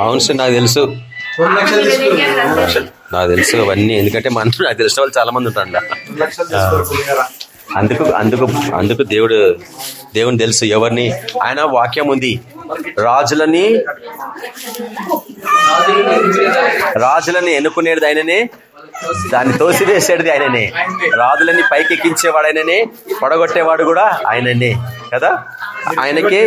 అవును సార్ నాకు తెలుసు. నాకు తెలుసు అవన్నీ ఎందుకంటే మన నాకు తెలిసిన వాళ్ళు చాలా మంది ఉంటారు. అందుకు అందుకు అందుకు దేవుడు దేవుని తెలుసు ఎవరిని. ఆయన వాక్యం ఉంది రాజులని రాజులని ఎన్నుకునేది ఆయననే? దాన్ని తోసివేసేది ఆయననే. రాజులని పైకి ఎక్కించేవాడు ఆయననే పడగొట్టేవాడు కూడా ఆయననే. కదా? ఆయనకే.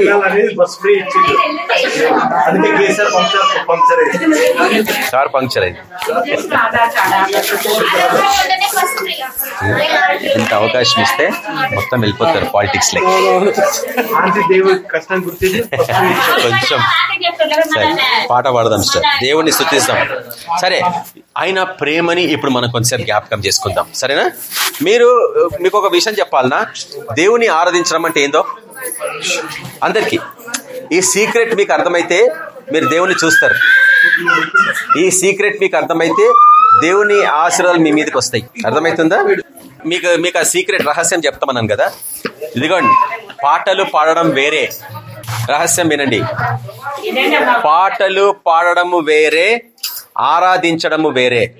కార్ పంక్చర్ అయింది. ఇంత అవకాశం ఇస్తే మొత్తం వెళ్ళిపోతారు పాలిటిక్స్ లెక్క. కొంచెం సరే పాట పాడదాం సార్ దేవుణ్ణి స్థుతిస్తాం సరే ఆయన ప్రేమని ఇప్పుడు మనం కొంచెం జ్ఞాపకం చేసుకుందాం. సరేనా? మీరు మీకు ఒక విషయం చెప్పాలనా? దేవుని ఆరాధించడం అంటే ఏందో? అందరికి. ఈ సీక్రెట్ మీకు అర్థమైతే మీరు దేవుని చూస్తారు. ఈ సీక్రెట్ మీకు అర్థమైతే దేవుని ఆశీర్వాదాలు మీ మీదకి వస్తాయి. అర్థమవుతుందా మీకు మీకు ఆ సీక్రెట్ రహస్యం చెప్తామన్నాను కదా? ఇదిగోండి. పాటలు పాడడం వేరే. రహస్యం వినండి. పాటలు పాడడం వేరే ఆరాధించడము వేరే.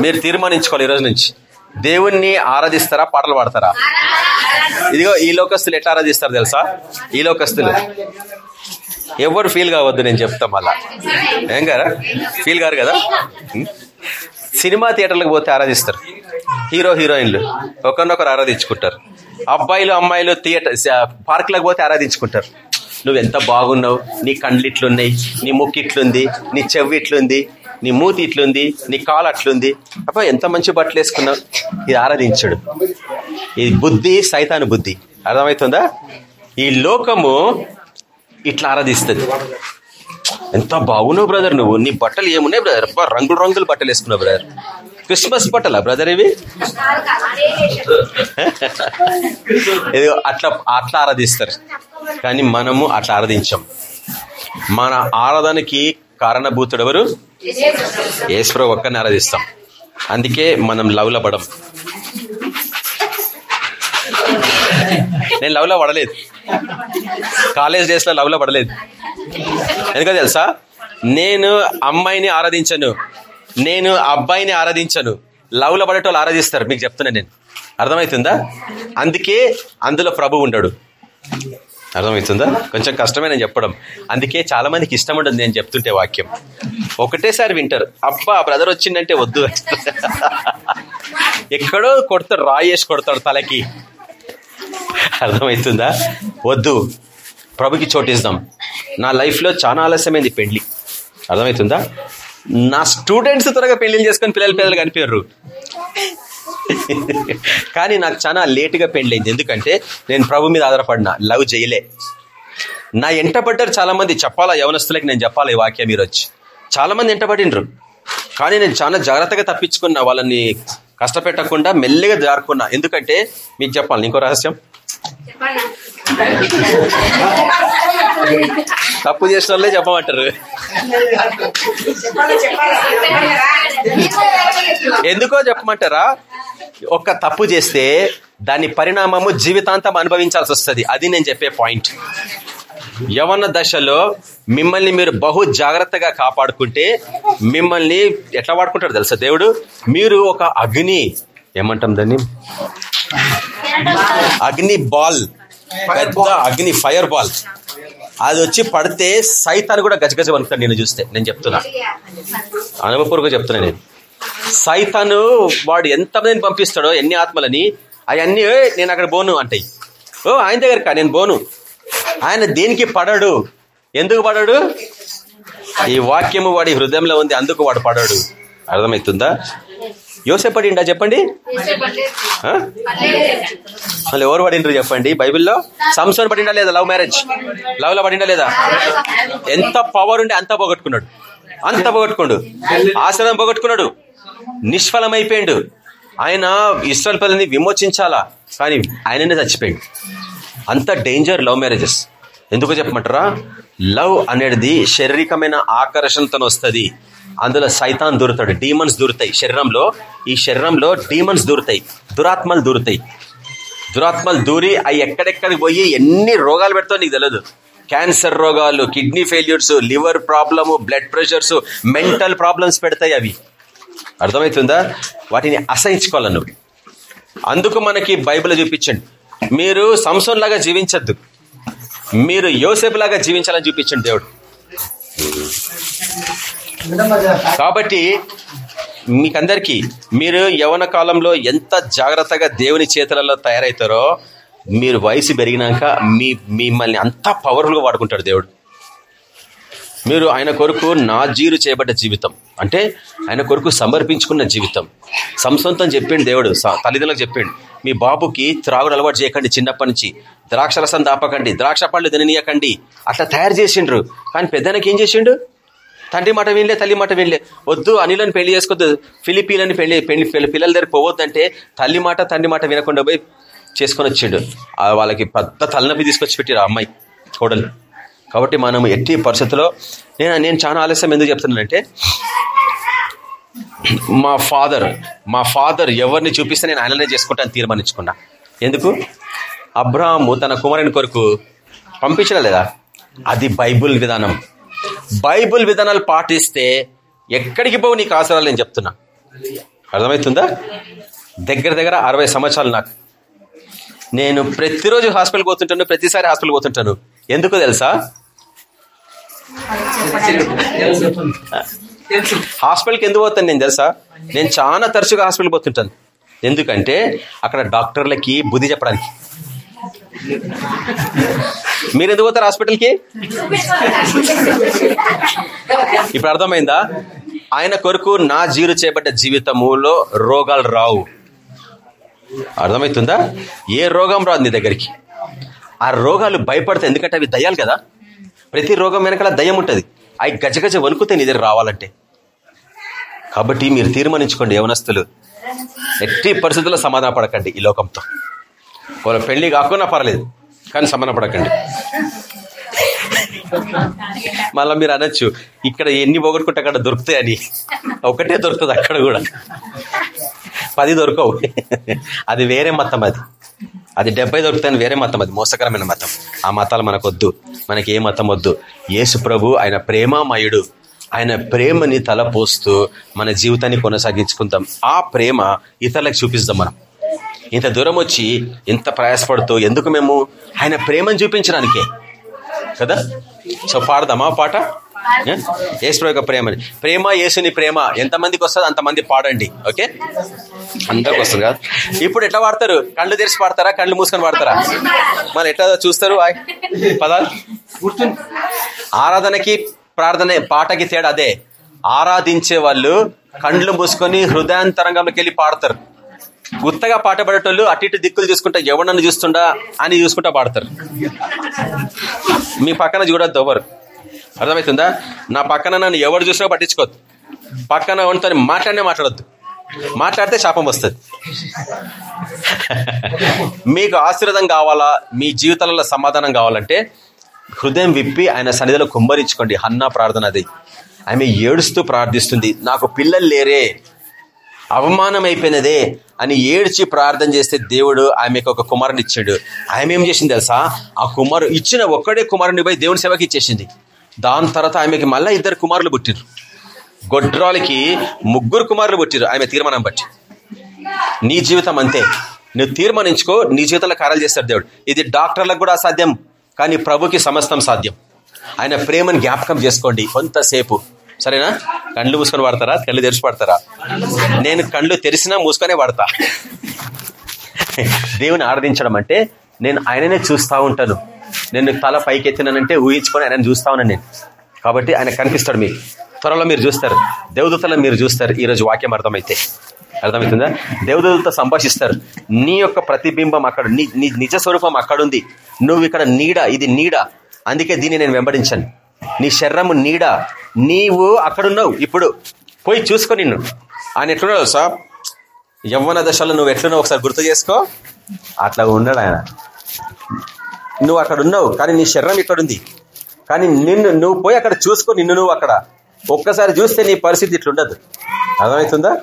మీరు తీర్మానించుకోవాలి ఈరోజు నుంచి. దేవుణ్ణి ఆరాధిస్తారా పాటలు పాడతారా? ఇదిగో ఈ లోకస్తులు ఎట్లా ఆరాధిస్తారు తెలుసా? ఈ లోకస్తులు. ఎవరు ఫీల్ కావద్దు నేను చెప్తా మళ్ళా. ఏం కదా ఫీల్ కారు కదా? సినిమా థియేటర్లకు పోతే ఆరాధిస్తారు. హీరో హీరోయిన్లు. ఒకరినొకరు ఆరాధించుకుంటారు. అబ్బాయిలు అమ్మాయిలు థియేటర్ పార్కులకు పోతే ఆరాధించుకుంటారు. నువ్వు ఎంత బాగున్నావు? నీ కండ్లు ఇట్లున్నాయి నీ ముక్కు ఇట్లుంది నీ చెవి ఇట్లుంది నీ మూతి ఇట్లుంది నీ కాలు అట్లుంది. అబ్బా ఎంత మంచి బట్టలు వేసుకున్నావు. ఇది ఆరాధించడు. ఇది బుద్ధి సైతాను బుద్ధి. అర్థమవుతుందా? ఈ లోకము ఇట్లా ఆరాధిస్తుంది. ఎంత బాగున్నావు బ్రదర్ నువ్వు. నీ బట్టలు ఏమున్నాయి బ్రదర్? అబ్బా రంగులు రంగులు బట్టలు వేసుకున్నావు బ్రదర్. క్రిస్మస్ బట్టలా బ్రదర్ ఇవి? ఇది అట్లా అట్లా ఆరాధిస్తారు. కానీ మనము అట్లా ఆరాధించాం. మన ఆరాధనకి కారణభూతుడు ఎవరు ఈశ్వరు ఒక్కరిని ఆరాధిస్తాం. అందుకే మనం లవ్లో పడం నేను లవ్లో పడలేదు. కాలేజ్ డేస్లో లవ్లో పడలేదు. ఎందుకో తెలుసా? నేను అమ్మాయిని ఆరాధించను. నేను అబ్బాయిని ఆరాధించను. లవ్లో పడేటోళ్ళు ఆరాధిస్తారు. మీకు చెప్తున్నా నేను. అర్థమవుతుందా? అందుకే అందులో ప్రభు ఉండడు. అర్థమవుతుందా? కొంచెం కష్టమే నేను చెప్పడం. అందుకే చాలా మందికి ఇష్టం ఉండదు నేను చెప్తుంటే వాక్యం. ఒకటేసారి వింటారు. అబ్బా బ్రదర్ వచ్చిందంటే వద్దు. ఎక్కడో కొడతాడు రాయేసి కొడతాడు తలకి. అర్థమవుతుందా? వద్దు. ప్రభుకి చోటిస్తాం. నా లైఫ్లో చాలా ఆలస్యమైంది పెళ్ళి అర్థమవుతుందా? నా స్టూడెంట్స్ త్వరగా పెళ్ళి చేసుకొని పిల్లలు పిల్లలు కనిపించరు కానీ నాకు చాలా లేటుగా పెళ్ళైంది. ఎందుకంటే నేను ప్రభు మీద ఆధారపడినా. లవ్ చేయలే. నా ఎంటపడ్డారు చాలా మంది చెప్పాలా యవనస్తులకి నేను చెప్పాలా ఈ వాక్యం మీరు వచ్చి చాలా మంది ఎంటపడిండ్రు కానీ నేను చాలా జాగ్రత్తగా తప్పించుకున్నా వాళ్ళని కష్టపెట్టకుండా మెల్లిగా జారుకున్నా. ఎందుకంటే మీకు చెప్పాలి. ఇంకో రహస్యం? తప్పు చేసిన వాళ్ళే చెప్పమంటారు. ఎందుకో చెప్పమంటారా? ఒక్క తప్పు చేస్తే దాని పరిణామము జీవితాంతం అనుభవించాల్సి వస్తుంది. అది నేను చెప్పే పాయింట్ యవన దశలో మిమ్మల్ని మీరు బహు జాగ్రత్తగా కాపాడుకుంటే మిమ్మల్ని ఎట్లా వాడుకుంటాడు తెలుసా దేవుడు? మీరు ఒక అగ్ని ఏమంటాం దాన్ని? అగ్ని బాల్ పెద్ద అగ్ని ఫైర్ బాల్. అది వచ్చి పడితే సైతాన్ని కూడా గజగజ వణుకుతాడు నేను చూస్తే. నేను చెప్తున్నా. అనుభవపూర్వక చెప్తున్నా నేను. సైతాను వాడు ఎంతమందిని పంపిస్తాడో ఎన్ని ఆత్మలని అవన్నీ నేను అక్కడ బోను అంటాయి. ఓ ఆయన దగ్గర కా నేను బోను. ఆయన దేనికి పడడు? ఎందుకు పడడు? ఈ వాక్యము వాడి హృదయంలో ఉంది అందుకు వాడు పడడు. అర్థమవుతుందా? యోసేపడిండా చెప్పండి? మళ్ళీ ఎవరు పడిండ్రు చెప్పండి? బైబిల్లో? సంసోన్ పడిండా లేదా? Love marriage? లవ్లో పడిండా లేదా? ఎంత పవర్ ఉండే అంత పోగొట్టుకున్నాడు. అంత పోగొట్టుకోడు. ఆశ్రమం పోగొట్టుకున్నాడు. నిష్ఫలమైపోయిండు. ఆయన ఇస్రాయల్ పిల్లల్ని విమోచించాలా? కానీ ఆయననే చచ్చిపోయిండు. అంత డేంజర్ లవ్ మ్యారేజెస్ ఎందుకు చెప్పమంటారా? లవ్ అనేది శారీరకమైన ఆకర్షణతో వస్తుంది. అందులో సైతాన్ దూరుతాడు డీమన్స్ దూరుతాయి. శరీరంలో ఈ శరీరంలో డీమన్స్ దూరుతాయి దురాత్మలు దూరుతాయి. దురాత్మలు దూరి అవి ఎక్కడెక్కడికి పోయి ఎన్ని రోగాలు పెడతావు నీకు తెలియదు క్యాన్సర్ రోగాలు kidney failures liver problem blood pressures mental problems పెడతాయి అవి. అర్థమవుతుందా? వాటిని అసహించుకోవాలి నువ్వు? అందుకు మనకి బైబిల్ చూపించండి. మీరు సంసోన్ లాగా జీవించద్దు. మీరు యోసేపు లాగా జీవించాలని చూపించండి దేవుడు. కాబట్టి మీకందరికీ మీరు యవన కాలంలో ఎంత జాగ్రత్తగా దేవుని చేతులలో తయారవుతారో మీరు వయసు పెరిగినాక మీ మిమ్మల్ని అంతా పవర్ఫుల్గా వాడుకుంటాడు దేవుడు. మీరు ఆయన కొరకు నా జీరు చేయబడ్డ జీవితం. అంటే ఆయన కొరకు సమర్పించుకున్న జీవితం. సంసొంతం చెప్పిండు దేవుడు స- తల్లిదండ్రులకు చెప్పిండు. మీ బాబుకి త్రాగుడు అలవాటు చేయకండి చిన్నప్పటి నుంచి. ద్రాక్ష రసం దాపకండి ద్రాక్ష పళ్ళు తిననీయకండి. అట్లా తయారు చేసిండ్రు. కానీ పెద్దనకి ఏం చేసిండు? తండ్రి మాట వినలే తల్లి మాట వినలే. వద్దు అనిలని పెళ్ళి చేసుకోవద్దు ఫిలిపీలని పెళ్ళి పెళ్ళి పిల్లల దగ్గర పోవద్దంటే తల్లి మాట తండ్రి మాట వినకుండా పోయి చేసుకొని వచ్చిండు. వాళ్ళకి పెద్ద తలనొప్పి తీసుకొచ్చి పెట్టిరు ఆ అమ్మాయి కోడలు. కాబట్టి మనం ఎట్టి పరిస్థితుల్లో నేను నేను చాలా ఆలస్యం ఎందుకు చెప్తున్నానంటే మా ఫాదర్ మా ఫాదర్ ఎవరిని చూపిస్తే నేను ఆయననే చేసుకుంటాను తీర్మానించుకున్నా. ఎందుకు? అబ్రాహము తన కుమారుని కొరకు పంపించడం లేదా? అది బైబుల్ విధానం. బైబుల్ విధానాలు పాటిస్తే ఎక్కడికి పోవు నీకు ఆసరాలు నేను చెప్తున్నా. అర్థమవుతుందా? దగ్గర దగ్గర అరవై సంవత్సరాలు నాకు. నేను ప్రతిరోజు హాస్పిటల్ పోతుంటాను ప్రతిసారి హాస్పిటల్ పోతుంటాను. ఎందుకు తెలుసా? హాస్పిటల్కి ఎందుకు పోతాను నేను తెలుసా? నేను చాలా తరచుగా హాస్పిటల్ పోతుంటాను. ఎందుకంటే అక్కడ డాక్టర్లకి బుద్ధి చెప్పడానికి. మీరు ఎందుకు పోతారు హాస్పిటల్కి? ఇప్పుడు అర్థమైందా? ఆయన కొరకు నా జీరు చేయబడ్డ జీవితములో రోగాలు రావు. అర్థమవుతుందా? ఏ రోగం రాదు నీ దగ్గరికి. ఆ రోగాలు భయపడతాయి ఎందుకంటే అవి దయ్యాలు కదా? ప్రతి రోగం వెనకాల దయ్యం ఉంటుంది. అవి గజగజ వణుకుతాయి నీ దగ్గర రావాలంటే. కాబట్టి మీరు తీర్మానించుకోండి యవనస్తులు. ఎట్టి పరిస్థితుల్లో సమాధాన పడకండి ఈ లోకంతో. వాళ్ళ పెళ్ళి కాకుండా పర్లేదు కానీ సమాధాన పడకండి. మళ్ళీ మీరు అనొచ్చు ఇక్కడ ఎన్ని పోగొట్టుకుంటే అక్కడ దొరుకుతాయని. ఒకటే దొరుకుతుంది అక్కడ కూడా. పది దొరకవు. అది వేరే మతం అది. అది డెబ్బై దొరుకుతాయని వేరే మతం అది మోసకరమైన మతం. ఆ మతాలు మనకొద్దు. మనకి ఏ మతం వద్దు? యేసు ప్రభు ఆయన ప్రేమామయుడు. ఆయన ప్రేమని తలపోస్తూ మన జీవితాన్ని కొనసాగించుకుందాం. ఆ ప్రేమ ఇతరులకు చూపిస్తాం మనం. ఇంత దూరం వచ్చి ఇంత ప్రయాసపడుతూ ఎందుకు మేము? ఆయన ప్రేమను చూపించడానికే. కదా? సో పాడదామా ఆ పాట? యేసు యొక్క ప్రేమ ప్రేమ యేసుని ప్రేమ. ఎంతమందికి వస్తుంది? అంతమంది పాడండి. ఓకే? అందరికి వస్తుంది కదా? ఇప్పుడు ఎట్లా పాడతారు కళ్ళు తెరిచి పాడతారా? కళ్ళు మూసుకొని పాడతారా? మరి ఎట్లా చూస్తారు? పదాలు? ఆరాధనకి ప్రార్థన పాటకి తేడా అదే. ఆరాధించే వాళ్ళు కండ్లు మూసుకొని హృదయాంతరంగంలోకి వెళ్ళి పాడతారు. గుత్తగా పాట పడేటోళ్ళు అటు ఇటు దిక్కులు చూసుకుంటా ఎవడన్నా చూస్తుండా అని చూసుకుంటా పాడతారు. మీ పక్కన చూడద్దు ఎవరు. అర్థమవుతుందా? నా పక్కన నన్ను ఎవరు చూసినా పట్టించుకోవద్దు. పక్కన ఉంటే మాట్లాడినే మాట్లాడొద్దు. మాట్లాడితే శాపం వస్తుంది. మీకు ఆశీర్వాదం కావాలా? మీ జీవితాలలో సమాధానం కావాలంటే హృదయం విప్పి ఆయన సన్నిధిలో కుమ్మరించుకోండి. హన్నా ప్రార్థన అది. ఆమె ఏడుస్తూ ప్రార్థిస్తుంది. నాకు పిల్లలు లేరే. అవమానం అయిపోయినదే అని ఏడ్చి ప్రార్థన చేస్తే దేవుడు ఆమెకు ఒక కుమారుని ఇచ్చాడు. ఆమె ఏం చేసింది తెలుసా? ఆ కుమారు ఇచ్చిన ఒక్కడే కుమారుని పోయి దేవుని సేవకి ఇచ్చేసింది. దాని తర్వాత ఆమెకి మళ్ళీ ఇద్దరు కుమారులు పుట్టిరు గొడ్రాలకి ముగ్గురు కుమారులు పుట్టిరు ఆమె తీర్మానం బట్టి. నీ జీవితం అంతే. నువ్వు తీర్మానించుకో నీ జీవితంలో కార్యాలు చేస్తాడు దేవుడు. ఇది డాక్టర్లకు కూడా అసాధ్యం కానీ ప్రభుకి సమస్తం సాధ్యం. ఆయన ప్రేమను జ్ఞాపకం చేసుకోండి కొంతసేపు. సరేనా? కళ్ళు మూసుకొని పడతారా కళ్ళు తెరిచి పడతారా నేను కళ్ళు తెరిచినా మూసుకొనే వాడతా. దేవుని ఆరాధించడం అంటే నేను ఆయననే చూస్తూ ఉంటాను. నేను తల పైకెత్తినానంటే ఊహించుకొని ఆయన చూస్తా ఉన్నాను నేను. కాబట్టి ఆయన కనిపిస్తాడు మీకు. త్వరలో మీరు చూస్తారు. దేవదూతలను మీరు చూస్తారు. ఈరోజు వాక్యం అర్థమైతే. అర్థమవుతుందా? దేవదూతలతో సంభాషిస్తారు. నీ యొక్క ప్రతిబింబం అక్కడ నీ నీ నిజ స్వరూపం అక్కడుంది. నువ్వు ఇక్కడ నీడ ఇది నీడ. అందుకే దీన్ని నేను వెంబడించాను. నీ శరీరము నీడ. నీవు అక్కడున్నావు. ఇప్పుడు పోయి చూసుకో నిన్ను. ఆయన ఎట్లున్నాడు సార్ యవ్వన దశలో నువ్వు ఎట్లున్నావు ఒకసారి గుర్తు చేసుకో. అట్లా ఉన్నాడు ఆయన. నువ్వు అక్కడ ఉన్నావు కానీ నీ శరీరం ఇక్కడుంది. కానీ నిన్ను నువ్వు పోయి అక్కడ చూసుకో నిన్ను నువ్వు అక్కడ. ఒక్కసారి చూస్తే నీ పరిస్థితి ఇట్లుండదు. అర్థమవుతుందా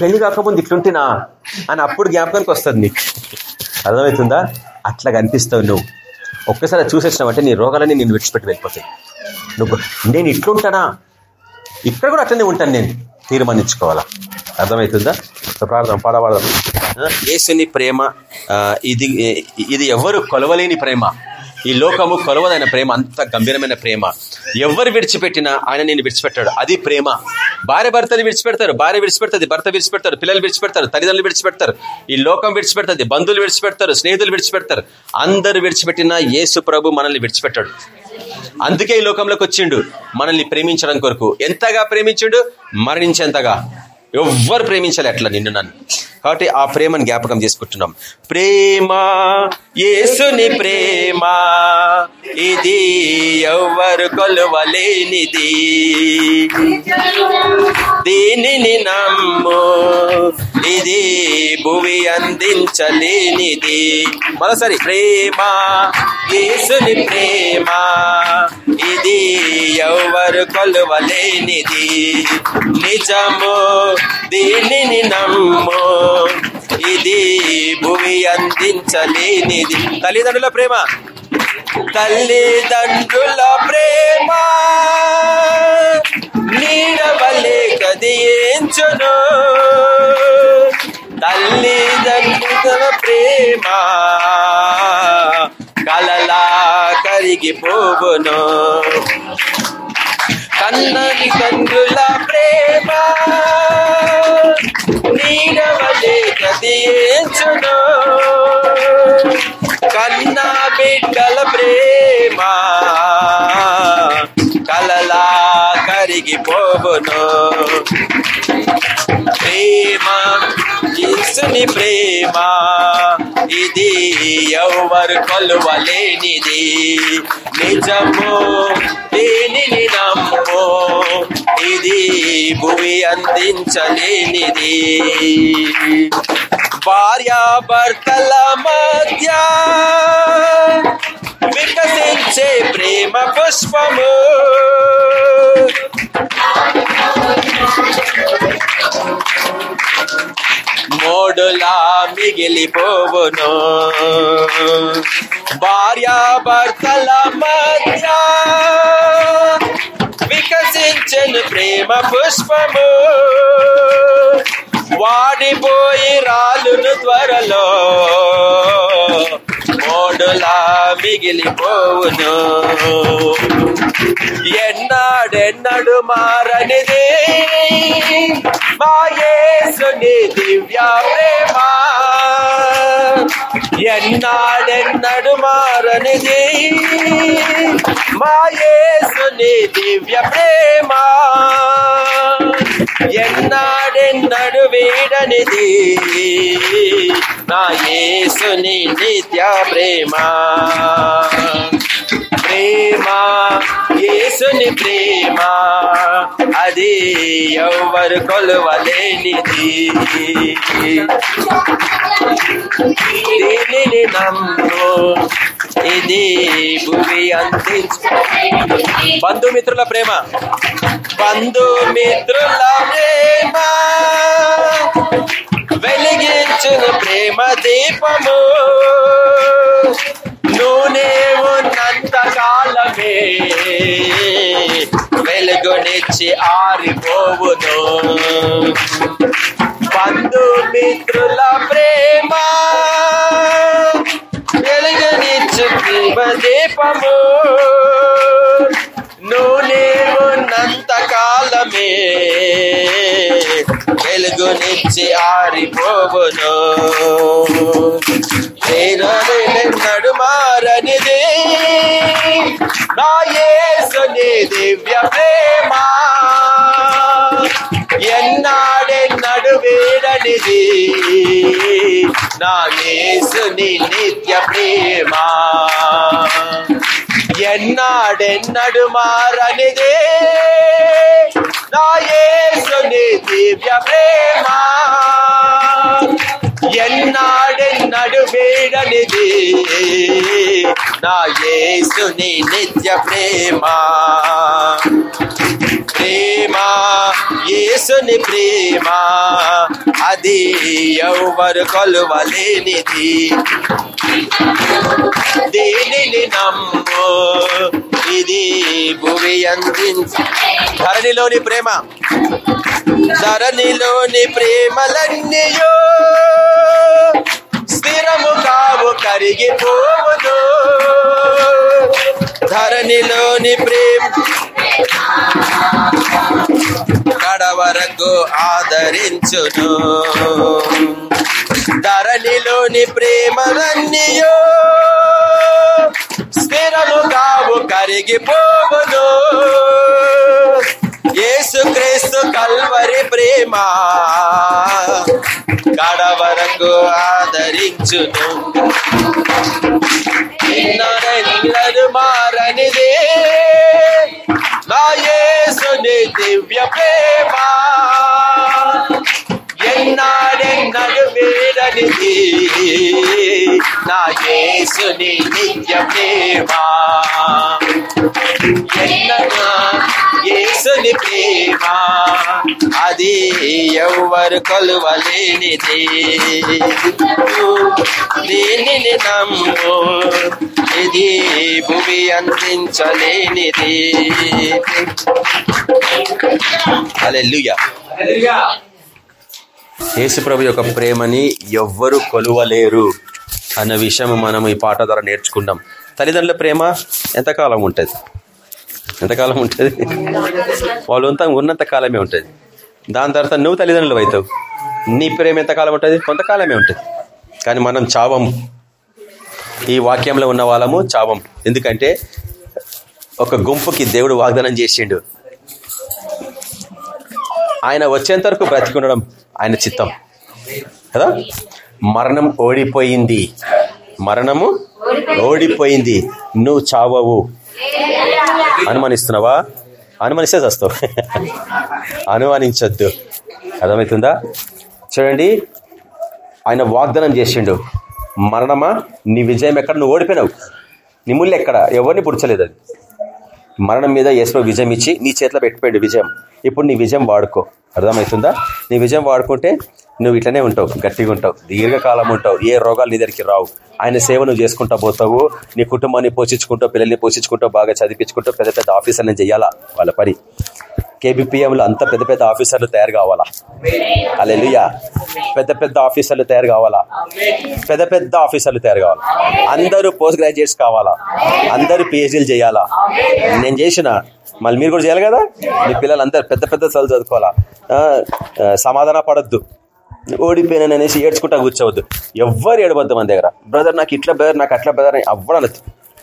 పెళ్ళి కాకముందు ఇట్లుంటేనా? అని అప్పుడు జ్ఞాపకానికి వస్తుంది నీకు. అర్థమవుతుందా అట్లా కనిపిస్తావు నువ్వు. ఒక్కసారి అది చూసేసినావంటే నీ రోగాలన్నీ నేను విడిచిపెట్టి వెళ్ళిపోతాయి. నువ్వు నేను ఇట్లుంటానా? ఇక్కడ కూడా అట్లనే ఉంటాను నేను. తీర్మానించుకోవాలా. అర్థమవుతుందా ప్రార్థన పాడవాడదాం యేసుని ప్రేమ ఇది ఇది ఎవరు కొలవలేని ప్రేమ? ఈ లోకము కొలవదైన ప్రేమ అంత గంభీరమైన ప్రేమ. ఎవరు విడిచిపెట్టినా ఆయన నేను విడిచిపెట్టాడు. అది ప్రేమ. భార్య భర్తలు విడిచిపెడతారు భార్య విడిచిపెడుతుంది భర్త విడిచిపెడతారు పిల్లలు విడిచిపెడతారు తల్లిదండ్రులు విడిచిపెడతారు. ఈ లోకం విడిచిపెడుతుంది బంధువులు విడిచిపెడతారు స్నేహితులు విడిచిపెడతారు. అందరు విడిచిపెట్టినా యేసు ప్రభు మనల్ని విడిచిపెట్టాడు. అందుకే ఈ లోకంలోకి వచ్చిండు మనల్ని ప్రేమించడం కొరకు. ఎంతగా ప్రేమించిండు? మరణించేంతగా. ఎవ్వరు ప్రేమించాలి అట్లా నిన్ను నన్ను. కాబట్టి ఆ ప్రేమను జ్ఞాపకం చేసుకుంటున్నాం. ప్రేమ యేసుని ప్రేమ ఇది ఎవ్వరు కొలువలేనిది. దీనిని నమ్ము ఇది భువి అందించలేనిది. మరోసారి ప్రేమ యేసుని ప్రేమ ఇది ఎవరు కొలవలేనిది. నిజము దీనిని నమ్ము. ఇది భూమి అందించలేనిది. తల్లిదండ్రుల ప్రేమ. తల్లిదండ్రుల ప్రేమ. నీడవలే కదియించును తల్లిదండ్రుల ప్రేమ. కలలా కరిగిపోవును కన్నని కన్నుల ప్రేమ నీడవలే కదియించును కన్న బిడ్డల ప్రేమ కరిగిపోవును ప్రేమ యేసుని ప్రేమ ఇది ఎవరు కొలువలేనిది? నిజము దేనిని నమ్ము? ఇది భూమి అందించలేనిది. భార్యాభర్తల మధ్య వికసించే ప్రేమ పుష్పము మోడులా మిగిలిపోవును భార్యాభర్తల మధ్య వికసించను ప్రేమ పుష్పము వాడిపోయి రాలును త్వరలో మోడులా మిగిలిపోవును. ఎన్నాడెన్నడు మారనిది? మా యేసుని దివ్య ప్రేమ. ఎన్నాడెన్నడు మారనిది? మా యేసుని దివ్య ప్రేమ. ఎన్నాడెన్నడు వీడనిది? నా యేసుని నిత్య ప్రేమ. ప్రేమ. యేసుని ప్రేమ. అది ఎవరు కొలువలేనిది. దీనిని నమ్ము. ఇది భూమి అందించు? బంధుమిత్రుల ప్రేమ. బంధుమిత్రుల ప్రేమ. వెలిగించిన ప్రేమ దీపము. నూనె ఉన్నంత కాలమే. వెలుగునిచ్చి ఆరిపోవును. బంధుమిత్రుల ప్రేమ. వెలుగునిచ్చు ప్రేమ దీపము నూనె ఉన్నంత కాలమే వెలుగునిచ్చి ఆరిపోవును. నేను నిన్నడు మారనిది. నా యేసుని దివ్య ప్రేమ ఎన్నాడెన్నడు వేడనిది నా యేసుని నిత్య ప్రేమ. ఎన్నాడెన్నడు మారనిదే. నా యేసుని దివ్య ప్రేమ. ఎన్నాడెన్నడు వేడనిది. నా యేసుని నిత్య ప్రేమ. ప్రేమ యేసుని ప్రేమ అది ఎవరు కొలువలేనిది. దేనిని నమ్ము? ఇది భూమి అందించి. ధరణిలోని ప్రేమ ధరణిలోని ప్రేమలన్నీయో స్థిరము కావు కరిగిపోవును. ధరణిలోని ప్రేమ. కడవరకు ఆదరించును. ధరణిలోని ప్రేమలన్నీయో. స్థిరము కావు కరిగిపోవును యేసుక్రీస్తు కల్వరి ప్రేమ కడవరకు ఆదరించును నిన్నరెన్నడు మారనిదే నా యేసుని దివ్య ప్రేమ ఎన్నాడెన్నడు వేరనిది నా యేసుని నిత్య ప్రేమ ఎన్నడా యేసుని ప్రేమ. అది ఎవరు కొలువలేనిది. దీనిని నమ్ము. ఇది భూమి అందించలేనిది. హల్లెలూయా. యేసుప్రభు యొక్క ప్రేమని ఎవ్వరు కొలువలేరు అన్న విషయం మనం ఈ పాట ద్వారా నేర్చుకుంటాం. తల్లిదండ్రుల ప్రేమ ఎంతకాలం ఉంటుంది? ఎంతకాలం ఉంటుంది? వాళ్ళు అంతా ఉన్నంత కాలమే ఉంటుంది. దాని తర్వాత నువ్వు తల్లిదండ్రులు అవుతావు. నీ ప్రేమ ఎంతకాలం ఉంటుంది? కొంతకాలమే ఉంటుంది. కానీ మనం చావం ఈ వాక్యంలో ఉన్న వాళ్ళము చావం ఎందుకంటే ఒక గుంపుకి దేవుడు వాగ్దానం చేసిండు. ఆయన వచ్చేంత వరకు బ్రతికుండడం ఆయన చిత్తం. కదా? మరణం ఓడిపోయింది. మరణము ఓడిపోయింది. నువ్వు చావవు. అనుమానిస్తున్నావా? అనుమానిస్తే చస్తావు. అనుమానించొద్దు. అర్థమవుతుందా? చూడండి. ఆయన వాగ్దానం చేసిండు. మరణమా? నీ విజయం ఎక్కడ? నువ్వు ఓడిపోయినావు. నీ ముళ్ళు ఎక్కడ? ఎవరిని పుడచలేదు అది. మరణం మీద యేసులో విజయం ఇచ్చి నీ చేతిలో పెట్టిపోయాడు విజయం. ఇప్పుడు నీ విజయం వాడుకో. అర్థమవుతుందా? నీ విజయం వాడుకుంటే నువ్వు ఇట్లనే ఉంటావు గట్టిగా ఉంటావు దీర్ఘకాలం ఉంటావు ఏ రోగాలు నీ దగ్గరికి రావు. ఆయన సేవ నువ్వు చేసుకుంటా పోతావు నీ కుటుంబాన్ని పోషించుకుంటావు పిల్లల్ని పోషించుకుంటావు బాగా చదివించుకుంటావు పెద్ద పెద్ద ఆఫీసర్లను చేయాలా వాళ్ళ పని? కేబిపిఎంలో అంత పెద్ద పెద్ద ఆఫీసర్లు తయారు కావాలా? అలెలుయా పెద్ద పెద్ద ఆఫీసర్లు తయారు కావాలా? పెద్ద పెద్ద ఆఫీసర్లు తయారు కావాలా? అందరూ పోస్ట్ గ్రాడ్యుయేట్స్ కావాలా? అందరూ పిహెచ్డీలు చేయాలా? నేను చేసిన మళ్ళీ మీరు కూడా చేయాలి కదా? మీ పిల్లలు అందరు పెద్ద పెద్ద చదువు చదువుకోవాలా? సమాధాన పడద్దు. ఓడిపోయిన అనేసి ఏడ్చుకుంటా కూర్చోవద్దు. ఎవ్వరు ఏడవద్దు మన దగ్గర. బ్రదర్ నాకు ఇట్లా బ్రదర్ నాకు అట్లా బ్రదర్ అని అవ్వడనదు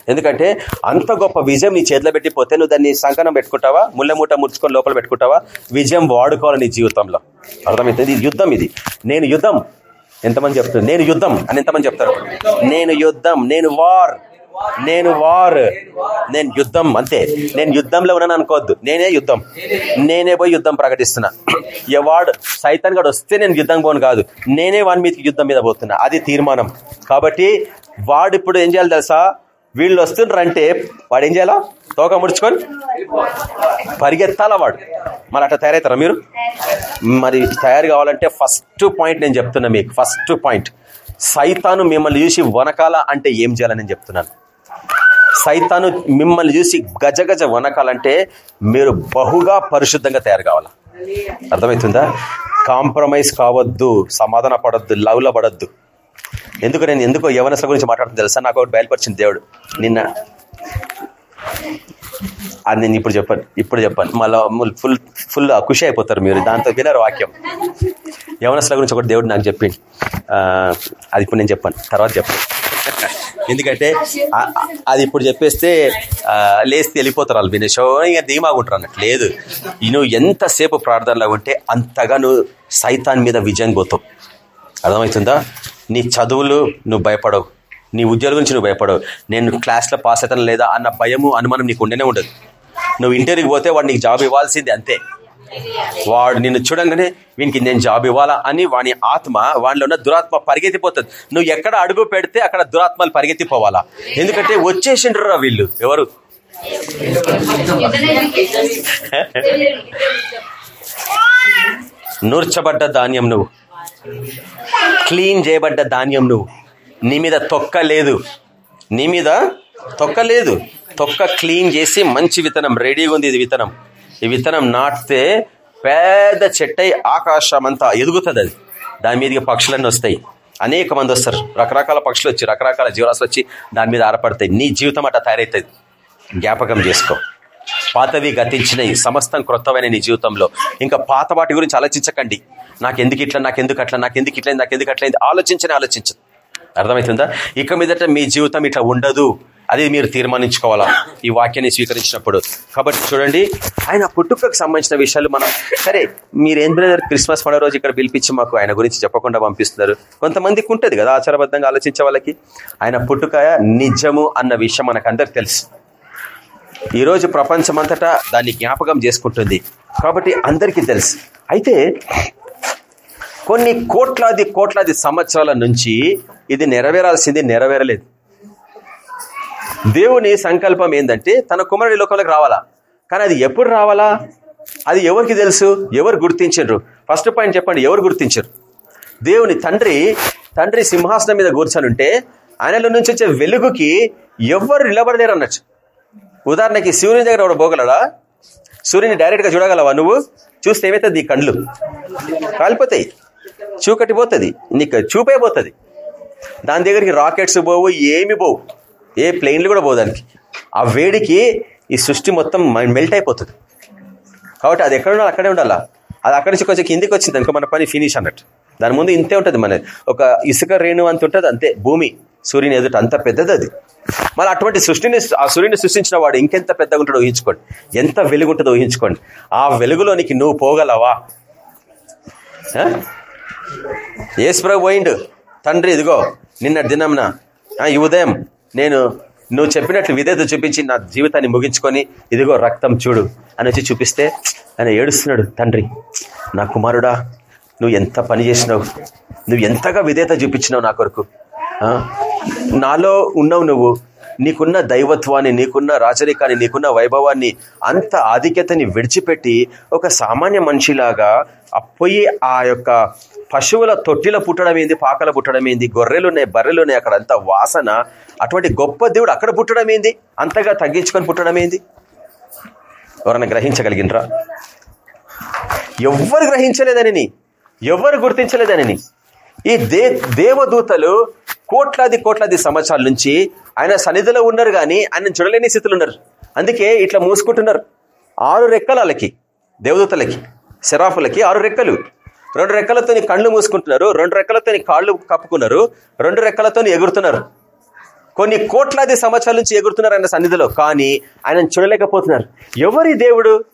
ఎందుకంటే అంత గొప్ప విజయం నీ చేతిలో పెట్టిపోతే నువ్వు దాన్ని సంకనం పెట్టుకుంటావా? ముళ్ళమూట ముడుచుకొని లోపల పెట్టుకుంటావా? విజయం వాడుకోవాలి నీ జీవితంలో. అర్థమవుతుంది ఇది యుద్ధం ఇది. నేను యుద్ధం. ఎంతమంది చెప్తుంది నేను యుద్ధం అని ఎంతమంది చెప్తారు? నేను యుద్ధం. నేను వార్ నేను వార్ నేను యుద్ధం అంతే. నేను యుద్ధంలో ఉన్నాను అనుకోవద్దు. నేనే యుద్ధం. నేనే పోయి యుద్ధం ప్రకటిస్తున్నా. ఎవడు సైతాన్ గడు వస్తే నేను యుద్ధం పోను కాదు. నేనే వాని మీద యుద్ధం మీద పోతున్నా. అది తీర్మానం. కాబట్టి వాడు ఇప్పుడు ఏం చేయాలి తెలుసా? వీళ్ళు వస్తుండ్రంటే వాడు ఏం చేయాలా? తోక ముడుచుకొని పరిగెత్తాలా వాడు? మరి అట్లా తయారవుతారా మీరు? మరి తయారు కావాలంటే ఫస్ట్ పాయింట్ నేను చెప్తున్నా మీకు. First point. సైతాను మిమ్మల్ని చూసి వనకాల అంటే ఏం చేయాలని నేను చెప్తున్నాను. సైతాను మిమ్మల్ని చూసి గజగజ వనకాలంటే మీరు బహుగా పరిశుద్ధంగా తయారు కావాలా? అర్థమవుతుందా? కాంప్రమైజ్ కావద్దు సమాధాన పడద్దు లవ్లో పడద్దు. ఎందుకు నేను ఎందుకో యవనస్తుల గురించి మాట్లాడుతుంది తెలుసా? నాకు ఒకటి బయలుపరిచింది దేవుడు. నిన్న అది నేను ఇప్పుడు చెప్పాను ఇప్పుడు చెప్పాను. మళ్ళీ ఫుల్ ఫుల్ ఖుషి అయిపోతారు మీరు. దాంతో వినరు వాక్యం. యవనస్తుల గురించి ఒకటి దేవుడు నాకు చెప్పింది అది ఇప్పుడు నేను చెప్పాను తర్వాత చెప్పాను. ఎందుకంటే అది ఇప్పుడు చెప్పేస్తే లేస్తే వెళ్ళిపోతారు వాళ్ళు. వినేషో ఇంకా ధీమాగుంటారు అన్నట్టు. లేదు. ఈ నువ్వు ఎంతసేపు ప్రార్థనలో ఉంటే అంతగా నువ్వు సైతాన్ మీద విజయం పోతావు. అర్థమవుతుందా? నీ చదువులు నువ్వు భయపడవు. నీ ఉద్యోగం గురించి నువ్వు భయపడవు. నేను క్లాస్లో పాస్ అవుతాను లేదా అన్న భయము అనుమానం నీకు ఉండనే ఉండదు. నువ్వు ఇంటర్వ్యూకి పోతే వాడు నీకు జాబ్ ఇవ్వాల్సింది అంతే. వాడు నిన్ను చూడంగానే వీనికి నేను జాబ్ ఇవ్వాలా అని వాని ఆత్మ వాళ్ళు ఉన్న దురాత్మ పరిగెత్తిపోతుంది. నువ్వు ఎక్కడ అడుగు పెడితే అక్కడ దురాత్మలు పరిగెత్తిపోవాలా? ఎందుకంటే వచ్చేసిండ్రు వీళ్ళు. ఎవరు? నూర్చబడ్డ ధాన్యం నువ్వు. క్లీన్ చేయబడ్డ ధాన్యం నువ్వు. నీ మీద తొక్క లేదు. నీ మీద తొక్క లేదు. తొక్క క్లీన్ చేసి మంచి విత్తనం రెడీగా ఉంది ఇది విత్తనం. ఈ విత్తనం నాటితే పెద్ద చెట్టై ఆకాశం అంతా ఎదుగుతుంది అది. దాని మీదకి పక్షులన్నీ వస్తాయి. అనేక మంది వస్తారు. రకరకాల పక్షులు వచ్చి రకరకాల జీవరాశులు వచ్చి దాని మీద ఆరపడతాయి నీ జీవితం అట్లా తయారవుతుంది జ్ఞాపకం చేసుకో. పాతవి గతించినవి సమస్తం క్రొత్తమైన నీ జీవితంలో. ఇంకా పాత వాటి గురించి ఆలోచించకండి. నాకెందుకు ఇట్లా నాకెందుకు అట్లా నాకెందుకు ఇట్లయింది నాకెందుకు అట్లయింది? ఆలోచించని ఆలోచించదు. అర్థమవుతుందా ఇక మీదట మీ జీవితం ఇట్లా ఉండదు. అది మీరు తీర్మానించుకోవాలా? ఈ వాక్యాన్ని స్వీకరించినప్పుడు. కాబట్టి చూడండి ఆయన పుట్టుకకు సంబంధించిన విషయాలు మనం సరే మీరేం బ్రదర్ క్రిస్మస్ పండుగ రోజు ఇక్కడ పిలిపించి మాకు ఆయన గురించి చెప్పకుండా పంపిస్తున్నారు? కొంతమందికి ఉంటుంది కదా ఆచారబద్ధంగా ఆలోచించే వాళ్ళకి. ఆయన పుట్టుక నిజము అన్న విషయం మనకు తెలుసు. ఈరోజు ప్రపంచమంతటా దాన్ని జ్ఞాపకం చేసుకుంటుంది. కాబట్టి అందరికీ తెలుసు. అయితే కొన్ని కోట్లాది కోట్లాది సంవత్సరాల నుంచి ఇది నెరవేరాల్సింది నెరవేరలేదు. దేవుని సంకల్పం ఏంటంటే తన కుమారుడి లోకంలోకి రావాలా? కానీ అది ఎప్పుడు రావాలా? అది ఎవరికి తెలుసు? ఎవరు గుర్తించరు ఫస్ట్ పాయింట్ చెప్పండి ఎవరు గుర్తించరు? దేవుని తండ్రి తండ్రి సింహాసనం మీద కూర్చొని ఉంటే ఆయనలో నుంచి వచ్చే వెలుగుకి ఎవరు నిలబడలేరు అన్నట్టు. ఉదాహరణకి సూర్యుని దగ్గర ఒకడు పోగలడా? సూర్యుని డైరెక్ట్గా చూడగలవా నువ్వు? చూస్తే ఏమవుతుంది నీ కండ్లు కాలిపోతాయి. చూకటిపోతుంది నీకు చూపే పోతుంది. దాని దగ్గరికి రాకెట్స్ పోవు ఏమి పోవు. ఏ ప్లెయిన్లు కూడా పోదానికి ఆ వేడికి ఈ సృష్టి మొత్తం మెల్ట్ అయిపోతుంది. కాబట్టి అది ఎక్కడ ఉండాలి? అక్కడే ఉండాలా? అది అక్కడి నుంచి కొంచెం కిందికి వచ్చింది అనుకో మన పని ఫినిష్ అన్నట్టు. దాని ముందు ఇంతే ఉంటుంది మన ఒక ఇసుక రేణు అంత ఉంటుంది అంతే. భూమి సూర్యుని ఎదుట అంత పెద్దది అది. మళ్ళీ అటువంటి సృష్టిని ఆ సూర్యుని సృష్టించిన వాడు ఇంకెంత పెద్దగా ఉంటాడో ఊహించుకోండి. ఎంత వెలుగు ఉంటుందో ఊహించుకోండి. ఆ వెలుగులోనికి నువ్వు పోగలవా? ఏసుప్రభు పోయిండు. తండ్రి ఇదిగో నిన్న దినంన ఈ ఉదయం నేను నువ్వు చెప్పినట్లు విధేత చూపించి నా జీవితాన్ని ముగించుకొని ఇదిగో రక్తం చూడు అని వచ్చి చూపిస్తే ఆయన ఏడుస్తున్నాడు తండ్రి నా కుమారుడా నువ్వు ఎంత పని చేసినావు నువ్వు ఎంతగా విధేత చూపించినావు నా కొరకు నాలో ఉన్నావు నువ్వు నీకున్న దైవత్వాన్ని నీకున్న రాచరికాన్ని నీకున్న వైభవాన్ని అంత ఆధిక్యతని విడిచిపెట్టి ఒక సామాన్య మనిషిలాగా అప్పొయ్యి ఆ యొక్క పశువుల తొట్టిల పుట్టడం ఏంది పాకల పుట్టడం ఏంది గొర్రెలున్నాయి బర్రెలున్నాయి అక్కడ అంత వాసన అటువంటి గొప్ప దేవుడు అక్కడ పుట్టడం ఏంది అంతగా తగ్గించుకొని పుట్టడం ఏంది ఎవరైనా గ్రహించగలిగినరా? ఎవ్వరు గ్రహించలేదని ఎవరు గుర్తించలేదని ఈ దే దేవదూతలు కోట్లాది కోట్లాది సంవత్సరాల నుంచి ఆయన సన్నిధిలో ఉన్నారు కానీ ఆయన చూడలేని స్థితిలో ఉన్నారు. అందుకే ఇట్లా మూసుకుంటున్నారు. ఆరు రెక్కలు వాళ్ళకి దేవదూతలకి శరాఫులకి ఆరు రెక్కలు. రెండు రెక్కలతోని కళ్ళు మూసుకుంటున్నారు రెండు రెక్కలతోని కాళ్ళు కప్పుకున్నారు రెండు రెక్కలతోని ఎగురుతున్నారు. కొన్ని కోట్లాది సంవత్సరాల నుంచి ఎగురుతున్నారు ఆయన సన్నిధిలో కానీ ఆయన చూడలేకపోతున్నారు. ఎవరి దేవుడు?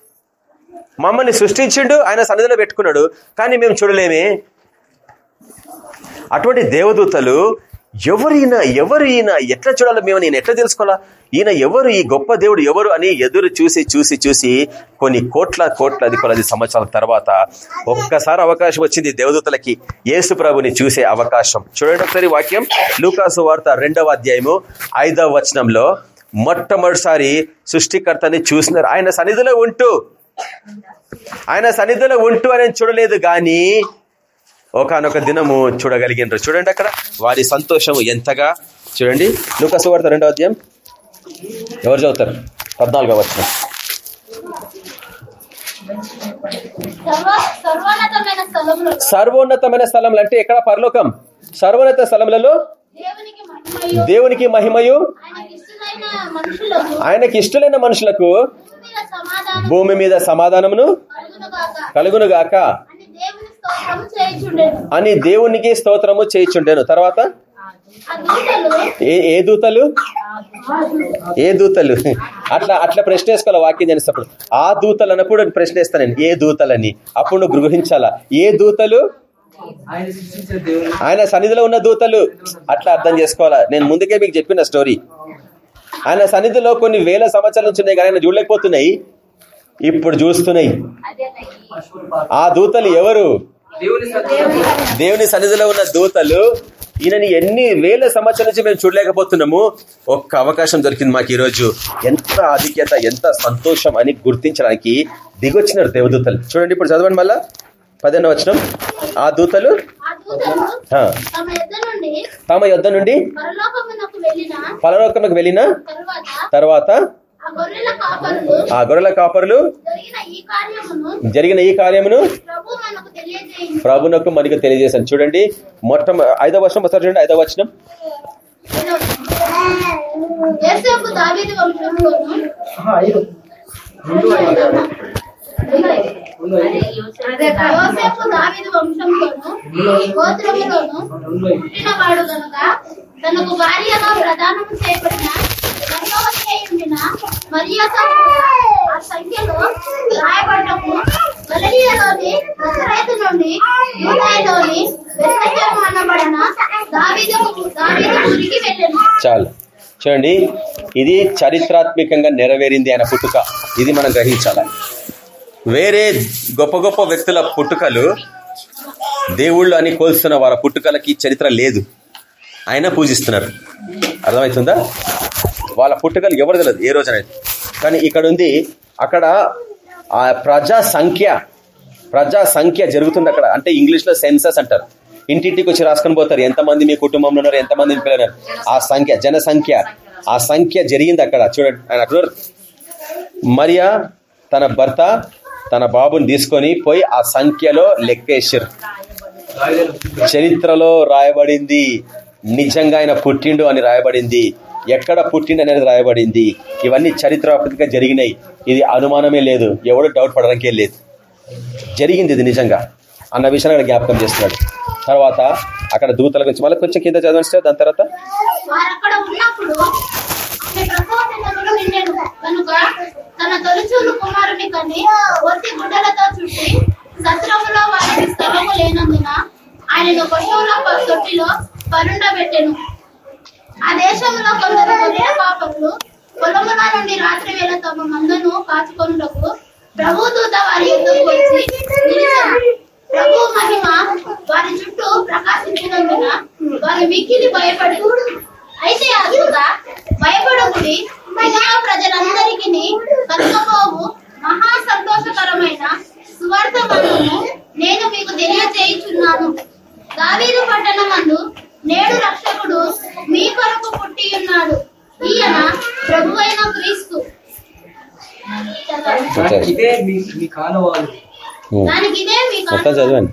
మమ్మల్ని సృష్టించిండు ఆయన సన్నిధిలో పెట్టుకున్నాడు కానీ మేము చూడలేమే. అటువంటి దేవదూతలు ఎవరైనా ఎవరైనా ఎవరు ఈయన ఎట్లా చూడాలో మేము నేను ఎట్లా తెలుసుకోవాలా? ఈయన ఎవరు ఈ గొప్ప దేవుడు ఎవరు అని ఎదురు చూసి చూసి చూసి కొన్ని కోట్ల కోట్లది కొలది సంవత్సరాల తర్వాత ఒక్కసారి అవకాశం వచ్చింది దేవదూతలకి. యేసు ప్రభుని చూసే అవకాశం. చూడండి ఒకసారి వాక్యం. లూకాసు వార్త రెండవ అధ్యాయము ఐదవ వచనంలో మొట్టమొదటిసారి సృష్టికర్తని చూసినారు. ఆయన సన్నిధిలో ఉంటూ ఆయన సన్నిధిలో ఉంటూ అని చూడలేదు కానీ ఒకనొక దినము చూడగలిగినారు. చూడండి అక్కడ వారి సంతోషం ఎంతగా? చూడండి లూకసు వార్త రెండవ అధ్యాయం. ఎవరు చదువుతారు? పద్నాలుగో వచ్చిన సర్వోన్నతమైన స్థలం అంటే ఎక్కడ? పరలోకం. సర్వోన్నత స్థలములలో దేవునికి మహిమయు. ఆయనకి ఇష్టలైన మనుషులకు భూమి మీద సమాధానమును కలుగునుగాక. అని దేవునికి స్తోత్రము చేయించుండేను. తర్వాత? ఏ దూతలు? ఏ దూతలు? అట్లా అట్లా ప్రశ్న వేసుకోవాలి వాక్యం చేసినప్పుడు ఆ దూతలు అన్నప్పుడు ప్రశ్న వేస్తాను నేను. ఏ దూతలని? అప్పుడు నువ్వు గృహించాలా ఏ దూతలు? ఆయన సన్నిధిలో ఉన్న దూతలు. అట్లా అర్థం చేసుకోవాలా? నేను ముందుకే మీకు చెప్పిన స్టోరీ. ఆయన సన్నిధిలో కొన్ని వేల సంవత్సరాల నుంచి ఉన్నాయి కానీ ఆయన చూడలేకపోతున్నాయి. ఇప్పుడు చూస్తున్నాయి. ఆ దూతలు ఎవరు? దేవుని సన్నిధిలో ఉన్న దూతలు. ఈయనని ఎన్ని వేల సంవత్సరాల నుంచి మేము చూడలేకపోతున్నాము. ఒక్క అవకాశం దొరికింది మాకు ఈరోజు. ఎంత ఆధిక్యత ఎంత సంతోషం అని గుర్తించడానికి దిగొచ్చినారు దేవదూతలు. చూడండి ఇప్పుడు చదవండి మళ్ళా. పదిహేను వచ్చిన ఆ దూతలు? తమ యుద్ధ నుండి తమ యొద్ద నుండి? పరలోకమునకు వెళ్ళిన తర్వాత ఆ గొర్రెల కాపరులు జరిగిన ఈ కార్యమును ప్రభునకు మనకు తెలియజేశాను. చూడండి మొట్ట ఐదవ వచనం ఒకసారి చూడండి ఐదవ వచనం. గోత్రములోను పుట్టినవాడు గనుక తనకు భార్యగా ప్రదానము చేయబడిన ఆ సంఖ్యలో నజరేతు నుండి అనబడిన దావీదు దావీదు ఊరికి చాలు. చూడండి ఇది చరిత్రాత్మకంగా నెరవేరింది ఆయన పుట్టుక. ఇది మనం గ్రహించాలి. వేరే గొప్ప గొప్ప వ్యక్తుల పుట్టుకలు దేవుళ్ళు అని కోల్స్తున్న వారి పుట్టుకలకి చరిత్ర లేదు. ఆయన పూజిస్తున్నారు. అర్థమవుతుందా? వాళ్ళ పుట్టుకలు ఎవరు తెలియదు ఏ రోజునైతే కానీ ఇక్కడ ఉంది అక్కడ ఆ ప్రజా సంఖ్య ప్రజా సంఖ్య జరుగుతుంది అక్కడ. అంటే ఇంగ్లీష్లో సెన్సస్ అంటారు. ఇంటింటికి వచ్చి రాసుకొని పోతారు. ఎంతమంది మీ కుటుంబంలో ఉన్నారు ఎంతమంది పిల్లలు ఆ సంఖ్య జనసంఖ్య. ఆ సంఖ్య జరిగింది అక్కడ. చూడండి ఆయన అక్కడ మరియా తన భర్త తన బాబుని తీసుకొని పోయి ఆ సంఖ్యలో లెక్కేశారు. చరిత్రలో రాయబడింది. నిజంగా ఆయన పుట్టిండు అని రాయబడింది. ఎక్కడ పుట్టిండు అనేది రాయబడింది. ఇవన్నీ చరిత్రాత్మకంగా జరిగినాయి. ఇది అనుమానమే లేదు. ఎవడు డౌట్ పడడానికే లేదు. జరిగింది ఇది నిజంగా. అన్న విషయాన్ని అక్కడ జ్ఞాపకం చేస్తున్నాడు. తర్వాత అక్కడ దూతల గురించి మళ్ళీ కొంచెం కింద చదవచ్చు దాని తర్వాత. తన తొలిచూలు కుమారుని కని గుడ్డలతో చుట్టి సత్రములో వారికి స్థలము లేనందున ఆయనను పశువుల తొట్టిలో పరుండబెట్టెను ఆ దేశంలో కొందరు గొర్రెల కాపరులు పొలముల నుండి రాత్రి వేళ తమ మందును కాచుకొనుటకు ప్రభు దూత వారి యుద్ధకు వచ్చి ప్రభు మహిమ వారి చుట్టూ ప్రకాశించినందున వారు మిక్కిలి భయపడి అయితే ఆ దూత భయపడకుడి మిగిలిన ప్రజలందరికీ కలుగబోవు మహా సంతోషకరమైన సువార్తమను నేను మీకు తెలియజేయుచున్నాను. దావీదు పట్టణమందు నేడు రక్షకుడు మీ కొరకు పుట్టి ఉన్నాడు. ఈయన ప్రభు అయిన క్రీస్తు. ఇదే మీ మీ కానవాళ్ళు ఉమ్. దానికి ఇదే మీ మొత్తం చదవండి.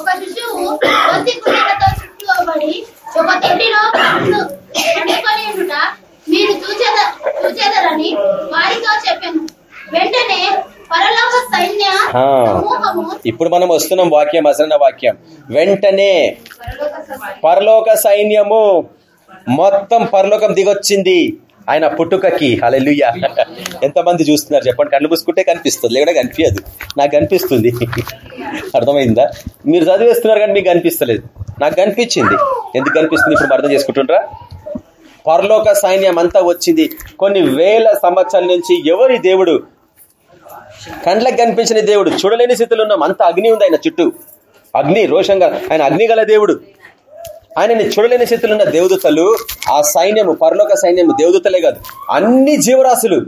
ఒక శిశువు ఒత్తి గుడ్డలతో చుట్టుకోబడి ఒక తొట్టిలో పండు పండుకొని ఉండుట మీరు చూచెద చూచెదరని వారితో చెప్పాను. వెంటనే ఇప్పుడు మనం వస్తున్నాం వాక్యం అసలైన వాక్యం. వెంటనే పరలోక సైన్యము మొత్తం పరలోకం దిగొచ్చింది ఆయన పుట్టుకకి. హలెలుయ్య ఎంతమంది చూస్తున్నారు చెప్పండి. కళ్ళు మూసుకుంటే కనిపిస్తుంది. లేకుండా కనిపించదు నాకు కనిపిస్తుంది. అర్థమైందా? మీరు చదివేస్తున్నారు కానీ మీకు కనిపిస్తలేదు. నాకు కనిపించింది. ఎందుకు కనిపిస్తుంది? ఇప్పుడు అర్థం చేసుకుంటుండ్రా? పరలోక సైన్యం అంతా వచ్చింది. కొన్ని వేల సంవత్సరాల నుంచి ఎవరి దేవుడు కండ్లకు కనిపించిన దేవుడు. చూడలేని స్థితిలో ఉన్నాం. అంత అగ్ని ఉంది ఆయన చుట్టూ. అగ్ని రోషంగా ఆయన అగ్ని గల దేవుడు. ఆయనని చూడలేని స్థితిలో ఉన్న దేవదూతలు ఆ సైన్యము పరలోక సైన్యము దేవదూతలే కాదు. అన్ని జీవరాశులు.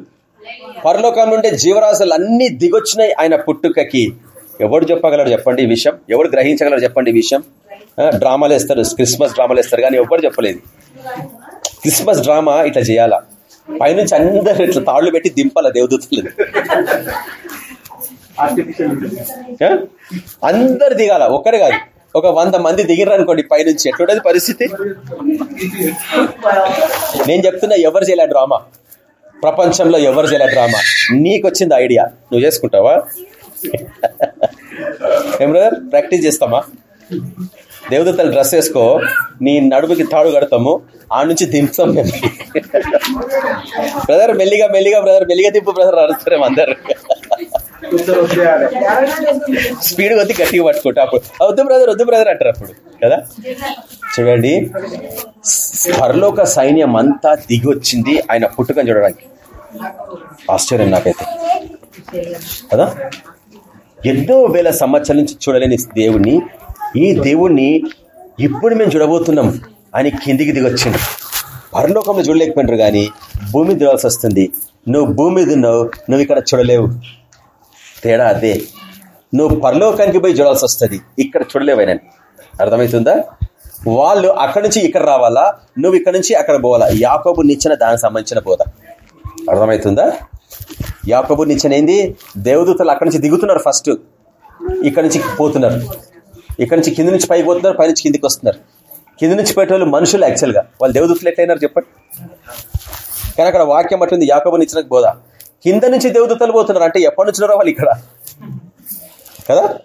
పరలోకం నుండి జీవరాశులు అన్ని దిగొచ్చినాయి ఆయన పుట్టుకకి. ఎవడు చెప్పగలరు చెప్పండి ఈ విషయం? ఎవడు గ్రహించగలరు చెప్పండి ఈ విషయం? డ్రామాలు వేస్తారు. క్రిస్మస్ డ్రామాలు వేస్తారు కానీ ఎవరు చెప్పలేదు. క్రిస్మస్ డ్రామా ఇట్లా చేయాలా? పైనుంచి అందరు ఇట్లా తాళ్ళు పెట్టి దింపాల దేవదూతలు? అందరు దిగాల ఒక్కరే కాదు. ఒక వంద మంది దిగిర్రు అనుకోండి పైనుంచి. ఎట్లుండదు పరిస్థితి? నేను చెప్తున్నా ఎవరు చేయలే డ్రామా? ప్రపంచంలో ఎవరు చేయలే డ్రామా? నీకు వచ్చింది ఐడియా. నువ్వు చేసుకుంటావా? ఏం ప్రాక్టీస్ చేస్తామా? దేవదత్తలు డ్రెస్ వేసుకో నీ నడుముకి తాడు కడతాము ఆ నుంచి దింపుతాం మేము. బ్రదర్ మెల్లిగా మెల్లిగా బ్రదర్ మెల్లిగా తిప్పు బ్రదర్ అరుస్తారేమో అందరు. స్పీడ్ కొద్ది గట్టిగా పట్టుకుంటా అప్పుడు. వద్దు బ్రదర్ వద్దు బ్రదర్ అంటారు అప్పుడు కదా? చూడండి పరలోక సైన్యం అంతా దిగి వచ్చింది ఆయన పుట్టుకని చూడడానికి. ఆశ్చర్యం నాకైతే. కదా? ఎన్నో వేల సంవత్సరాల నుంచి చూడలేని దేవుణ్ణి. ఈ దేవుణ్ణి ఇప్పుడు మేము చూడబోతున్నాం. అని కిందికి దిగొచ్చింది పరలోకంలో చూడలేకపోయినారు కానీ భూమి చూడాల్సి వస్తుంది. నువ్వు భూమి మీద ఉన్నావు నువ్వు ఇక్కడ చూడలేవు. తేడా అదే. నువ్వు పరలోకానికి పోయి చూడాల్సి వస్తుంది. ఇక్కడ చూడలేవు చూడలేవైనా అర్థమవుతుందా? వాళ్ళు అక్కడి నుంచి ఇక్కడ రావాలా? నువ్వు ఇక్కడ నుంచి అక్కడ పోవాలా? యాకబు నిచ్చిన దానికి సంబంధించిన బోధ. అర్థమవుతుందా? యాకబు నిచ్చిన ఏంది? దేవదూతలు అక్కడి నుంచి దిగుతున్నారు ఫస్ట్ ఇక్కడ నుంచి పోతున్నారు. ఇక్కడ నుంచి కింద నుంచి పైకి పోతున్నారు పై నుంచి కిందికి వస్తున్నారు. కింద నుంచి పెట్టేవాళ్ళు మనుషులు యాక్చువల్గా వాళ్ళు దేవదూతలు ఎట్లయినారు చెప్పండి. కానీ అక్కడ వాక్యం అట్లుంది యాకబుని ఇచ్చిన బోధ. కింద నుంచి దేవదూతలు పోతున్నారు. అంటే ఎప్పటి నుంచి రావాలి ఇక్కడ. కదా?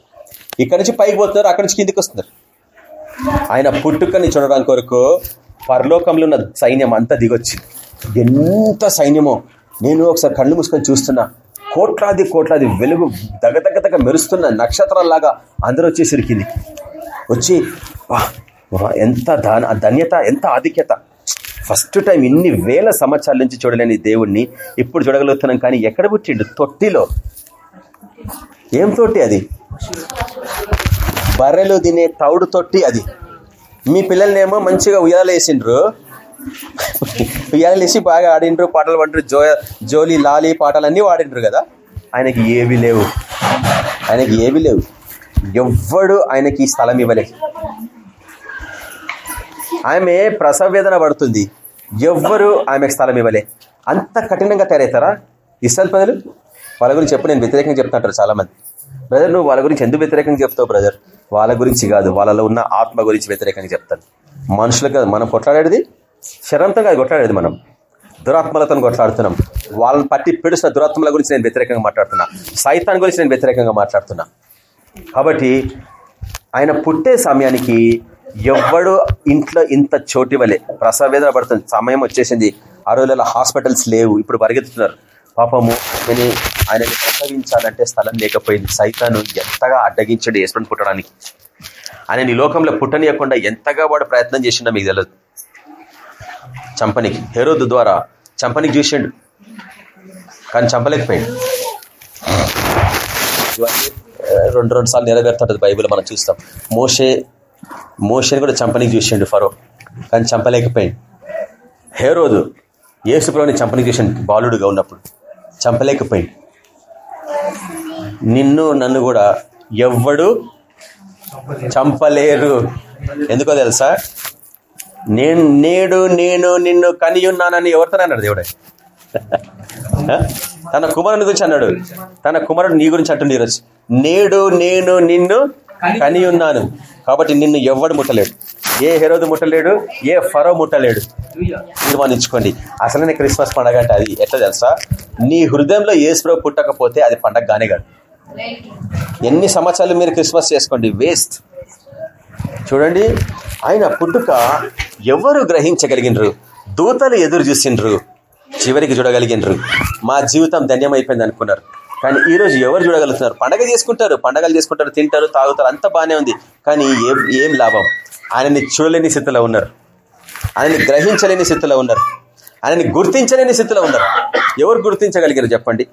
ఇక్కడ నుంచి పైకి పోతున్నారు అక్కడి నుంచి కిందికి వస్తున్నారు. ఆయన పుట్టుకని చూడడానికి కొరకు పరలోకంలో ఉన్న సైన్యం అంతా దిగొచ్చింది. ఎంత సైన్యమో. నేను ఒకసారి కళ్ళు మూసుకొని చూస్తున్నా. కోట్లాది కోట్లాది వెలుగు దగ్గ దగ్గ మెరుస్తున్న నక్షత్రాల్లాగా అందరూ వచ్చేసి ఇరికింది వచ్చి ఎంత దాన ధన్యత ఎంత ఆధిక్యత. ఫస్ట్ టైం ఇన్ని వేల సంవత్సరాల నుంచి చూడలేని దేవుణ్ణి ఇప్పుడు చూడగలుగుతున్నాం కానీ ఎక్కడ పుట్టిండు? తొట్టిలో. ఏం తొట్టి అది? బర్రెలు తినే తౌడు తొట్టి అది. మీ పిల్లల్నేమో మంచిగా ఉయ్యాలేసిండ్రు ఉయ్యాలేసి బాగా ఆడిండ్రు పాటలు పాడిండ్రు జో జోలి లాలి పాటలు అన్నీ వాడిండ్రు కదా. ఆయనకి ఏవి లేవు. ఆయనకి ఏవి లేవు. ఎవ్వడు ఆయనకి ఈ స్థలం ఇవ్వలేదు. ఆమె ప్రసవ వేదన పడుతుంది. ఎవ్వరు ఆమెకు స్థలం ఇవ్వలే. అంత కఠినంగా తయారవుతారా? ఇస్రాయల్ ప్రజలు వాళ్ళ గురించి చెప్పు నేను వ్యతిరేకంగా చెప్తుంటారు చాలా మంది బ్రదర్ నువ్వు వాళ్ళ గురించి ఎందుకు వ్యతిరేకంగా చెప్తావు బ్రదర్? వాళ్ళ గురించి కాదు వాళ్ళలో ఉన్న ఆత్మ గురించి వ్యతిరేకంగా చెప్తాను. మనుషులకు కాదు మనం కొట్లాడేది? శరంతో కాదు కొట్లాడేది మనం. దురాత్మలతో కొట్లాడుతున్నాం. వాళ్ళని పట్టి పిడుస్తున్న దురాత్మల గురించి నేను వ్యతిరేకంగా మాట్లాడుతున్నా. సైతాన్ గురించి నేను వ్యతిరేకంగా మాట్లాడుతున్నా. కాబట్టి ఆయన పుట్టే సమయానికి ఎవ్వడు ఇంట్లో ఇంత చోటివలే ప్రసవేదన పడుతుంది. సమయం వచ్చేసింది. ఆ రోజులలో హాస్పిటల్స్ లేవు. ఇప్పుడు పరిగెత్తుతున్నారు. పాపము నేను ఆయనని ప్రసవించాలంటే స్థలం లేకపోయింది. సైతాను ఎంతగా అడ్డగించాడు యేసుని పుట్టడానికి. ఆయన ఈ లోకంలో పుట్టనీయకుండా ఎంతగా వాడు ప్రయత్నం చేసిండో మీకు తెలియదు చంపనికి. హెరోదు ద్వారా చంపనికి చూసిండు. కానీ చంపలేకపోయిండు. ఇవన్నీ రెండు రెండు సార్లు నెరవేరుతుంటది బైబిల్ మనం చూస్తాం. మోషే మోషన్ కూడా చంపనికి చూసిండు ఫరో కానీ చంపలేకపోయింది హేరోదు యేసుప్రభుని చంపని చూసిండు బాలుడుగా ఉన్నప్పుడు. చంపలేకపోయింది నిన్ను నన్ను కూడా ఎవ్వడు చంపలేరు. ఎందుకో తెలుసా? నేను నేడు నేను నిన్ను కనియున్నానని ఎవరితో అన్నాడు దేవుడే. తన కుమారుని గురించి అన్నాడు. తన కుమారుడు నీ గురించి అంటుండే ఈరోజు. నేడు నేను నిన్ను కని ఉన్నాను. కాబట్టి నిన్ను ఎవ్వడు ముట్టలేడు. ఏ హెరోదు ముట్టలేడు ఏ ఫరో ముట్టలేడు. తీర్మానించుకోండి. అసలనే క్రిస్మస్ పండగ అంటే అది ఎట్లా తెలుసా? నీ హృదయంలో ఏసుప్రభు పుట్టకపోతే అది పండగ గానే కాదు. ఎన్ని సంవత్సరాలు మీరు క్రిస్మస్ చేసుకోండి? వేస్ట్. చూడండి. ఆయన పుట్టుక ఎవరు గ్రహించగలిగినరు? దూతలు ఎదురు చూసిండ్రు. చివరికి చూడగలిగినరు. మా జీవితం ధన్యమైపోయింది అనుకున్నారు. కానీ ఈ రోజు ఎవరు చూడగలుగుతున్నారు పండగ చేసుకుంటారు పండగలు చేసుకుంటారు తింటారు తాగుతారు అంత బాగానే ఉంది. కానీ ఏం ఏం లాభం? ఆయనని చూడలేని స్థితిలో ఉన్నారు. ఆయనని గ్రహించలేని స్థితిలో ఉన్నారు. ఆయనని గుర్తించలేని స్థితిలో ఉన్నారు. ఎవరు గుర్తించగలిగారు చెప్పండి?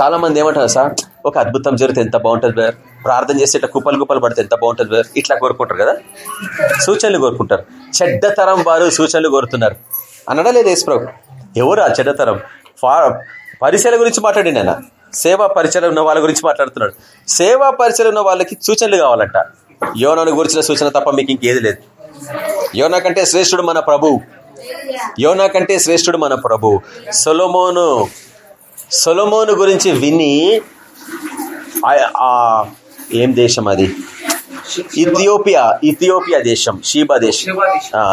చాలా మంది ఏమంటారు సార్ ఒక అద్భుతం జరిగితే ఎంత బాగుంటుంది బ్రదర్ ప్రార్థన చేస్తే ఇట్లా కుప్పలు కుప్పలు పడితే ఎంత బాగుంటుంది బ్రదర్ ఇట్లా కోరుకుంటారు కదా? సూచనలు కోరుకుంటారు. చెడ్డతరం వారు సూచనలు కోరుతున్నారు. అనడా లేదు ఎవరు ఆ చెడ్డతరం పరిచయాల గురించి మాట్లాడిండి ఆయన సేవా పరిచయాలు ఉన్న వాళ్ళ గురించి మాట్లాడుతున్నాడు. సేవా పరిచయాలు ఉన్న వాళ్ళకి సూచనలు కావాలంట. యోనాను గురించిన సూచన తప్ప మీకు ఇంకేది లేదు. యోనా కంటే శ్రేష్ఠుడు మన ప్రభు. యోనా కంటే శ్రేష్ఠుడు మన ప్రభు. సొలమోను. సొలమోను గురించి విని ఏం దేశం అది? ఇథియోపియా. ఇథియోపియా దేశం. షీబా దేశం.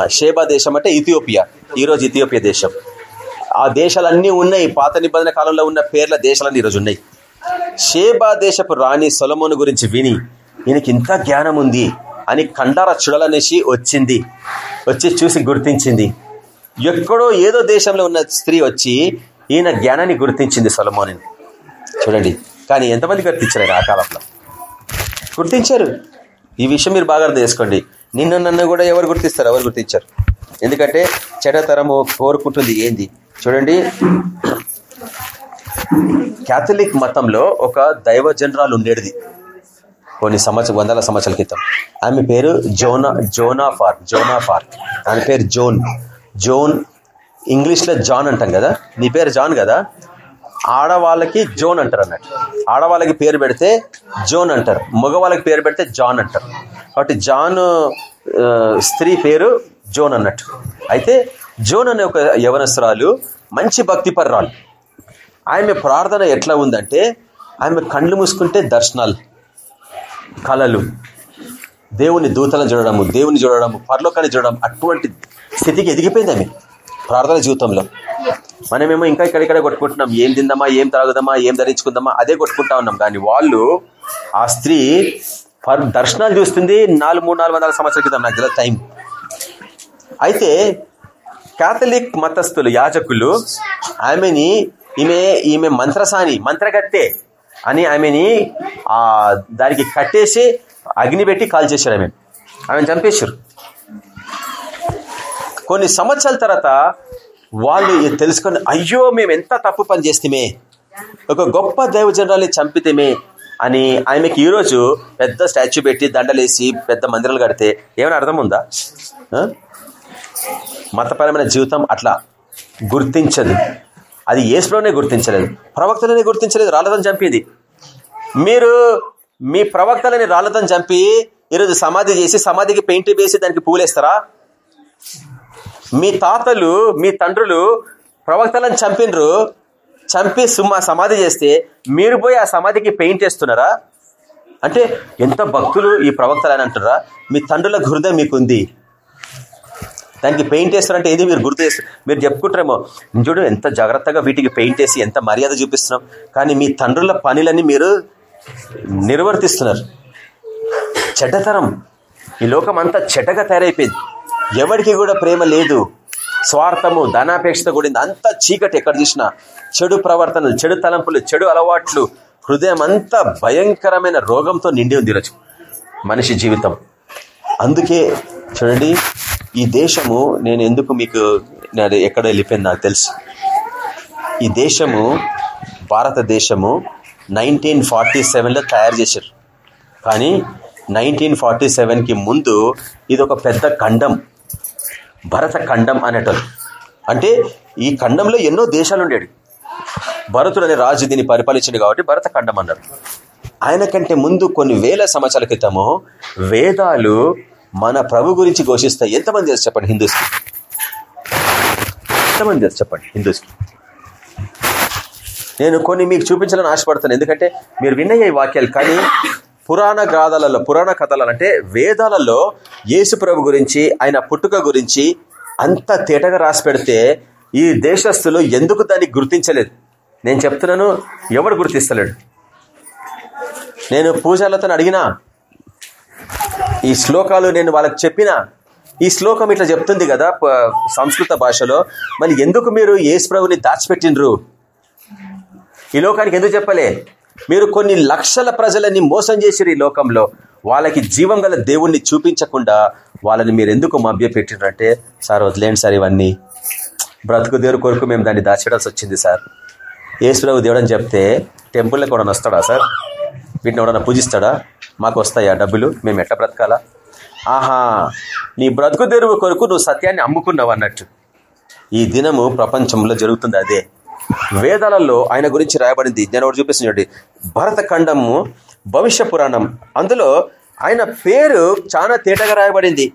షేబా దేశం అంటే ఇథియోపియా. ఈరోజు ఇథియోపియా దేశం. ఆ దేశాలన్నీ ఉన్నాయి. పాత నిబంధన కాలంలో ఉన్న పేర్ల దేశాలన్నీ ఈరోజు ఉన్నాయి. షేబా దేశపు రాణి సొలమోను గురించి విని ఈయనకి ఇంత జ్ఞానం ఉంది అని కండార చూడాలనేసి వచ్చింది. వచ్చి చూసి గుర్తించింది. ఎక్కడో ఏదో దేశంలో ఉన్న స్త్రీ వచ్చి ఈయన జ్ఞానాన్ని గుర్తించింది సొలమోని చూడండి. కానీ ఎంతమంది గుర్తించారు ఆ కాలంలో? గుర్తించారు. ఈ విషయం మీరు బాగా అర్థం చేసుకోండి. నిన్ను నన్ను కూడా ఎవరు గుర్తిస్తారు? ఎవరు గుర్తించారు? ఎందుకంటే చెడతరము కోరుకుంటుంది ఏంది? చూడండి. క్యాథలిక్ మతంలో ఒక దైవ జనరాలు ఉండేది కొన్ని సంవత్సరం వందల సంవత్సరాల క్రితం. ఆమె పేరు జోనా జోనా ఫార్క్ జోనా ఫార్క్ ఆమె పేరు జోన్. జోన్ ఇంగ్లీష్లో జాన్ అంటాం కదా? నీ పేరు జాన్ కదా? ఆడవాళ్ళకి జోన్ అంటారు అన్నట్టు. ఆడవాళ్ళకి పేరు పెడితే జోన్ అంటారు. మగవాళ్ళకి పేరు పెడితే జాన్ అంటారు. కాబట్టి జాన్ స్త్రీ పేరు జోన్ అన్నట్టు. అయితే జోన్ అనే ఒక యవనస్త్రాలు మంచి భక్తిపర్రాలు. ఆమె ప్రార్థన ఎట్లా ఉందంటే ఆమె కళ్ళు మూసుకుంటే దర్శనాలు కళలు దేవుని దూతలను చూడడము దేవుని చూడడము పరలోకాన్ని చూడడం అటువంటి స్థితికి ఎదిగిపోయింది ఆమె ప్రార్థన జీవితంలో. మనమేమో ఇంకా ఇక్కడిక్కడ కొట్టుకుంటున్నాం. ఏం తిందామా ఏం తాగుదామా ఏం ధరించుకుందామా అదే కొట్టుకుంటా ఉన్నాం. కానీ వాళ్ళు ఆ స్త్రీ పర్- దర్శనాలు చూస్తుంది నాలుగు మూడు నాలుగు వందల సంవత్సరాల క్రితం నాకు తెలియదు టైం. అయితే కాథలిక్ మతస్థులు యాజకులు ఆమెని ఈమె ఈమె మంత్రసాని మంత్రగత్తే అని ఆమెని ఆ దానికి కట్టేసి అగ్ని పెట్టి కాల్ చేశారు ఆమె. ఆమెను చంపేశారు. కొన్ని సంవత్సరాల తర్వాత వాళ్ళు తెలుసుకొని అయ్యో మేము ఎంత తప్పు పని చేస్తేమే ఒక గొప్ప దైవజనరాల్ని చంపితేమే అని ఆమెకి ఈరోజు పెద్ద స్టాచ్యూ పెట్టి దండలేసి పెద్ద మందిరాలు కడితే ఏమైనా అర్థం ఉందా? మతపరమైన జీవితం అట్లా గుర్తించదు. అది ఏసులోనే గుర్తించలేదు. ప్రవక్తలనే గుర్తించలేదు. రాళ్ళదని చంపేది. మీరు మీ ప్రవక్తలని రాళ్ళదని చంపి ఈరోజు సమాధి చేసి సమాధికి పెయింట్ వేసి దానికి పూలేస్తారా? మీ తాతలు మీ తండ్రులు ప్రవక్తలను చంపినరు. చంపి సుమ్మా సమాధి చేస్తే మీరు పోయి ఆ సమాధికి పెయింట్ వేస్తున్నారా? అంటే ఎంత భక్తులు ఈ ప్రవక్తలు అని అంటారా మీ తండ్రుల హృదయం మీకుంది. దానికి పెయింట్ వేస్తారంటే ఏది మీరు గుర్తు చేస్తారు? మీరు చెప్పుకుంటారేమో చూడు ఎంత జాగ్రత్తగా వీటికి పెయింట్ వేసి ఎంత మర్యాద చూపిస్తున్నాం కానీ మీ తండ్రుల పనులన్నీ మీరు నిర్వర్తిస్తున్నారు. చెడ్డతరం. ఈ లోకం అంతా చెడ్డగా తయారైపోయింది. ఎవరికి కూడా ప్రేమ లేదు. స్వార్థము ధనాపేక్షత కూడింది. అంత చీకటి ఎక్కడ చూసినా. చెడు ప్రవర్తనలు చెడు తలంపులు చెడు అలవాట్లు హృదయం అంతా భయంకరమైన రోగంతో నిండి ఉంది ఈరోజు మనిషి జీవితం. అందుకే చూడండి ఈ దేశము నేను ఎందుకు మీకు నేను ఎక్కడ వెళ్ళిపోయింది నాకు తెలుసు. ఈ దేశము భారతదేశము నైన్టీన్ ఫార్టీ సెవెన్లో తయారు చేశారు. కానీ నైన్టీన్ ఫార్టీ సెవెన్కి ముందు ఇది ఒక పెద్ద ఖండం భరత ఖండం అనేటోళ్ళు. అంటే ఈ ఖండంలో ఎన్నో దేశాలు ఉండేవి. భరతుడు అనే రాజు దీన్ని పరిపాలించింది కాబట్టి భరత ఖండం అన్నారు. ఆయన కంటే ముందు కొన్ని వేల సంవత్సరాల క్రితము వేదాలు మన ప్రభు గురించి ఘోషిస్తే ఎంతమంది తెలుసు చెప్పండి హిందూస్కి? ఎంతమంది తెలుసు చెప్పండి హిందూస్కి? నేను కొన్ని మీకు చూపించాలని ఆశపడతాను ఎందుకంటే మీరు విన్నయ్యే ఈ వాక్యాలు కానీ పురాణ గాథలలో పురాణ కథలు అంటే వేదాలలో యేసు ప్రభు గురించి ఆయన పుట్టుక గురించి అంత తేటగా రాసి పెడితే ఈ దేశస్తులు ఎందుకు దాన్ని గుర్తించలేదు? నేను చెప్తున్నాను ఎవడు గుర్తిస్తలేడు? నేను పూజలతో అడిగినా ఈ శ్లోకాలు నేను వాళ్ళకి చెప్పిన ఈ శ్లోకం ఇట్లా చెప్తుంది కదా సంస్కృత భాషలో. మరి ఎందుకు మీరు యేసు ప్రభుని దాచిపెట్టిండ్రు? ఈ లోకానికి ఎందుకు చెప్పలే? మీరు కొన్ని లక్షల ప్రజలని మోసం చేసిరు ఈ లోకంలో. వాళ్ళకి జీవం గల దేవుణ్ణి చూపించకుండా వాళ్ళని మీరు ఎందుకు మభ్యపెట్టినారంటే సార్ వదిలేండి సార్ ఇవన్నీ. బ్రతుకు దేవుడు కొరకు మేము దాన్ని దాచేయాల్సి వచ్చింది సార్. ఏసురావు దేవుడు అని చెప్తే టెంపుల్లో కూడా వస్తాడా సార్? వీటిని ఎవడన్నా పూజిస్తాడా? మాకు వస్తాయా డబ్బులు? మేము ఎట్లా బ్రతకాలా? ఆహా నీ బ్రతుకు తెరువు కొరకు నువ్వు సత్యాన్ని అమ్ముకున్నావు అన్నట్టు. ఈ దినము ప్రపంచంలో జరుగుతుంది అదే. వేదాలలో ఆయన గురించి రాయబడింది. నేను ఒకటి చూపిస్తుంది భరత ఖండము భవిష్య పురాణం. అందులో ఆయన పేరు చాలా తేటగా రాయబడింది.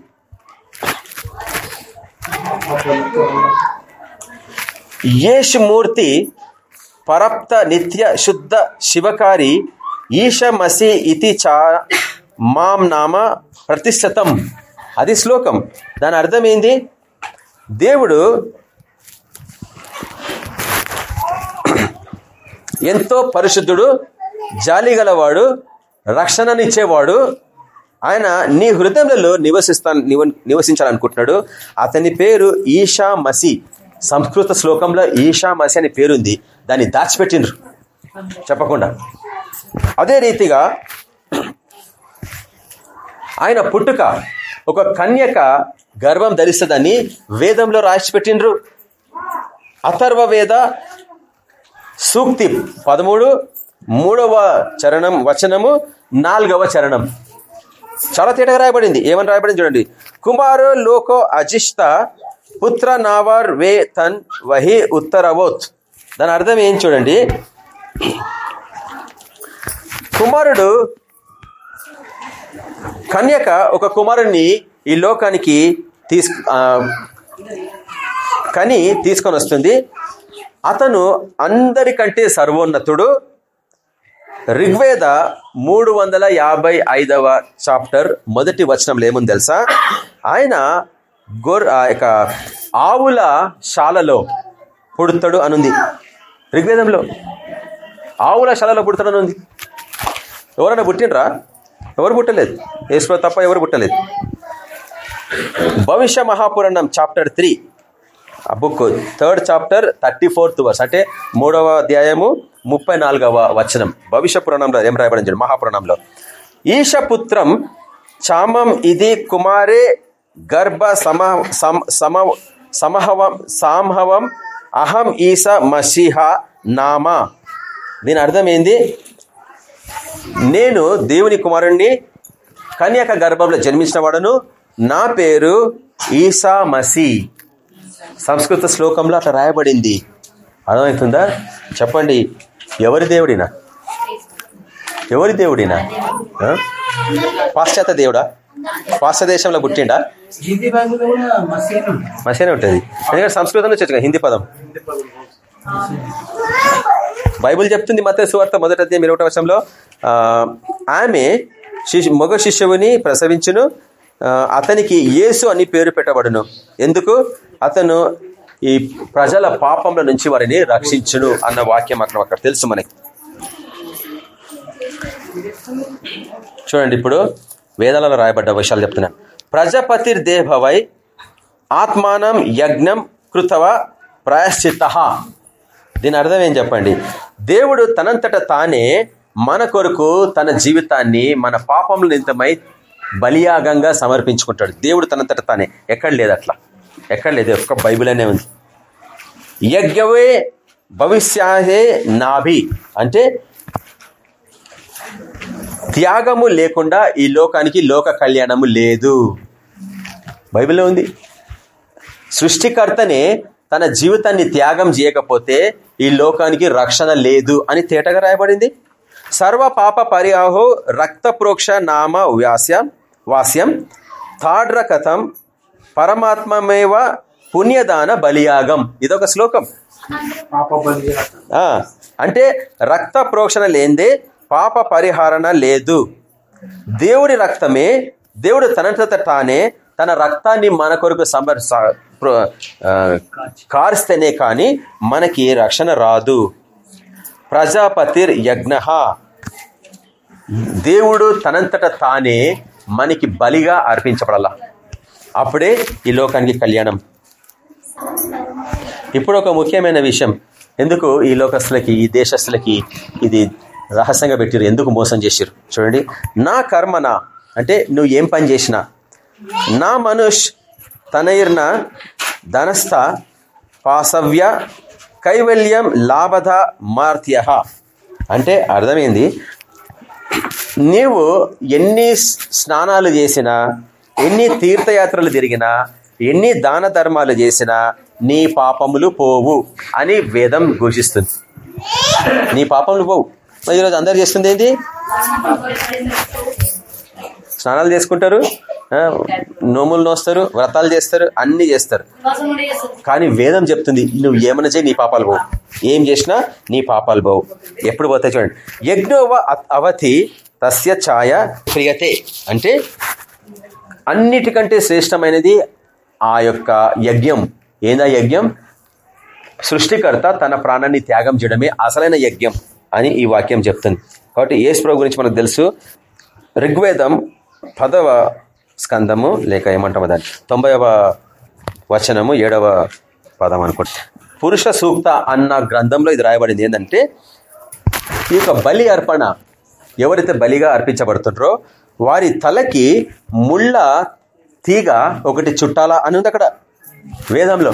యేషుమూర్తి పరప్త నిత్య శుద్ధ శివకారి ఈష మసి ఇతి చా మాం నామ ప్రతిష్టతం అది శ్లోకం. దాని అర్థం ఏంది? దేవుడు ఎంతో పరిశుద్ధుడు జాలి గలవాడు రక్షణనిచ్చేవాడు. ఆయన నీ హృదయంలో నివసిస్తా నివ- నివసించాలనుకుంటున్నాడు. అతని పేరు ఈషా మసి. సంస్కృత శ్లోకంలో ఈషా మసి అనే పేరుంది. దాన్ని దాచిపెట్టిండ్రు. చెప్పకుండా. అదే రీతిగా ఆయన పుట్టుక ఒక కన్యక గర్వం ధరిస్తుందని వేదంలో రాసి పెట్టిండ్రు. అథర్వ వేద సూక్తి పదమూడు మూడవ చరణం వచనము నాలుగవ చరణం. చాలా తేటగా రాయబడింది. ఏమని రాయబడింది చూడండి. కుమారు లోకో అజిష్ట పుత్ర నావర్ వే తన్ వహి ఉత్తరవోత్. దాని అర్థం ఏం చూడండి? కుమారుడు కన్యక ఒక కుమారుణ్ణి ఈ లోకానికి తీసు కని తీసుకొని వస్తుంది. అతను అందరికంటే సర్వోన్నతుడు. ఋగ్వేద మూడు వందల యాభై ఐదవ చాప్టర్ మొదటి వచనంలో ఏముంది తెలుసా? ఆయన గొర్ యొక్క ఆవుల శాలలో పుడతాడు అనుంది. ఋగ్వేదంలో ఆవుల శాలలో పుడతాడు అనుంది. ఎవరైనా పుట్టినరా ఎవరు పుట్టలేదు. ఈశ్వర తప్ప ఎవరు పుట్టలేదు. Bhavishya Mahapuranam chapter three. ఆ book third chapter thirty fourth verse. అంటే మూడవ అధ్యాయము ముప్పై నాలుగవ వచనం. భవిష్య పురాణంలో ఏం రాయబడింది మహాపురాణంలో. ఈశపుత్రం చామం ఇది కుమారే గర్భ సమ సమ సమహవం సాంహవం అహం ఈస మసీహ నామా. దీని అర్థం ఏంది? నేను దేవుని కుమారుణ్ణి కన్యక గర్భంలో జన్మించిన వాడను. నా పేరు ఈసా మసీ. సంస్కృత శ్లోకంలో అట్లా రాయబడింది. అర్థమవుతుందా? చెప్పండి. ఎవరి దేవుడినా? ఎవరి దేవుడినా? పాశ్చాత్య దేవుడా? పాశ్చాత్య దేశంలో పుట్టిండా? మంచిగానే ఉంటుంది ఎందుకంటే సంస్కృతం నుంచి వచ్చిన హిందీ పదం. బైబిల్ చెప్తుంది మత సువార్త మొదటి అధ్యాయం ఇరవై వర్షంలో ఆమె శిష్యు మగ శిష్యువుని ప్రసవించును అతనికి యేసు అని పేరు పెట్టబడును. ఎందుకు? అతను ఈ ప్రజల పాపంల నుంచి వారిని రక్షించును అన్న వాక్యం అక్కడ అక్కడ తెలుసు మనకి. చూడండి ఇప్పుడు వేదాలలో రాయబడ్డ విషయాలు చెప్తున్నాను ప్రజపతిర్ దేభవై ఆత్మానం యజ్ఞం కృతవ ప్రాయశ్చిత్త. దీని అర్థం ఏం చెప్పండి? దేవుడు తనంతట తానే మన కొరకు తన జీవితాన్ని మన పాపంలో నిమిత్తమై బలియాగంగా సమర్పించుకుంటాడు. దేవుడు తనంతట తానే. ఎక్కడ లేదు అట్లా. ఎక్కడ లేదు. ఒక్క బైబిల్ అనే ఉంది. యజ్ఞవే భవిష్యాహే నాభి. అంటే త్యాగము లేకుండా ఈ లోకానికి లోక కళ్యాణము లేదు. బైబిల్లో ఉంది. సృష్టికర్తనే తన జీవితాన్ని త్యాగం చేయకపోతే ఈ లోకానికి రక్షణ లేదు అని తేటగా రాయబడింది. సర్వ పాప పరిహాహో రక్త ప్రోక్ష నామ వ్యాస్యం వాస్యం తాడ్ర కథం పరమాత్మమేవ పుణ్యదాన బలియాగం. ఇదొక శ్లోకం. పాప బలి ఆ, అంటే రక్త ప్రోక్షణ లేదే పాప పరిహారణ లేదు. దేవుడి రక్తమే దేవుడు తనంతట తానే తన రక్తాన్ని మన కొరకు సమర్ కారిస్తేనే కానీ మనకి రక్షణ రాదు. ప్రజాపతిర్ యజ్ఞ దేవుడు తనంతట తానే మనకి బలిగా అర్పించబడాల. అప్పుడే ఈ లోకానికి కళ్యాణం. ఇప్పుడు ఒక ముఖ్యమైన విషయం. ఎందుకు ఈ లోకస్తులకి ఈ దేశస్తులకి ఇది రహస్యంగా పెట్టారు ఎందుకు మోసం చేశారు చూడండి. నా కర్మన? అంటే నువ్వు ఏం పని చేసినా? నా మనుష్ తనైర్న ధనస్థ పాసవ్య కైవల్యం లాభద మార్త్య. అంటే అర్థమైంది? నీవు ఎన్ని స్నానాలు చేసినా ఎన్ని తీర్థయాత్రలు తిరిగినా ఎన్ని దాన ధర్మాలు చేసినా నీ పాపములు పోవు అని వేదం ఘోషిస్తుంది. నీ పాపములు పోవు. ఈరోజు అందరు చేస్తుంది ఏంటి? స్నానాలు చేసుకుంటారు. నోములు నోస్తారు వ్రతాలు చేస్తారు అన్ని చేస్తారు. కానీ వేదం చెప్తుంది నువ్వు ఏమైనా చేయి నీ పాపాలు పోవు. ఏం చేసినా నీ పాపాలు పోవు. ఎప్పుడు పోతాయి చూడండి. యజ్ఞోవ అవతి తస్య ఛాయ క్రియతే. అంటే అన్నిటికంటే శ్రేష్టమైనది ఆ యొక్క యజ్ఞం. ఏందా యజ్ఞం? సృష్టికర్త తన ప్రాణాన్ని త్యాగం చేయడమే అసలైన యజ్ఞం అని ఈ వాక్యం చెప్తుంది. కాబట్టి యేసు గురించి మనకు తెలుసు. ఋగ్వేదం పదవ స్కందము లేక ఏమంటాము దాన్ని? తొంభైవ వచనము ఏడవ పదం అనుకుంటా. పురుష సూక్త అన్న గ్రంథంలో ఇది రాయబడింది ఏంటంటే ఈ యొక్క బలి అర్పణ ఎవరైతే బలిగా అర్పించబడుతుండ్రో వారి తలకి ముళ్ళ తీగ ఒకటి చుట్టాలా అని ఉంది అక్కడ వేదంలో.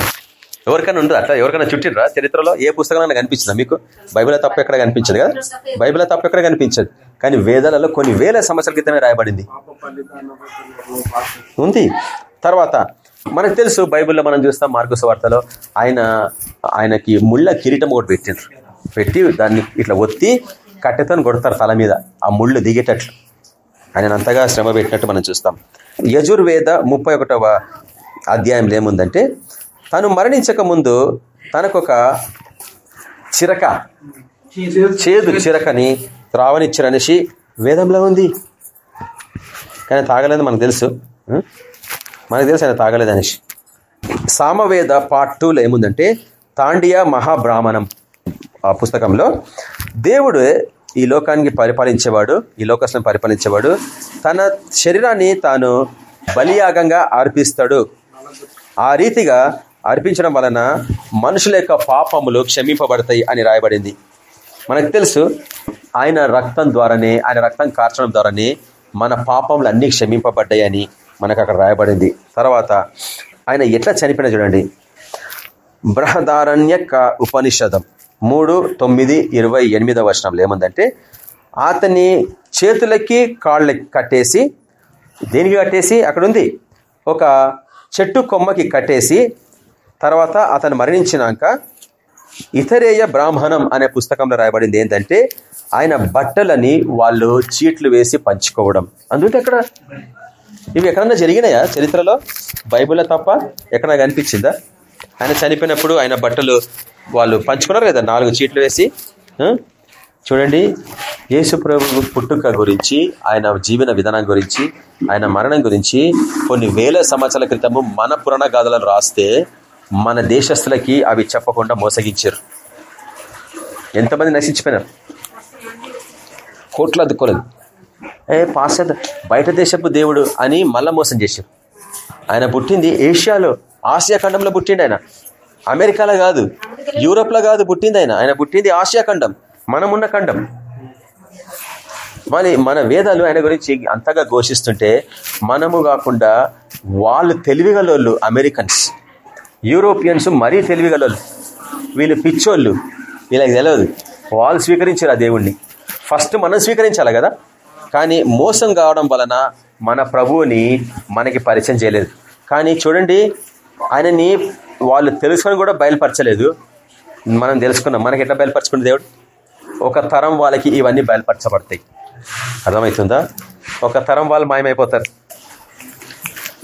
ఎవరికైనా ఉండరు అట్లా ఎవరికైనా చుట్టినరా చరిత్రలో ఏ పుస్తకంలో కనిపించిందా మీకు? బైబిల్ తప్ప ఎక్కడ కనిపించదు కదా? బైబిల్ తప్ప ఎక్కడ కనిపించదు? కానీ వేదాలలో కొన్ని వేల సంవత్సరాల క్రితమే రాయబడింది. ఉంది. తర్వాత మనకు తెలుసు బైబిల్లో మనం చూస్తాం మార్కుస్ వార్తలో ఆయన ఆయనకి ముళ్ళ కిరీటం ఒకటి పెట్టిండ్రు. పెట్టి దాన్ని ఇట్లా ఒత్తి కట్టెతో కొడతారు తల మీద. ఆ ముళ్ళు దిగేటట్లు. ఆయన అంతగా శ్రమ పెట్టినట్టు మనం చూస్తాం. యజుర్వేద ముప్పై ఒకటవ అధ్యాయంలో ఏముందంటే తను మరణించక ముందు తనకొక చిరక చేదు చిరకని త్రావనిచ్చరనేసి వేదంలో ఉంది. కానీ తాగలేదు మనకు తెలుసు. మనకు తెలుసు ఆయన తాగలేదు అనేసి సామవేద పార్ట్ టూలో ఏముందంటే తాండియా మహాబ్రాహ్మణం ఆ పుస్తకంలో దేవుడు ఈ లోకానికి పరిపాలించేవాడు ఈ లోకస్లను పరిపాలించేవాడు. తన శరీరాన్ని తాను బలియాగంగా అర్పిస్తాడు. ఆ రీతిగా అర్పించడం వలన మనుషుల యొక్క పాపములు క్షమింపబడతాయి అని రాయబడింది. మనకు తెలుసు ఆయన రక్తం ద్వారానే ఆయన రక్తం కార్చడం ద్వారానే మన పాపములు అన్నీ క్షమింపబడ్డాయి అని మనకు అక్కడ రాయబడింది. తర్వాత ఆయన ఎట్లా చనిపోయినా చూడండి. బృహదారణ్య ఉపనిషదం మూడు తొమ్మిది ఇరవై ఎనిమిదవ వర్షంలో ఏముందంటే అతని చేతులకి కాళ్ళకి కట్టేసి దేనికి కట్టేసి? అక్కడ ఉంది ఒక చెట్టు కొమ్మకి కట్టేసి తర్వాత అతను మరణించినాక ఇతరేయ బ్రాహ్మణం అనే పుస్తకంలో రాయబడింది ఏంటంటే ఆయన బట్టలని వాళ్ళు చీట్లు వేసి పంచుకోవడం. అందుకే అక్కడ ఇవి ఎక్కడన్నా జరిగినాయా చరిత్రలో? బైబిల్లో తప్ప ఎక్కడన్నా కనిపించిందా? ఆయన చనిపోయినప్పుడు ఆయన బట్టలు వాళ్ళు పంచుకున్నారు కదా నాలుగు చీట్లు వేసి. చూడండి యేసుప్రభు పుట్టుక గురించి ఆయన జీవన విధానం గురించి ఆయన మరణం గురించి కొన్ని వేల సంవత్సరాల క్రితము మన పురాణ గాథలను రాస్తే మన దేశస్తులకి అవి చెప్పకుండా మోసగించారు. ఎంతమంది నశించిపోయినారు? కోట్లు అద్దుకోలేదు. ఏ పాశ్చాత్య బయట దేశపు దేవుడు అని మళ్ళా మోసం చేశారు. ఆయన పుట్టింది ఏషియాలో ఆసియా ఖండంలో పుట్టిండు ఆయన. అమెరికాలో కాదు యూరోప్లో కాదు పుట్టింది ఆయన. ఆయన పుట్టింది ఆసియా ఖండం మనమున్న ఖండం. మరి మన వేదాలు ఆయన గురించి అంతగా ఘోషిస్తుంటే మనము కాకుండా వాళ్ళు తెలివిగలోళ్ళు అమెరికన్స్. యూరోపియన్స్ మరీ తెలివిగలరు వీళ్ళు పిచ్చోళ్ళు. వీళ్ళకి తెలియదు వాళ్ళు స్వీకరించారు ఆ దేవుణ్ణి. ఫస్ట్ మనం స్వీకరించాలి కదా. కానీ మోసం కావడం వలన మన ప్రభువుని మనకి పరిచయం చేయలేదు. కానీ చూడండి ఆయనని వాళ్ళు తెలుసుకొని కూడా బయలుపరచలేదు. మనం తెలుసుకున్నాం. మనకి ఎట్లా బయలుపరచుకున్న దేవుడు? ఒక తరం వాళ్ళకి ఇవన్నీ బయలుపరచబడతాయి. అర్థమవుతుందా? ఒక తరం వాళ్ళు మాయమైపోతారు.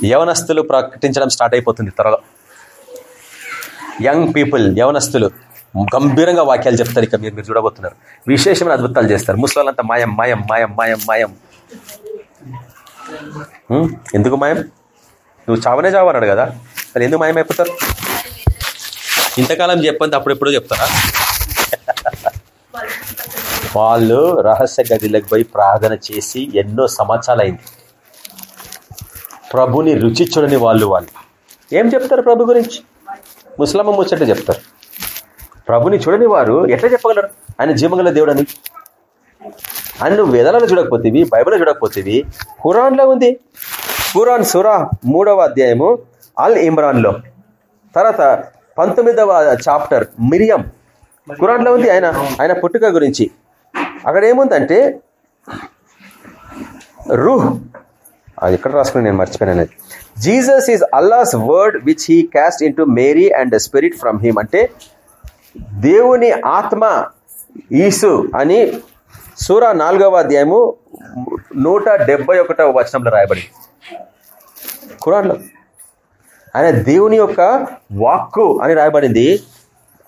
యవనస్తులు ప్రకటించడం స్టార్ట్ అయిపోతుంది త్వరలో. యంగ్ పీపుల్ యవనస్తులు గంభీరంగా వాక్యాలు చెప్తారు. ఇక మీరు మీరు చూడబోతున్నారు. విశేషమైన అద్భుతాలు చేస్తారు. ముసలంతా మాయం మాయం మాయం మాయం మాయం. ఎందుకు మాయం? నువ్వు చావనే చావన్నాడు కదా. మరి ఎందుకు మాయం అయిపోతారు? ఇంతకాలం చెప్పండి అప్పుడెప్పుడు చెప్తారా? వాళ్ళు రహస్య గదిలకు పోయి ప్రార్థన చేసి ఎన్నో సంవత్సరాలు అయింది ప్రభుని రుచి చూడని వాళ్ళు వాళ్ళు. ఏం చెప్తారు ప్రభు గురించి? ముసలమ్మ ముచ్చట్లు చెప్తారు. ప్రభుని చూడని వారు ఎట్లా చెప్పగలరు? ఆయన జీవంగల దేవుడు అని అని నువ్వు వేదాలలో చూడకపోతేవి బైబిల్లో చూడకపోతేవి ఖురాన్లో ఉంది. ఖురాన్ సురా మూడవ అధ్యాయము అల్ ఇమ్రాన్లో. తర్వాత పంతొమ్మిదవ చాప్టర్ మిరియం. ఖురాన్లో ఉంది ఆయన ఆయన పుట్టుక గురించి. అక్కడ ఏముందంటే రూహ్. అది ఎక్కడ రాసుకుని నేను మర్చిపోయాను అనేది. Jesus is Allah's word which he cast in Mary and spirit from him అంటే దేవుని ఆత్మ ఈసు అని సూర నాలుగవ అధ్యాయము నూట డెబ్బై ఒకటవ వచనంలో రాయబడి ఖురాన్లో ఆయన దేవుని యొక్క వాక్కు అని రాయబడింది.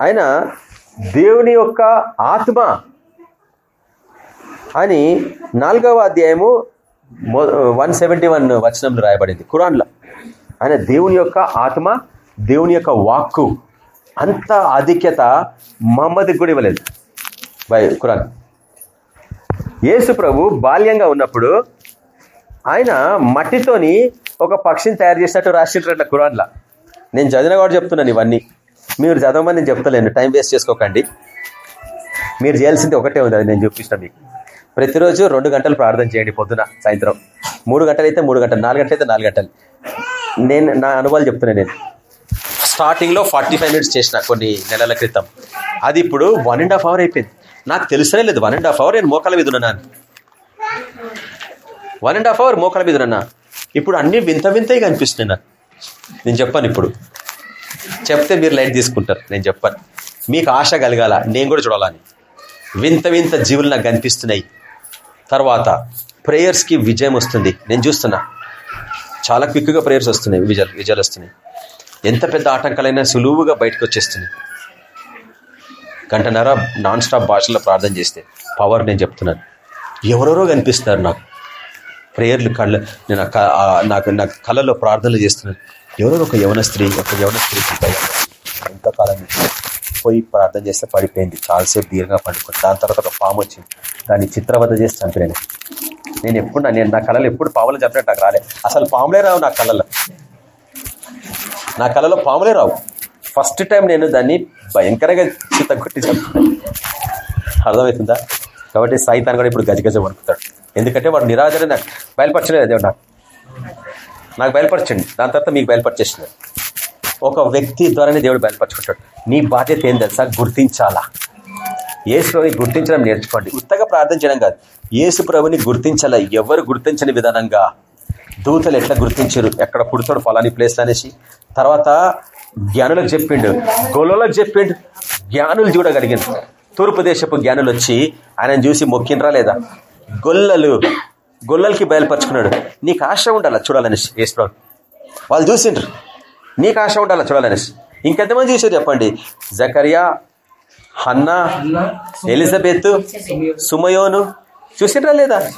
ఆయన దేవుని యొక్క ఆత్మ అని నాలుగవ అధ్యాయము వన్ సెవెంటీ వన్ వచనంలో రాయబడింది. కురాన్లో ఆయన దేవుని యొక్క ఆత్మ దేవుని యొక్క వాక్కు. అంత ఆధిక్యత మహమ్మద్కి కూడా ఇవ్వలేదు. బై కురాన్ యేసు ప్రభు బాల్యంగా ఉన్నప్పుడు ఆయన మట్టితోని ఒక పక్షిని తయారు చేసినట్టు రాసింటారట్ల కురాన్లా నేను చదివిన కూడా చెప్తున్నాను ఇవన్నీ. మీరు చదవమని నేను చెప్తలేను. టైం వేస్ట్ చేసుకోకండి. మీరు చేయాల్సింది ఒకటే ఉంది అది నేను చూపిస్తాను మీకు. ప్రతిరోజు రెండు గంటలు ప్రార్థన చేయండి పొద్దున సాయంత్రం. మూడు గంటలు అయితే మూడు గంటలు నాలుగు గంటలు అయితే నాలుగు గంటలు. నేను నా అనుభవాలు చెప్తున్నాను నేను. స్టార్టింగ్లో ఫార్టీ ఫైవ్ మినిట్స్ చేసిన కొన్ని నెలల క్రితం. అది ఇప్పుడు వన్ అండ్ హాఫ్ అవర్ అయిపోయింది. నాకు తెలుసనే లేదు వన్ అండ్ హాఫ్ అవర్ నేను మోకాల మీద ఉన్నాను వన్ అండ్ హాఫ్ అవర్ మోకాల మీద ఉన్నా ఇప్పుడు అన్ని వింత వింతగా కనిపిస్తున్నాయి నాకు. నేను చెప్పాను ఇప్పుడు. చెప్తే మీరు లైట్ తీసుకుంటారు నేను చెప్పాను. మీకు ఆశ కలగాల నేను కూడా చూడాలని. వింత వింత జీవులు నాకు కనిపిస్తున్నాయి. తర్వాత ప్రేయర్స్కి విజయం వస్తుంది. నేను చూస్తున్నా. చాలా క్విక్గా ప్రేయర్స్ వస్తున్నాయి విజయాలు విజయాలు వస్తున్నాయి. ఎంత పెద్ద ఆటంకాలైనా సులువుగా బయటకు వచ్చేస్తున్నాయి. గంటన్నర నాన్ స్టాప్ భాషలో ప్రార్థన చేస్తే పవర్ నేను చెప్తున్నాను. ఎవరెవరో కనిపిస్తున్నారు నాకు. ప్రేయర్లు కళ్ళ నేను నాకు నా కళలో ప్రార్థనలు చేస్తున్నాను. ఎవరో ఒక యవన స్త్రీ ఒక యవన స్త్రీ ఎంతకాలం పోయి ప్రార్థన చేస్తే పడిపోయింది. చాలాసేపు దీర్ఘంగా పడుకుంది దాని తర్వాత ఒక పాము వచ్చింది. దాన్ని చిత్రవద్ద చేసి చంపినాను నేను ఎప్పుడు నేను నా కళలు ఎప్పుడు పాములు చెప్పినట్టు నాకు రాలే. అసలు పాములే రావు నా కళలో నా కళలో పాములే రావు. ఫస్ట్ టైం నేను దాన్ని భయంకరంగా చిత్త కొట్టి అర్థమవుతుందా? కాబట్టి సైతాన్ కూడా ఇప్పుడు గజగజ వణుకుతాడు. ఎందుకంటే వాడు నిరాజన నాకు బయలుపరచలేదు దేవుడు. నాకు నాకు బయలుపరచండి. దాని తర్వాత మీకు బయలుపరిచేసినాడు ఒక వ్యక్తి ద్వారానే దేవుడు బయలుపరచుకుంటాడు. నీ బాధ్యత ఏం తెలుసా? గుర్తించాలా? యేసు ప్రభుని గుర్తించడం నేర్చుకోండి. ఉత్తగా ప్రార్థన చేయడం కాదు. యేసు ప్రభుని గుర్తించాల. ఎవరు గుర్తించని విధానంగా దూతలు ఎట్లా గుర్తించారు? ఎక్కడ పుడతాడు ఫలాని ప్లేస్ అనేసి. తర్వాత జ్ఞానులకు చెప్పిండు. గొల్లలకు చెప్పిండు. జ్ఞానులు చూడగలిగింది. తూర్పు దేశపు జ్ఞానులు వచ్చి ఆయన చూసి మొక్కినరా లేదా? గొల్లలు గొల్లలకి బయలుపరుచుకున్నాడు. నీకు ఆశ ఉండాలా చూడాలనేసి యేసు ప్రభు వాళ్ళు చూసిండ్రు. నీకు ఆశ ఉండాలా చూడాలనేసి? ఇంకెంతమంది చూసారు చెప్పండి? Zechariah Hannah Elizabeth Simeon. చూసిండ్రా లేదా?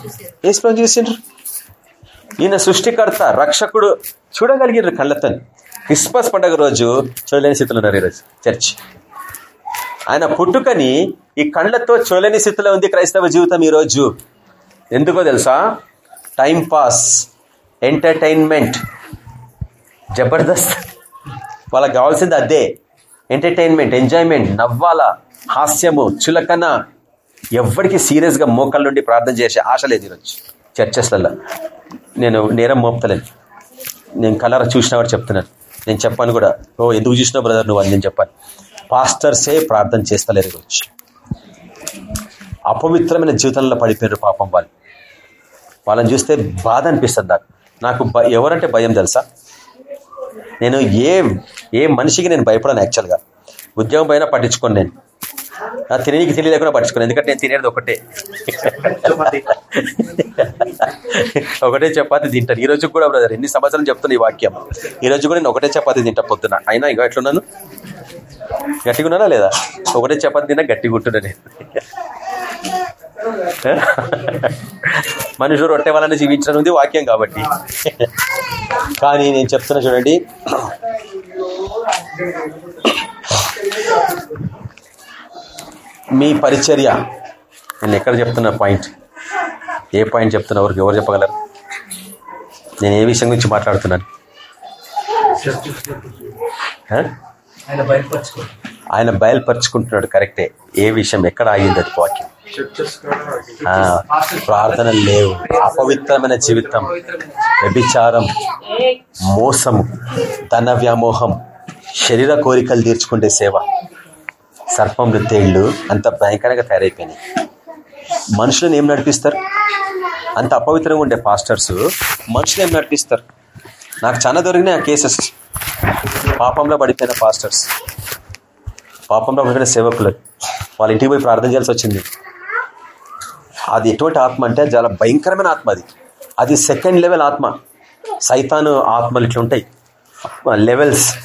ఏసుప్రభు చూసిండ్రు? ఈయన సృష్టికర్త రక్షకుడు. చూడగలిగినారు కళ్ళతో క్రిస్మస్ పండుగ రోజు చూడలేని స్థితిలో ఉన్నారు ఈరోజు చర్చ్. ఆయన పుట్టుకని ఈ కళ్ళతో చూడలేని స్థితిలో ఉంది క్రైస్తవ జీవితం ఈరోజు. ఎందుకో తెలుసా? Time pass entertainment. జబర్దస్త్. వాళ్ళకి కావాల్సింది అదే. ఎంటర్టైన్మెంట్ ఎంజాయ్మెంట్ నవ్వాల హాస్యము చులకన ఎవ్వరికి సీరియస్గా మోకాళ్ళ నుండి ప్రార్థన చేసే ఆశ లేదు ఈరోజు చర్చెస్లలో. నేను నేరం మోపుతలేను. నేను కలర చూసిన వాడు చెప్తున్నాను నేను చెప్పాను కూడా ఓ ఎందుకు చూసినావు బ్రదర్ నువ్వు అని నేను చెప్పాను. పాస్టర్సే ప్రార్థన చేస్తలేరు ఈరోజు. అపవిత్రమైన జీవితంలో పడిపోయారు పాపం వాళ్ళు. వాళ్ళని చూస్తే బాధ అనిపిస్తుంది నాకు. నాకు ఎవరంటే భయం తెలుసా? నేను ఏ ఏ మనిషికి నేను భయపడను యాక్చువల్గా ఉద్యోగం పైన పట్టించుకోను నేను. నా తిననీకి తిని లేకుండా పట్టించుకోను ఎందుకంటే నేను తినేది ఒకటే. ఒకటే చపాతి తింటాను. ఈ రోజు కూడా బ్రదర్ ఎన్ని సంవత్సరాలు చెప్తున్నా ఈ వాక్యం. ఈ రోజు కూడా నేను ఒకటే చపాతి తింటా పొద్దున. అయినా ఇంకా ఎట్లున్నాను? గట్టిగా ఉన్నానా లేదా? ఒకటే చపాతి తిన్నా గట్టిగా ఉంటున్నా నేను. మనుషులు రొట్టె వలన జీవించడం ఉంది వాక్యం కాబట్టి. కానీ నేను చెప్తున్నా చూడండి. మీ పరిచర్య. నేను ఎక్కడ చెప్తున్నా పాయింట్? ఏ పాయింట్ చెప్తున్నా ఎవరికి ఎవరు చెప్పగలరు? నేను ఏ విషయం గురించి మాట్లాడుతున్నాను? ఆయన బయలుపరుచుకుంటున్నాడు కరెక్టే. ఏ విషయం ఎక్కడ ఆగింది అది వాక్యం? ప్రార్థనలు లేవు. అపవిత్రమైన జీవితం వ్యభిచారం మోసము ధన వ్యామోహం శరీర కోరికలు తీర్చుకుంటే సేవ. సర్పంలు తేళ్ళు అంత భయంకరంగా తయారైపోయినాయి. మనుషులను ఏం నడిపిస్తారు? అంత అపవిత్రంగా ఉండే పాస్టర్స్ మనుషులు ఏం నడిపిస్తారు? నాకు చాలా దొరికినాయి ఆ కేసెస్. పాపంలో పడిపోయిన పాస్టర్స్. పాపంలో పడిపోయిన సేవకులు. వాళ్ళ ఇంటికి పోయి ప్రార్థన చేయాల్సి వచ్చింది. అది ఎటువంటి ఆత్మ అంటే చాలా భయంకరమైన ఆత్మ అది. అది సెకండ్ లెవెల్ ఆత్మ. సైతాను ఆత్మలు ఇట్లా ఉంటాయి. లెవెల్స్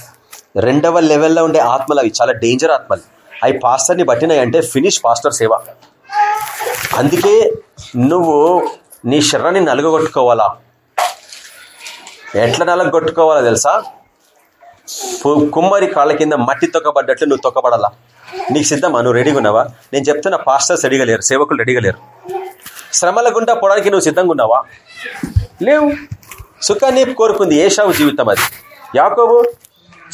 రెండవ లెవెల్లో ఉండే ఆత్మలు అవి. చాలా డేంజర్ ఆత్మలు. అవి పాస్టర్ని బట్టినాయి అంటే ఫినిష్ పాస్టర్ సేవ. అందుకే నువ్వు నీ శరీరాన్ని నలుగగొట్టుకోవాలా? ఎట్లా నలగొట్టుకోవాలా తెలుసా? కుమ్మరి కాళ్ళ కింద మట్టి తొక్కబడ్డట్లు నువ్వు తొక్కబడాలా? నీకు సిద్ధమా? నువ్వు రెడీగా ఉన్నావా? నేను చెప్తున్నా పాస్టర్స్ రెడీగా లేరు సేవకులు రెడీగా లేరు. శ్రమల గుండా పోవడానికి నువ్వు సిద్ధంగా ఉన్నావా? లేవు. సుఖాన్ని కోరుకుంది ఏషావు జీవితం అది. యాకోబు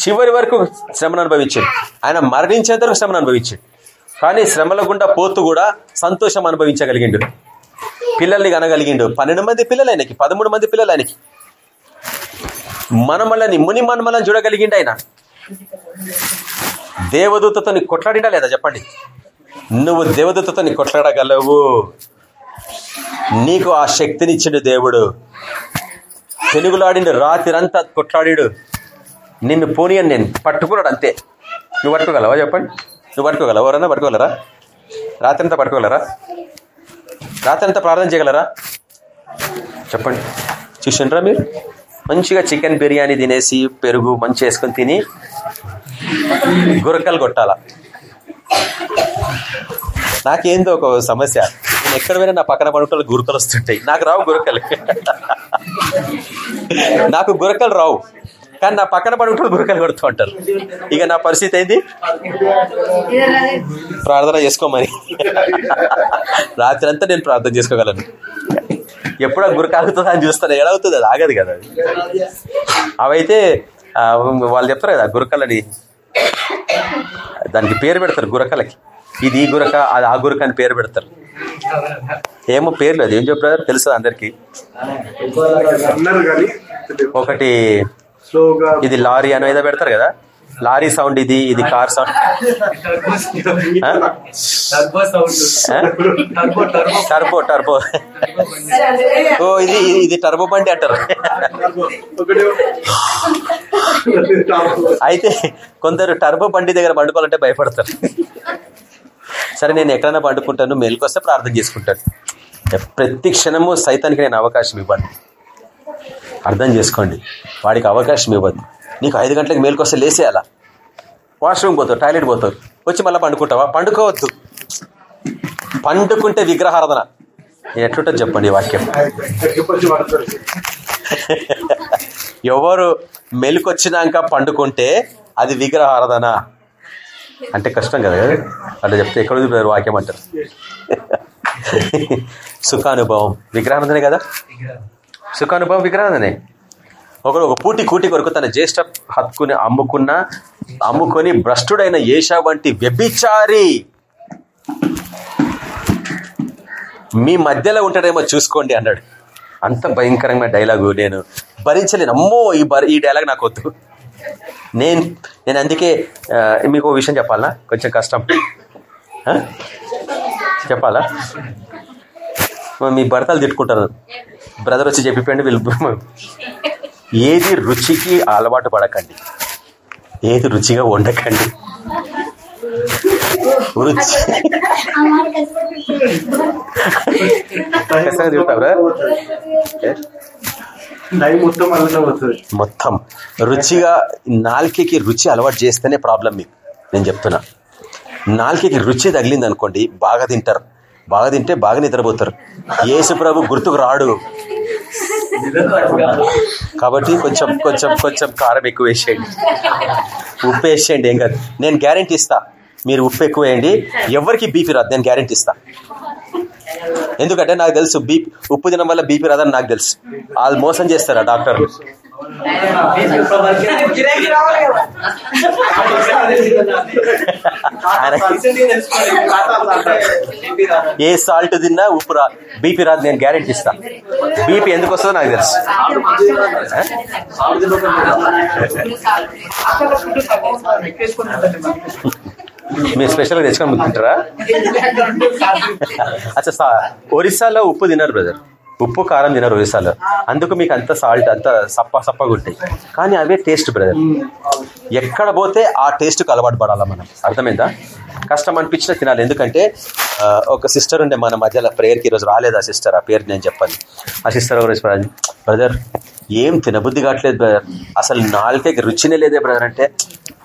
చివరి వరకు శ్రమను అనుభవించాడు. ఆయన మరణించేంత వరకు శ్రమను అనుభవించాడు. కానీ శ్రమల గుండా పోతూ కూడా సంతోషం అనుభవించగలిగిండు. పిల్లల్ని కనగలిగిండు. పన్నెండు మంది పిల్లలు ఆయనకి పదమూడు మంది పిల్లలు ఆయనకి. మనమలని ముని మనమలని చూడగలిగిండు ఆయన. దేవదూతతో కొట్లాడిండా లేదా చెప్పండి? నువ్వు దేవదూతతో నీ కొట్లాడగలవు. నీకు ఆ శక్తినిచ్చిండు దేవుడు. తెలుగులాడిండు రాత్రిరంతా కొట్లాడాడు. నిన్ను పోనీయని నేను పట్టుకున్నాడు అంతే. నువ్వు పట్టుకోగలవా చెప్పండి? నువ్వు పట్టుకోగలవా? ఎవరన్నా పట్టుకోగలరా? రాత్రి అంతా పట్టుకోగలరా? రాత్రి అంతా ప్రార్థన చేయగలరా? చెప్పండి. చూసిండ్రా మీరు? మంచిగా చికెన్ బిర్యానీ తినేసి పెరుగు మంచి వేసుకొని తిని గురకలు కొట్టాల? నాకేందో ఒక సమస్య. నేను ఎక్కడ పోయినా నా పక్కన పడుకుంటే గురకలు వస్తుంటాయి. నాకు రావు గురకలు. నాకు గురకలు రావు. కానీ నా పక్కన పడుకుంటే గురకలు కొడుతూ ఉంటారు. ఇక నా పరిస్థితి ఏంది? ప్రార్థన చేసుకోమని రాత్రి అంతా నేను ప్రార్థన చేసుకోగలను. ఎప్పుడు ఆ అని చూస్తాను ఎడవుతుంది అది ఆగదు కదా అది. అవైతే వాళ్ళు చెప్తారు కదా గురకలని. దానికి పేరు పెడతారు గురకలకి. ఇది ఈ గురక అది ఆ గురక అని పేరు పెడతారు. ఏమో పేర్లు అది ఏం చెప్పారు? తెలుసు అందరికి. ఒకటి ఇది లారీ అని ఏదో పెడతారు కదా? లారీ సౌండ్ ఇది ఇది కార్ సౌండ్? టర్బో టర్బో ఓ ఇది ఇది టర్బో బండి అంటారు. అయితే కొందరు టర్బో బండి దగ్గర పండుకోవాలంటే భయపడతారు. సరే నేను ఎక్కడైనా పండుకుంటాను మేలుకొస్తే ప్రార్థన చేసుకుంటాను. ప్రతి క్షణము సైతానికి నేను అవకాశం ఇవ్వను. అర్థం చేసుకోండి. వాడికి అవకాశం ఇవ్వద్దు నీకు ఐదు గంటలకు మేలుకొస్తే లేసేయాలా? వాష్రూమ్ పోతావు టాయిలెట్ పోతావు. వచ్చి మళ్ళీ పండుకుంటావా? పండుకోవద్దు. పండుకుంటే విగ్రహారాధన. ఎట్లుంటుంది చెప్పండి వాక్యం. ఎవరు మెలుకొచ్చినాక పండుకుంటే అది విగ్రహారాధన. అంటే కష్టం కదా? అట్లా చెప్తే ఎక్కడ ఉంది వాక్యం అంటారు? సుఖానుభవం. విగ్రహానందనే కదా? సుఖానుభవం విగ్రహానందనే. ఒకడు ఒక పూటి కూటి కొరకు తన జ్యేష్ఠ హక్కుని అమ్ముకున్న అమ్ముకొని భ్రష్టుడైన ఏషా వంటి వ్యభిచారి. మీ మధ్యలో ఉంటాడేమో చూసుకోండి అన్నాడు. అంత భయంకరమైన డైలాగు నేను భరించలేను. అమ్మో ఈ ఈ డైలాగ్ నాకు వద్దు. నేను నేను అందుకే మీకు ఒక విషయం చెప్పాలా? కొంచెం కష్టం? చెప్పాలా? మీ భర్తలు తిట్టుకుంటారు. బ్రదర్ వచ్చి చెప్పిపోయింది వీళ్ళు ఏది రుచికి అలవాటు పడకండి. ఏది రుచిగా వండకండి. రుచి ఖచ్చితంగా? మొత్తం పోతుంది. మొత్తం. రుచిగా నాలుకకి రుచి అలవాటు చేస్తేనే ప్రాబ్లం మీకు నేను చెప్తున్నా. నాలుకకి రుచి తగిలింది అనుకోండి బాగా తింటారు. బాగా తింటే బాగా నిద్రపోతారు. యేసు ప్రభు గుర్తుకు రాడు. కాబట్టి కొంచెం కొంచెం కొంచెం కారం ఎక్కువ వేసేయండి. ఉప్పు వేసేయండి ఏం కాదు. నేను గ్యారెంటీ ఇస్తా. మీరు ఉప్పు ఎక్కువ వేయండి. ఎవరికి బీపీ రాదు నేను గ్యారెంటీ ఇస్తా. ఎందుకంటే నాకు తెలుసు బీపీ ఉప్పు తినడం వల్ల బీపీ రాదని నాకు తెలుసు. వాళ్ళు మోసం చేస్తారా డాక్టర్ ఏ సాల్ట్ తిన్నా ఉప్పు రా బీపీ రాదు నేను గ్యారెంటీ ఇస్తా. బీపీ ఎందుకు వస్తుందో నాకు తెలుసు. మీరు స్పెషల్గా తెచ్చుకొని తింటారా అచ్చా సా- ఒరిస్సాలో ఉప్పు తినరు బ్రదర్ ఉప్పు కారం తినరు ఒరిస్సాలో. అందుకు మీకు అంత సాల్ట్ అంత సప్ప సప్పగా ఉంటాయి. కానీ అవే టేస్ట్ బ్రదర్ ఎక్కడ పోతే ఆ టేస్ట్కి అలవాటు పడాలా మనం? అర్థమైందా? కష్టం అనిపించినా తినాలి. ఎందుకంటే ఒక సిస్టర్ ఉండే మన మధ్యలో ప్రేయర్కి ఈరోజు రాలేదు ఆ సిస్టర్ ఆ పేరు నేను చెప్పాలి. ఆ సిస్టర్ ఒకరోజు బ్రదర్ ఏం తినబుద్ధి కావట్లేదు బ్రదర్ అసలు నాలుకైకి రుచినే లేదే బ్రదర్ అంటే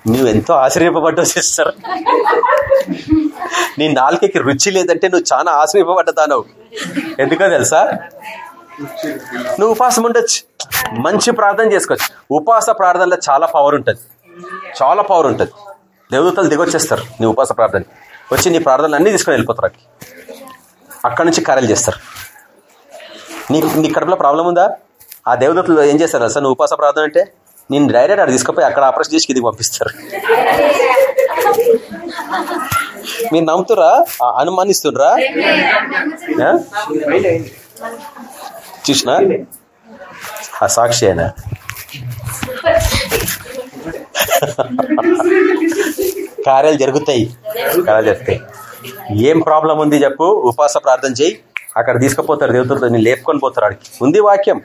నువ్వు ఎంతో ఆశ్చర్యపడ్డావు సిస్టర్ నీ నాలుకకి రుచి లేదంటే నువ్వు చాలా ఆశ్చర్యపడ్డతానవు ఎందుకో తెలుసా? నువ్వు ఉపవాసం ఉండొచ్చు. మంచి ప్రార్థన చేసుకోవచ్చు. ఉపవాస ప్రార్థనలో చాలా పవర్ ఉంటుంది. చాలా పవర్ ఉంటుంది. దేవతలు దిగొచ్చేస్తారు నీ ఉపవాస ప్రార్థన వచ్చి నీ ప్రార్థనలు అన్నీ తీసుకొని వెళ్ళిపోతారు అక్కడి నుంచి కార్యాలు చేస్తారు. నీ నీ కడుపులో ప్రాబ్లం ఉందా? ఆ దేవదత్తులు ఏం చేస్తారు అసలు నువ్వు ఉపవాస ప్రార్థన అంటే నేను డైరెక్ట్ అక్కడ తీసుకుపోయి అక్కడ ఆపరేషన్ చేసి కిందికి పంపిస్తారు. మీరు నమ్ముతురా ఆ, అనుమానిస్తుండ్రా? చూసిన చూసినా? ఆ సాక్షి అయినా కార్యాలు జరుగుతాయి. కార్యాలు జరుగుతాయి. ఏం ప్రాబ్లం ఉంది చెప్పు? ఉపాస ప్రార్థన చేయి. అక్కడ తీసుకుపోతారు దేవతలతో నేను లేపుకొని పోతారు ఆడికి. ఉంది వాక్యం.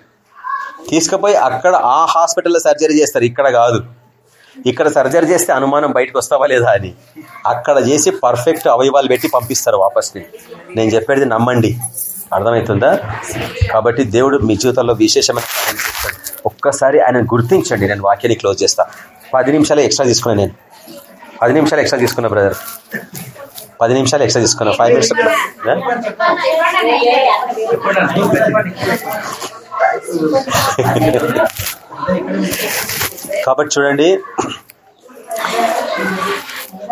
తీసుకుపోయి అక్కడ ఆ హాస్పిటల్లో సర్జరీ చేస్తారు. ఇక్కడ కాదు. ఇక్కడ సర్జరీ చేస్తే అనుమానం బయటకు వస్తావా లేదా అని. అక్కడ చేసి పర్ఫెక్ట్ అవయవాలు పెట్టి పంపిస్తారు వాపస్ని నేను చెప్పేది నమ్మండి. అర్థమవుతుందా కాబట్టి దేవుడు మీ జీవితంలో విశేషమైన చేస్తాడు. ఒక్కసారి ఆయన గుర్తించండి. నేను వాక్యాన్ని క్లోజ్ చేస్తా. పది నిమిషాలు ఎక్స్ట్రా తీసుకున్నా నేను. పది నిమిషాలు ఎక్స్ట్రా తీసుకున్నా బ్రదర్. పది నిమిషాలు ఎక్స్ట్రా తీసుకున్నా. ఫైవ్ మినిట్స్ కాబట్టి చూడండి.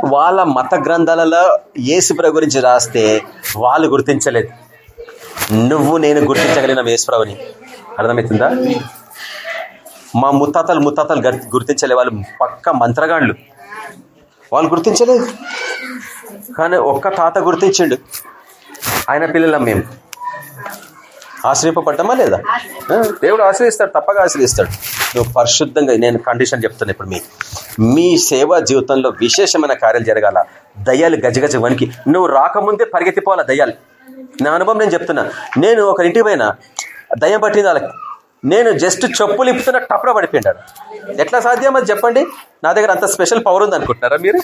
వాళ్ళ మత గ్రంథాలలో ఏసుప్ర గురించి రాస్తే వాళ్ళు గుర్తించలేదు. నువ్వు నేను గుర్తించగలిగిన యేసుప్రభుని. అర్థమవుతుందా? మా ముత్తాతలు ముత్తాతలు గుర్తించలే వాళ్ళు పక్క మంత్రగాండ్లు వాళ్ళు గుర్తించలేదు. కానీ ఒక్క తాత గుర్తించిండు. ఆయన పిల్లలం మేము. ఆశ్రయింపబడ్డమా లేదా? దేవుడు ఆశ్రయిస్తాడు తప్పగా ఆశ్రయిస్తాడు. నువ్వు పరిశుద్ధంగా నేను కండిషన్ చెప్తాను ఇప్పుడు మీ మీ సేవా జీవితంలో విశేషమైన కార్యాలు జరగాల. దయ్యాలు గజగజ వనికి నువ్వు రాకముందే పరిగెత్తిపోవాలా దయ్యాలు? నా అనుభవం నేను చెప్తున్నా. నేను ఒక ఇంటికి పోయినా దయ్యం పట్టింది వాళ్ళకి. నేను జస్ట్ చెప్పులు ఇప్పుతున్న టప్ర పడిపోయినాడు ఎట్లా సాధ్యం అది చెప్పండి? నా దగ్గర అంత స్పెషల్ పవర్ ఉంది అనుకుంటున్నారా మీరు?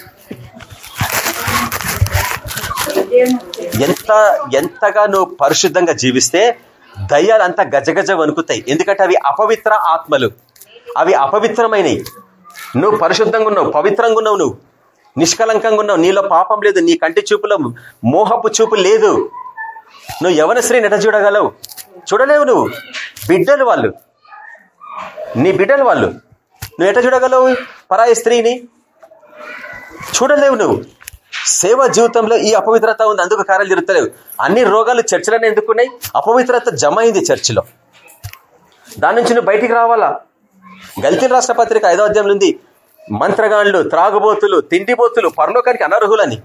ఎంత ఎంతగా నువ్వు పరిశుద్ధంగా జీవిస్తే దయ్యాలు అంతా గజగజ వణుకుతాయి. ఎందుకంటే అవి అపవిత్ర ఆత్మలు. అవి అపవిత్రమైనవి నువ్వు పరిశుద్ధంగా ఉన్నావు పవిత్రంగా ఉన్నావు నువ్వు. నిష్కలంకంగా ఉన్నావు నీలో పాపం లేదు నీ కంటి చూపులో మోహపు చూపు లేదు. నువ్వు యవన స్త్రీని ఎట చూడగలవు? చూడలేవు నువ్వు. బిడ్డలు వాళ్ళు. నీ బిడ్డలు వాళ్ళు. నువ్వు ఎట చూడగలవు? పరాయి స్త్రీని? చూడలేవు నువ్వు. సేవ జీవితంలో ఈ అపవిత్రత ఉంది అందుకు కార్యాలు జరుగుతలేవు. అన్ని రోగాలు చర్చలోనే ఎందుకున్నాయి? అపవిత్రత జమ అయింది చర్చిలో. దాని నుంచి నువ్వు బయటికి రావాలా? గల్తీల రాష్ట్ర పత్రిక ఐదో అధ్యాయం నుండి మంత్రగాండ్లు త్రాగుబోతులు తిండిబోతులు పరలోకానికి అనర్హులని.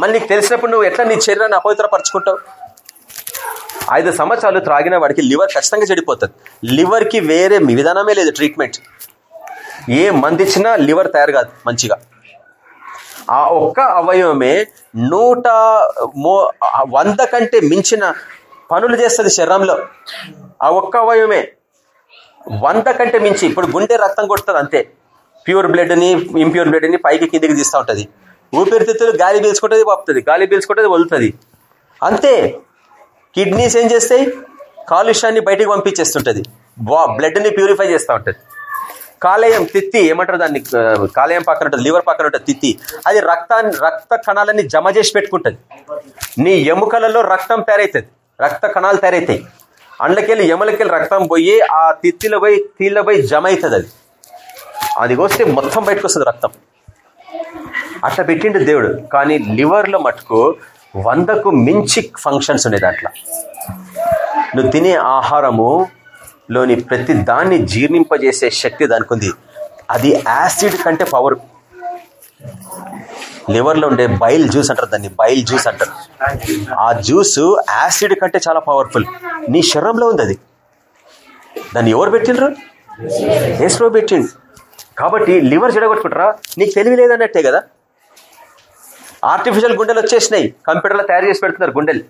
మళ్ళీ నీకు తెలిసినప్పుడు నువ్వు ఎట్లా నీ శరీరాన్ని అపవిత్రపరచుకుంటావు? ఐదు సంవత్సరాలు త్రాగిన వాడికి లివర్ ఖచ్చితంగా చెడిపోతుంది. లివర్కి వేరే విధానమే లేదు ట్రీట్మెంట్. ఏ మందిచ్చినా లివర్ తయారు కాదు మంచిగా. ఆ ఒక్క అవయవమే నూట మో వంద కంటే మించిన పనులు చేస్తుంది శరీరంలో. ఆ ఒక్క అవయవమే వంద కంటే మించి ఇప్పుడు గుండె రక్తం కొడుతుంది అంతే. ప్యూర్ బ్లడ్ని ఇంప్యూర్ బ్లడ్ని పైకి కిందికి తీస్తూ ఉంటుంది. ఊపిరితిత్తులు గాలి పీల్చుకుంటుంది పంపుతుంది గాలి పీల్చుకుంటుంది వదులుతుంది. అంతే. కిడ్నీస్ ఏం చేస్తాయి? కాలుష్యాన్ని బయటికి పంపించేస్తుంటుంది. బ్లడ్ని ప్యూరిఫై చేస్తూ ఉంటుంది. కాలేయం తిత్తి ఏమంటారు దాన్ని? కాలేయం పక్కన ఉంటుంది లివర్ పక్కన ఉంటుంది తిత్తి. అది రక్తాన్ని రక్త కణాలని జమ చేసి పెట్టుకుంటుంది. నీ ఎముకలలో రక్తం తయారవుతుంది. రక్త కణాలు తయారవుతాయి. అండ్లకెళ్ళి ఎములకెళ్ళి రక్తం పోయి ఆ తిత్తిలో పోయి తీళ్ళ పోయి జమ అవుతుంది అది. అది వస్తే మొత్తం బయటకు వస్తుంది రక్తం. అట్లా పెట్టిండు దేవుడు. కానీ లివర్లో మటుకు వందకు మించి ఫంక్షన్స్ ఉన్నాయి దాంట్లో. నువ్వు తినే ఆహారము లోని ప్రతి దాన్ని జీర్ణింపజేసే శక్తి దానికి ఉంది. అది యాసిడ్ కంటే పవర్ లివర్లో ఉండే బైల్ జ్యూస్ అంటారు దాన్ని బైల్ జ్యూస్ అంటారు. ఆ జ్యూస్ యాసిడ్ కంటే చాలా పవర్ఫుల్ నీ శరీరంలో ఉంది అది. దాన్ని ఎవరు పెట్టిండ్రు? ఏసులో పెట్టిండు. కాబట్టి లివర్ చెడగొట్టుకుంటారా? నీకు తెలివి లేదన్నట్టే కదా. ఆర్టిఫిషియల్ గుండెలు వచ్చేసినాయి. కంప్యూటర్లో తయారు చేసి పెడుతున్నారు గుండెలు.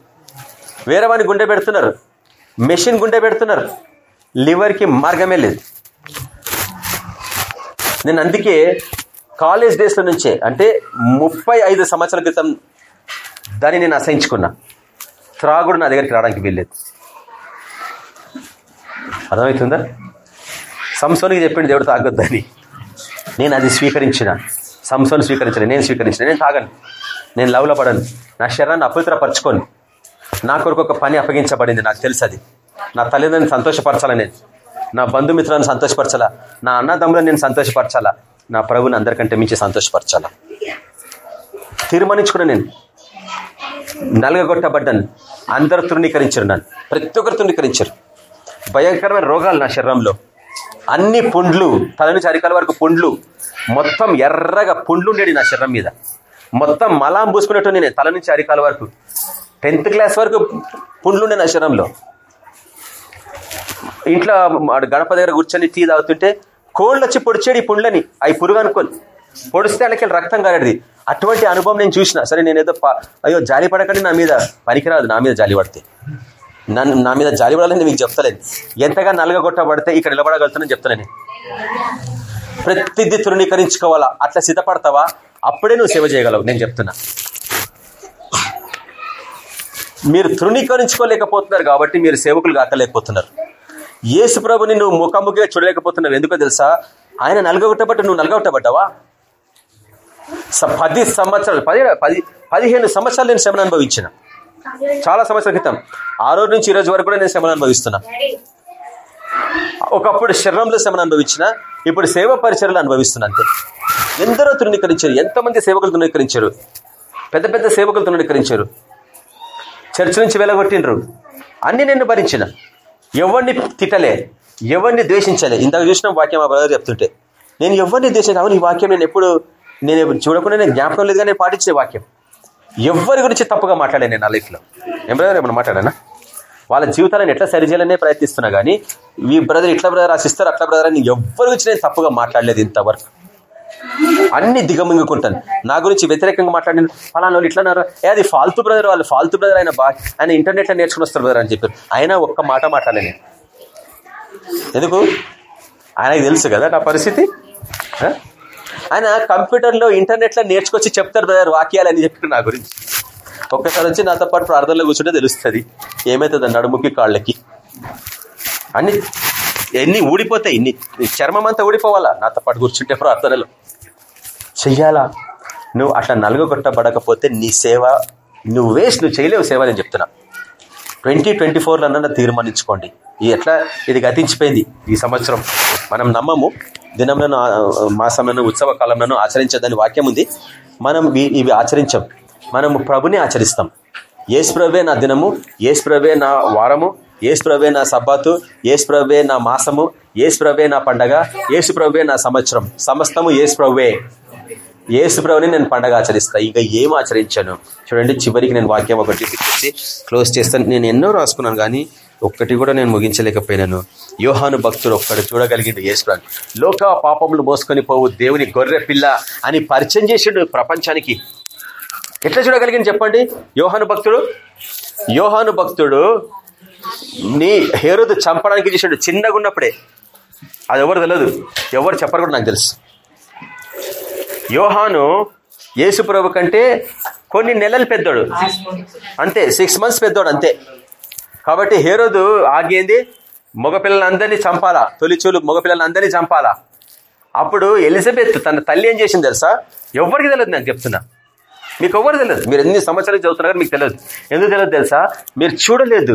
వేరే వాని గుండె పెడుతున్నారు. మెషిన్ గుండె పెడుతున్నారు. లివర్కి మార్గమే లేదు. నేను అందుకే కాలేజ్ డేస్లో నుంచే అంటే ముప్పై ఐదు సంవత్సరాల క్రితం దాన్ని నేను అసహించుకున్నా. త్రాగుడు నా దగ్గరికి రావడానికి వీల్లేదు. అర్థమవుతుందా? సంసోనికి చెప్పింది దేవుడు తాగొద్దని నేను అది స్వీకరించిన. సంసోని స్వీకరించిన నేను స్వీకరించిన. నేను తాగను. నేను లవ్లో పడను. నా శరీరాన్ని అపవిత్రపరచుకోను. నా కొరకు ఒక పని అప్పగించబడింది నాకు తెలుసు అది. నా తల్లిదండ్రులను సంతోషపరచాలా నేను? నా బంధుమిత్రులను సంతోషపరచాలా? నా అన్నదమ్ములను నేను సంతోషపరచాలా? నా ప్రభుని అందరికంటే మించి సంతోషపరచాలా? తీర్మానించుకున్నా నేను. నలగొట్టబడ్డాను అందరు తృణీకరించారు నన్ను. ప్రతి ఒక్కరు తృణీకరించారు. భయంకరమైన రోగాలు నా శరీరంలో. అన్ని పుండ్లు తల నుంచి అరికాల వరకు పుండ్లు మొత్తం ఎర్రగా పుండ్లు ఉండేది నా శరీరం మీద. మొత్తం మలాం పూసుకునేట్టు నేను తల నుంచి అరికాల వరకు. టెన్త్ క్లాస్ వరకు పుండ్లు ఉండే నా శరీరంలో. ఇంట్లో గడప దగ్గర కూర్చొని టీ తాగుతుంటే కోళ్ళు వచ్చి పొడిచేడు ఈ పుండ్లని. అవి పురుగు అనుకోని. పొడిస్తే వాళ్ళకి రక్తం కారేది అటువంటి అనుభవం నేను చూసిన. సరే నేను ఏదో ప- అయ్యో జాలి పడకండి నా మీద. పనికిరాదు నా మీద జాలి పడితే. నన్ను నా మీద జాలి పడాలని మీకు చెప్తలేదు ఎంతగా నలగగొట్టబడితే ఇక్కడ నిలబడగలుగుతానని చెప్తాను ప్రతిదీ తృణీకరించుకోవాలా? అట్లా సిద్ధపడతావా? అప్పుడే నువ్వు సేవ చేయగలవు నేను చెప్తున్నా. మీరు తృణీకరించుకోలేకపోతున్నారు కాబట్టి మీరు సేవకులు కాకలేకపోతున్నారు. యేసు ప్రభుని నువ్వు ముఖాముఖిగా చూడలేకపోతున్నావు ఎందుకో తెలుసా? ఆయన నలగొట్టబట్ట నువ్వు నలగొట్టబడ్డావా? పది సంవత్సరాలు పది పది పదిహేను సంవత్సరాలు నేను శ్రమను అనుభవించిన. చాలా సంవత్సరాల క్రితం. ఆ రోజు నుంచి ఈ రోజు వరకు కూడా నేను శ్రమను అనుభవిస్తున్నా. ఒకప్పుడు శరీరంలో శ్రమను అనుభవించిన ఇప్పుడు సేవ పరిచయలు అనుభవిస్తున్నా అంతే. ఎందరో తృణీకరించారు. ఎంతమంది సేవకులు తృణీకరించారు. పెద్ద పెద్ద సేవకులు తృణీకరించారు. చర్చ నుంచి వెళ్ళగొట్టిండ్రు. అన్ని నేను భరించిన. ఎవరిని తిట్టలే ఎవరిని ద్వేషించలే. ఇందాక చూసిన వాక్యం మా బ్రదర్ చెప్తుంటే. నేను ఎవరిని ద్వేషించలే? అవును ఈ వాక్యం నేను ఎప్పుడు నేను ఎప్పుడు చూడకుండా నేను జ్ఞాపకం లేదుగా నేను పాటించే వాక్యం. ఎవరి గురించి తప్పుగా మాట్లాడాను నేను నా లైఫ్లో ఏం బ్రదర్ ఏమన్నా మాట్లాడానా? వాళ్ళ జీవితాలను ఎట్లా సరిచేయాలనే ప్రయత్నిస్తున్నా కానీ ఈ బ్రదర్ ఇట్లా బ్రదర్ ఆ సిస్టర్ అట్లా బ్రదర్ అని ఎవరి గురించి నేను తప్పుగా మాట్లాడలేదు ఇంతవరకు. అన్ని దిగమింగుకుంటాను నా గురించి వ్యతిరేకంగా మాట్లాడిన ఫలానా వాళ్ళు ఇట్లానన్నారు ఏ అది ఫాల్తు బ్రదర్ వాళ్ళు ఫాల్తు బ్రదర్ ఆయన బా ఆయన ఇంటర్నెట్లో నేర్చుకుని వస్తారు బ్రదర్ అని చెప్పారు. ఆయన ఒక్క మాట మాట్లాడలే ఎందుకు? ఆయనకు తెలుసు కదా నా పరిస్థితి? ఆయన కంప్యూటర్లో ఇంటర్నెట్లో నేర్చుకొచ్చి చెప్తారు బ్రదర్ వాక్యాలు అని చెప్పారు నా గురించి. ఒక్కసారి వచ్చి నాతో పాటు ప్రార్థనలో కూర్చుంటే తెలుస్తుంది. ఏమవుతుంది నడుముకి కాళ్ళకి. అన్ని ఎన్ని ఊడిపోతాయి ఇన్ని చర్మం అంతా ఊడిపోవాలా? నాతో పాటు కూర్చుంటే ప్రార్థనలో. చెయ్యాలా? నువ్వు అట్లా నలుగొట్టబడకపోతే నీ సేవ నువ్వు వేస్ట్ నువ్వు చేయలేవు సేవ నేను చెప్తున్నా. ట్వంటీ ట్వంటీ ఫోర్లో తీర్మానించుకోండి. ఎట్లా? ఇది గతించిపోయింది ఈ సంవత్సరం. మనం నమ్మము. దినంలోనూ మాసంలో ఉత్సవ కాలంలో ఆచరించదని వాక్యం ఉంది. మనం ఇవి- ఆచరించాం. మనము ప్రభుని ఆచరిస్తాం. ఏసు ప్రభే నా దినము. ఏసు ప్రభే నా వారము. ఏసు ప్రభే నా సబ్బాతు ఏసు ప్రభే నా మాసము ఏసు ప్రభే నా పండగ ఏసు ప్రభే నా సంవత్సరం. సమస్తము ఏసు ప్రభే ఏసు ప్రభుని నేను పండగ ఆచరిస్తా. ఇంకా ఏం ఆచరించాను? చూడండి చివరికి నేను వాక్యం ఒకటి చెప్పేసి క్లోజ్ చేస్తాను. నేను ఎన్నో రాసుకున్నాను కానీ ఒక్కటి కూడా నేను ముగించలేకపోయినాను. యోహాను భక్తుడు ఒక్కడు చూడగలిగింది యేసుప్రాన్ లోక పాపములు మోసుకొని పోవు దేవుని గొర్రె పిల్ల అని పరిచయం చేసిండు ప్రపంచానికి. ఎట్లా చూడగలిగింది చెప్పండి? యోహాను భక్తుడు? యోహాను భక్తుడు నీ హేరుదు చంపడానికి చేసాడు చిన్నగా ఉన్నప్పుడే. అది ఎవరు తెలియదు ఎవరు చెప్పరు కూడా నాకు తెలుసు. యోహాను యేసు ప్రభు కంటే కొన్ని నెలలు పెద్దోడు. అంతే సిక్స్ మంత్స్ పెద్దోడు అంతే. కాబట్టి హేరోదు ఆగేంది మగపిల్లలందరినీ చంపాలా? తొలిచూలు మగపిల్లలందరినీ చంపాలా? అప్పుడు ఎలిజబెత్ తన తల్లి ఏం చేసింది తెలుసా? ఎవరికి తెలియదు నాకు చెప్తున్నా. మీకు ఎవరు తెలియదు మీరు ఎన్ని సంవత్సరాలు చదువుతున్నారు మీకు తెలియదు ఎందుకు తెలియదు తెలుసా? మీరు చూడలేదు.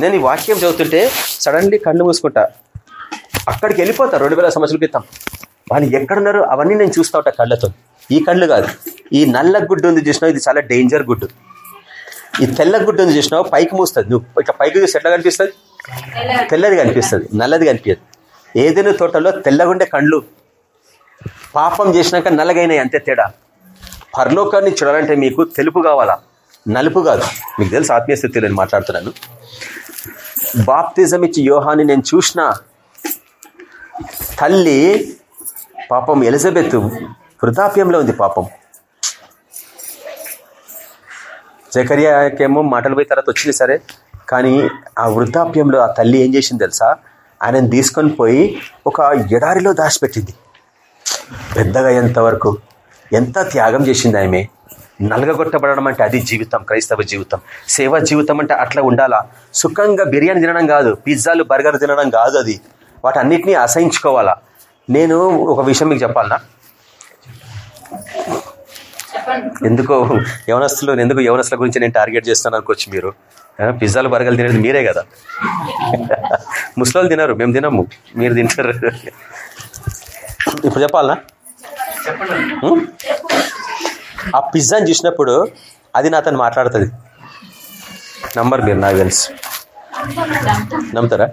నేను ఈ వాక్యం చదువుతుంటే సడన్లీ కళ్ళు మూసుకుంటా. అక్కడికి వెళ్ళిపోతా రెండు వేల సంవత్సరాల క్రితం. వాళ్ళు ఎక్కడున్నారు అవన్నీ నేను చూస్తా ఉంటా కళ్ళతో. ఈ కళ్ళు కాదు. ఈ నల్ల గుడ్డు ఉంది చూసినావు? ఇది చాలా డేంజర్ గుడ్డు. ఈ తెల్ల గుడ్డు ఉంది చూసినావు? పైకి మూస్తుంది. నువ్వు ఇట్లా పైకి చూసి ఎట్లా కనిపిస్తుంది? తెల్లది కనిపిస్తుంది. నల్లది కనిపించదు ఏదైనా తోటలో తెల్లగుండే కళ్ళు పాపం చేసినాక నల్లగైనాయి అంతే తేడా. పరలోకాన్ని చూడాలంటే మీకు తెలుపు కావాలా? నలుపు కాదు. మీకు తెలుసు ఆత్మీయ స్థితిలో నేను మాట్లాడుతున్నాను. బాప్తిజం ఇచ్చి యోహాన్ని నేను చూసిన తల్లి పాపం ఎలిజబెత్ వృద్ధాప్యంలో ఉంది పాపం. జకర్యాకేమో మాటలు పోయి తర్వాత వచ్చింది సరే కానీ ఆ వృద్ధాప్యంలో ఆ తల్లి ఏం చేసింది తెలుసా? ఆయనను తీసుకొని పోయి ఒక ఎడారిలో దాచిపెట్టింది. పెద్దగా ఎంతవరకు ఎంత త్యాగం చేసింది ఆమె? నలగగొట్టబడడం అంటే అది జీవితం క్రైస్తవ జీవితం. సేవా జీవితం అంటే అట్లా ఉండాలా? సుఖంగా బిర్యానీ తినడం కాదు పిజ్జాలు బర్గర్ తినడం కాదు అది. వాటన్నిటినీ అసహించుకోవాలా? నేను ఒక విషయం మీకు చెప్పాలనా? ఎందుకో యవనస్తులు ఎందుకు యవనస్తుల గురించి నేను టార్గెట్ చేస్తాను అనుకోవచ్చు మీరు. పిజ్జాలు బర్గర్లు తినేది మీరే కదా. ముసలోళ్ళు తినరు మేము తినము మీరు తింటారు. ఇప్పుడు చెప్పాలనా? ఆ పిజ్జాని చూసినప్పుడు అది నాతో మాట్లాడుతుంది. నంబర్ మీరు నాకు తెలుసు. నమ్ముతారా?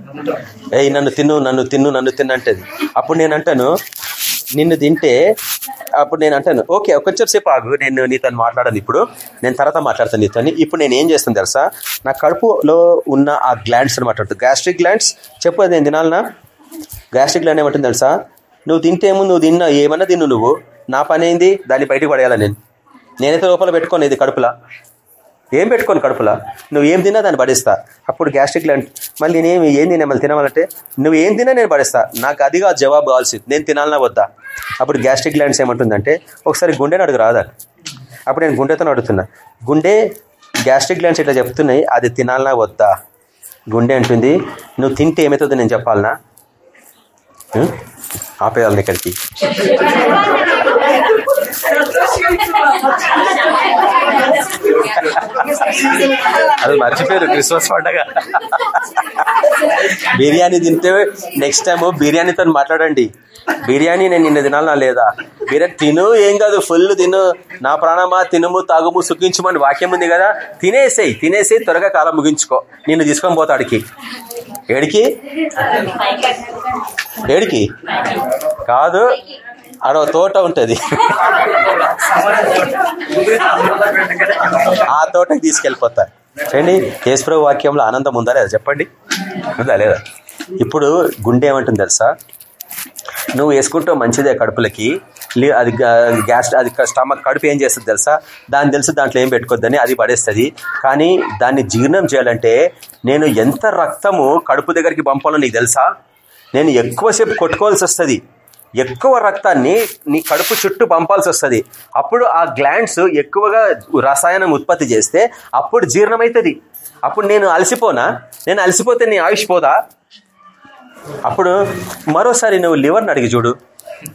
ఏ నన్ను తిన్ను నన్ను తిన్ను నన్ను తిన్ను అంటది. అప్పుడు నేను అంటాను నిన్ను తింటే అప్పుడు నేను అంటాను ఓకే కొంచెం సేపు ఆగు నేను నీతో మాట్లాడాను ఇప్పుడు. నేను తర్వాత మాట్లాడతాను నీతో ఇప్పుడు నేను ఏం చేస్తాను తెలుసా? నా కడుపులో ఉన్న ఆ గ్లాండ్స్ అని మాట్లాడుతుంది గ్యాస్ట్రిక్ గ్లాండ్స్ చెప్పు అది నేను తినాలనా? గ్యాస్ట్రిక్ గ్లాండ్ ఏమంటుంది తెలుసా? నువ్వు తింటేమో నువ్వు తిన్నా ఏమన్నా తిన్ను నువ్వు. నా పని ఏంది? దాన్ని బయటకు పడేయాలా నేను? నేనైతే లోపల పెట్టుకోను ఇది కడుపులా. ఏం పెట్టుకోను కడుపులా? నువ్వు ఏం తిన్నా దాన్ని పడేస్తా. అప్పుడు గ్యాస్ట్రిక్ లాంటి మళ్ళీ నేనేమి ఏం తిన్నా మళ్ళీ తినాలంటే నువ్వు ఏం తిన్నా నేను పడేస్తా. నాకు అదిగా జవాబు కావాల్సింది. నేను తినాలన్నా వద్దా? అప్పుడు గ్యాస్ట్రిక్ ల్యాండ్స్ ఏమంటుందంటే ఒకసారి గుండెని అడుగు రాదా? అప్పుడు నేను గుండెతో అడుగుతున్నా. గుండె గ్యాస్ట్రిక్ ల్యాండ్స్ ఇట్లా చెప్తున్నాయి అది తినాలన్నా వద్దా? గుండె అంటుంది నువ్వు తింటే ఏమవుతుందో నేను చెప్పాలనా? ఉం? ఆపేయాలని ఇక్కడికి అది మర్చిపోయారు క్రిస్మస్ పండగ. బిర్యానీ తింటే నెక్స్ట్ టైం బిర్యానీతో మాట్లాడండి. బిర్యానీ నేను నిన్న తినాలనా లేదా? బిర్యానీ తిను ఏం కాదు ఫుల్ తిను. నా ప్రాణమా తినుము తాగుము సుఖించుమని వాక్యం ఉంది కదా? తినేసేయి తినేసేయి త్వరగా కాలం ముగించుకో. నిన్ను తీసుకొని పోతాడికి ఏడికి? ఏడికి? కాదు. ఆడ తోట ఉంటుంది. ఆ తోటకి తీసుకెళ్ళిపోతారు చూడండి కేశప్రభు వాక్యంలో ఆనందం ఉందా లేదా? చెప్పండి. ఉందా లేదా? ఇప్పుడు గుండె ఏమంటుంది తెలుసా? నువ్వు వేసుకుంటావు మంచిదే కడుపులకి. లే- అది గ్యాస్ అది స్టమక్ కడుపు ఏం చేస్తుంది తెలుసా? దాన్ని తెలుసు దాంట్లో ఏం పెట్టుకోద్దని అది పడేస్తుంది. కానీ దాన్ని జీర్ణం చేయాలంటే నేను ఎంత రక్తము కడుపు దగ్గరికి పంపాలో నీకు తెలుసా? నేను ఎక్కువసేపు కొట్టుకోవాల్సి వస్తుంది. ఎక్కువ రక్తాన్ని నీ కడుపు చుట్టూ పంపాల్సి వస్తుంది. అప్పుడు ఆ గ్లాండ్స్ ఎక్కువగా రసాయనం ఉత్పత్తి చేస్తే అప్పుడు జీర్ణమవుతుంది. అప్పుడు నేను అలసిపోనా? నేను అలసిపోతే నీ ఆయుష్ పోదా? అప్పుడు మరోసారి నువ్వు లివర్ని అడిగి చూడు.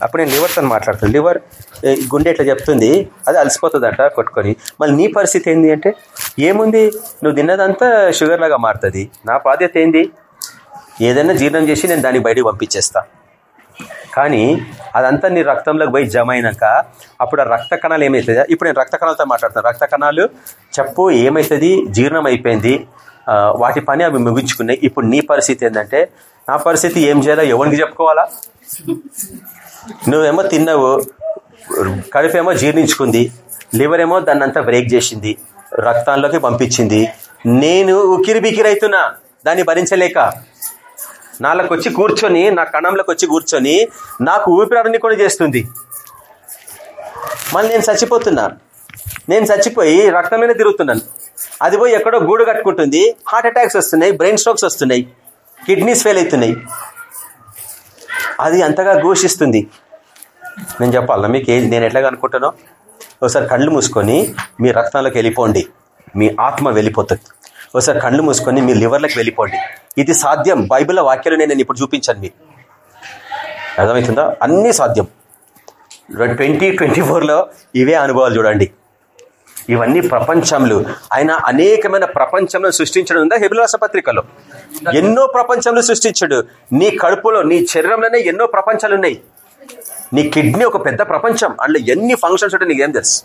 అప్పుడు నేను లివర్తో మాట్లాడుతాను. లివర్ గుండె ఇట్లా చెప్తుంది. అది అలసిపోతుందట కొట్టుకొని. మళ్ళీ నీ పరిస్థితి ఏంది అంటే ఏముంది? నువ్వు తిన్నదంతా షుగర్ లాగా మారుతుంది. నా బాధ్యత ఏంది? ఏదైనా జీర్ణం చేసి నేను దాన్ని బయటకు పంపించేస్తా. కానీ అదంతా నీ రక్తంలోకి పోయి జమ అయినాక అప్పుడు ఆ రక్త కణాలు ఏమవుతుంది ఇప్పుడు నేను రక్త కణాలతో మాట్లాడుతాను రక్త కణాలు చెప్పు ఏమవుతుంది జీర్ణం అయిపోయింది. వాటి పని అవి ముగించుకున్నాయి. ఇప్పుడు నీ పరిస్థితి ఏంటంటే నా పరిస్థితి ఏం చేయాలో ఎవరికి చెప్పుకోవాలా? నువ్వేమో తిన్నావు కడుపేమో జీర్ణించుకుంది లివర్ ఏమో దాన్ని అంతా బ్రేక్ చేసింది రక్తాల్లోకి పంపించింది. నేను ఉకిరి బికిరి అవుతున్నా దాన్ని భరించలేక. నాలోకి వచ్చి కూర్చొని నా కణంలోకి వచ్చి కూర్చొని నాకు ఊపిరాడని కూడా చేస్తుంది. మళ్ళీ నేను చచ్చిపోతున్నా. నేను చచ్చిపోయి రక్తమైన మీద తిరుగుతున్నాను. అది పోయి ఎక్కడో గూడు కట్టుకుంటుంది. హార్ట్ అటాక్స్ వస్తున్నాయి బ్రెయిన్ స్ట్రోక్స్ వస్తున్నాయి కిడ్నీస్ ఫెయిల్ అవుతున్నాయి. అది అంతగా ఘోషిస్తుంది. నేను చెప్పాలా మీకు ఏ నేను ఎట్లాగా అనుకుంటానో? ఒకసారి కళ్ళు మూసుకొని మీ రక్తంలోకి వెళ్ళిపోండి. మీ ఆత్మ వెళ్ళిపోతుంది. ఒకసారి కళ్ళు మూసుకొని మీ లివర్లకు వెళ్ళిపోండి. ఇది సాధ్యం. బైబిల్ వాక్యాలు నేను ఇప్పుడు చూపించాను మీకు. అర్థమవుతుందా? అన్నీ సాధ్యం. ట్వంటీ ట్వంటీ ఫోర్లో ఇవే అనుభవాలు చూడండి. ఇవన్నీ ప్రపంచంలో. ఆయన అనేకమైన ప్రపంచంలో సృష్టించడం ఉందా? హెబిలాస పత్రికలో. ఎన్నో ప్రపంచంలో సృష్టించాడు. నీ కడుపులో నీ శరీరంలోనే ఎన్నో ప్రపంచాలు ఉన్నాయి. నీ కిడ్నీ ఒక పెద్ద ప్రపంచం. అందులో ఎన్ని ఫంక్షన్స్ ఉంటాయి ఏం తెలుసు?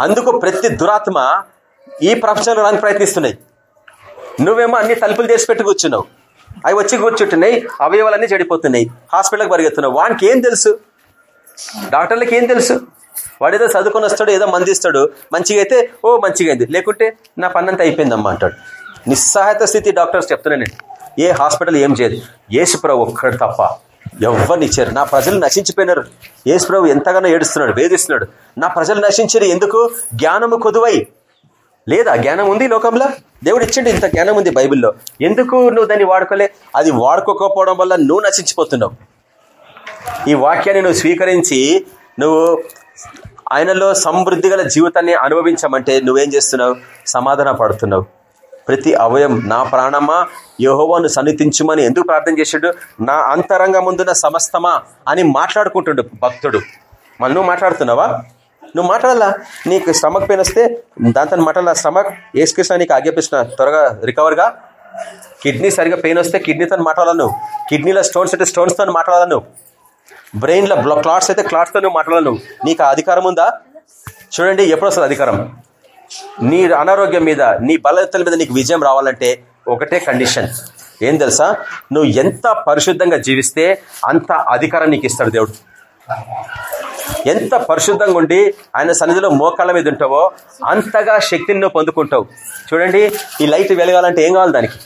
అందుకు ప్రతి దురాత్మ ఈ ప్రపంచంలో రానికి ప్రయత్నిస్తున్నాయి. నువ్వేమో అన్ని తలుపులు చేసి పెట్టి కూర్చున్నావు. అవి వచ్చి కూర్చుంటున్నాయి అవయవాలన్నీ చెడిపోతున్నాయి. హాస్పిటల్కి పరిగెత్తున్నావు. వానికి ఏం తెలుసు? డాక్టర్లకి ఏం తెలుసు? వాడు ఏదో చదువుకొని వస్తాడు ఏదో మందిస్తాడు. మంచిగా అయితే ఓ మంచిగా అయింది. లేకుంటే నా పన్నంత అయిపోయిందమ్మా అంటాడు. నిస్సహాయత స్థితి డాక్టర్స్ చెప్తున్నాను నేను. ఏ హాస్పిటల్ ఏం చేయదు. యేసుప్రభు ఒక్కడు తప్ప ఎవరిని ఇచ్చారు. నా ప్రజలు నశించిపోయినారు. యేసుప్రభు ఎంతగానో ఏడుస్తున్నాడు వేధిస్తున్నాడు. నా ప్రజలు నశించారు ఎందుకు? జ్ఞానము కొదువై లేదా జ్ఞానం ఉంది లోకంలో? దేవుడు ఇచ్చిండు ఇంత జ్ఞానం ఉంది బైబిల్లో. ఎందుకు నువ్వు దాన్ని వాడుకోలే? అది వాడుకోకపోవడం వల్ల నువ్వు నశించిపోతున్నావు. ఈ వాక్యాన్ని నువ్వు స్వీకరించి నువ్వు ఆయనలో సమృద్ధి గల జీవితాన్ని అనుభవించమంటే నువ్వేం చేస్తున్నావు? సమాధాన పడుతున్నావు. ప్రతి అవయం నా ప్రాణమా? యహోవాను సన్నిధించుమని ఎందుకు ప్రార్థన చేసాడు? నా అంతరంగ ముందున సమస్తమా? అని మాట్లాడుకుంటుండు భక్తుడు. మళ్ళీ నువ్వు మాట్లాడుతున్నావా? నువ్వు మాట్లాడాలా? నీకు స్టమక్ పెయిన్ వస్తే దాంతో మాట్లాడాల? స్టమక్ ఏసుకృష్ణ నీకు ఆజ్ఞాపిస్తున్నా. త్వరగా రికవర్గా కిడ్నీ సరిగా పెయిన్ వస్తే కిడ్నీతో మాట్లాడాలను నువ్వు? కిడ్నీలో స్టోన్స్ అయితే స్టోన్స్తో మాట్లాడాలను నువ్వు? బ్రెయిన్లో బ్లాక్ క్లాట్స్ అయితే క్లాట్స్తో నువ్వు? మాట్లాడాలను నీకు అధికారం ఉందా? చూడండి ఎప్పుడు వస్తుంది అధికారం? నీ అనారోగ్యం మీద నీ బలతల మీద నీకు విజయం రావాలంటే ఒకటే కండిషన్ ఏం తెలుసా? నువ్వు ఎంత పరిశుద్ధంగా జీవిస్తే అంత అధికారం నీకు ఇస్తాడు దేవుడు. ఎంత పరిశుద్ధంగా ఉండి ఆయన సన్నిధిలో మోకాళ్ళ మీద ఉంటావో అంతగా శక్తిని నువ్వు పొందుకుంటావు. చూడండి ఈ లైట్ వెలగాలంటే ఏం కావాలి దానికి?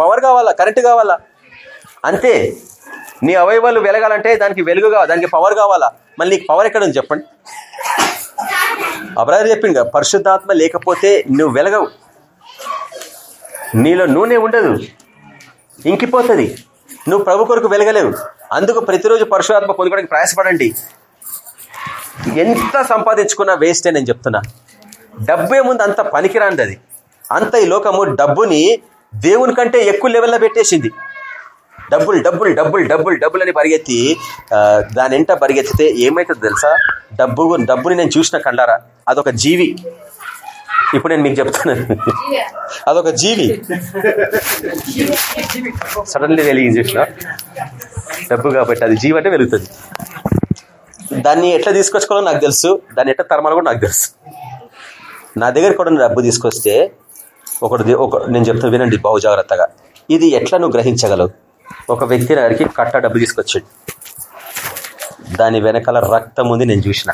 పవర్ కావాలా? కరెంట్ కావాలా? అంతే. నీ అవయవాలు వెలగాలంటే దానికి వెలుగు కావాలి దానికి పవర్ కావాలా? మళ్ళీ నీకు పవర్ ఎక్కడ ఉంది చెప్పండి. అబ్రాదర్ చెప్పింది కదా పరిశుద్ధాత్మ లేకపోతే నువ్వు వెలగవు. నీలో నూనె ఉండదు. ఇంకిపోతుంది. నువ్వు ప్రభు కొరకు వెలగలేవు. అందుకు ప్రతిరోజు పరశురాత్మ పొందుకోవడానికి ప్రయాసపడండి. ఎంత సంపాదించుకున్నా వేస్టే నేను చెప్తున్నా. డబ్బే ముందు అంత పనికిరాండి అది. అంత ఈ లోకము డబ్బుని దేవుని కంటే ఎక్కువ లెవెల్లో పెట్టేసింది. డబ్బులు డబ్బులు డబ్బులు డబ్బులు డబ్బులు అని పరిగెత్తి దాని ఎంట పరిగెత్తితే ఏమవుతుంది తెలుసా? డబ్బు డబ్బుని నేను చూసిన కండారా? అదొక జీవి. ఇప్పుడు నేను మీకు చెప్తున్నాను అదొక జీవి. సడన్లీ వెలిగి చూసిన డబ్బు కాబట్టి అది జీవి అంటే వెలుగుతుంది. దాన్ని ఎట్లా తీసుకొచ్చుకోవాలో నాకు తెలుసు. దాన్ని ఎట్లా తరమాలో కూడా నాకు తెలుసు. నా దగ్గర కూడా డబ్బు తీసుకొస్తే ఒకటి ఒక నేను చెప్తాను వినండి బహు జాగ్రత్తగా. ఇది ఎట్లా నువ్వు గ్రహించగలవు? ఒక వ్యక్తి దగ్గరికి కట్ట డబ్బు తీసుకొచ్చాడు. దాని వెనకాల రక్తం ఉంది నేను చూసిన.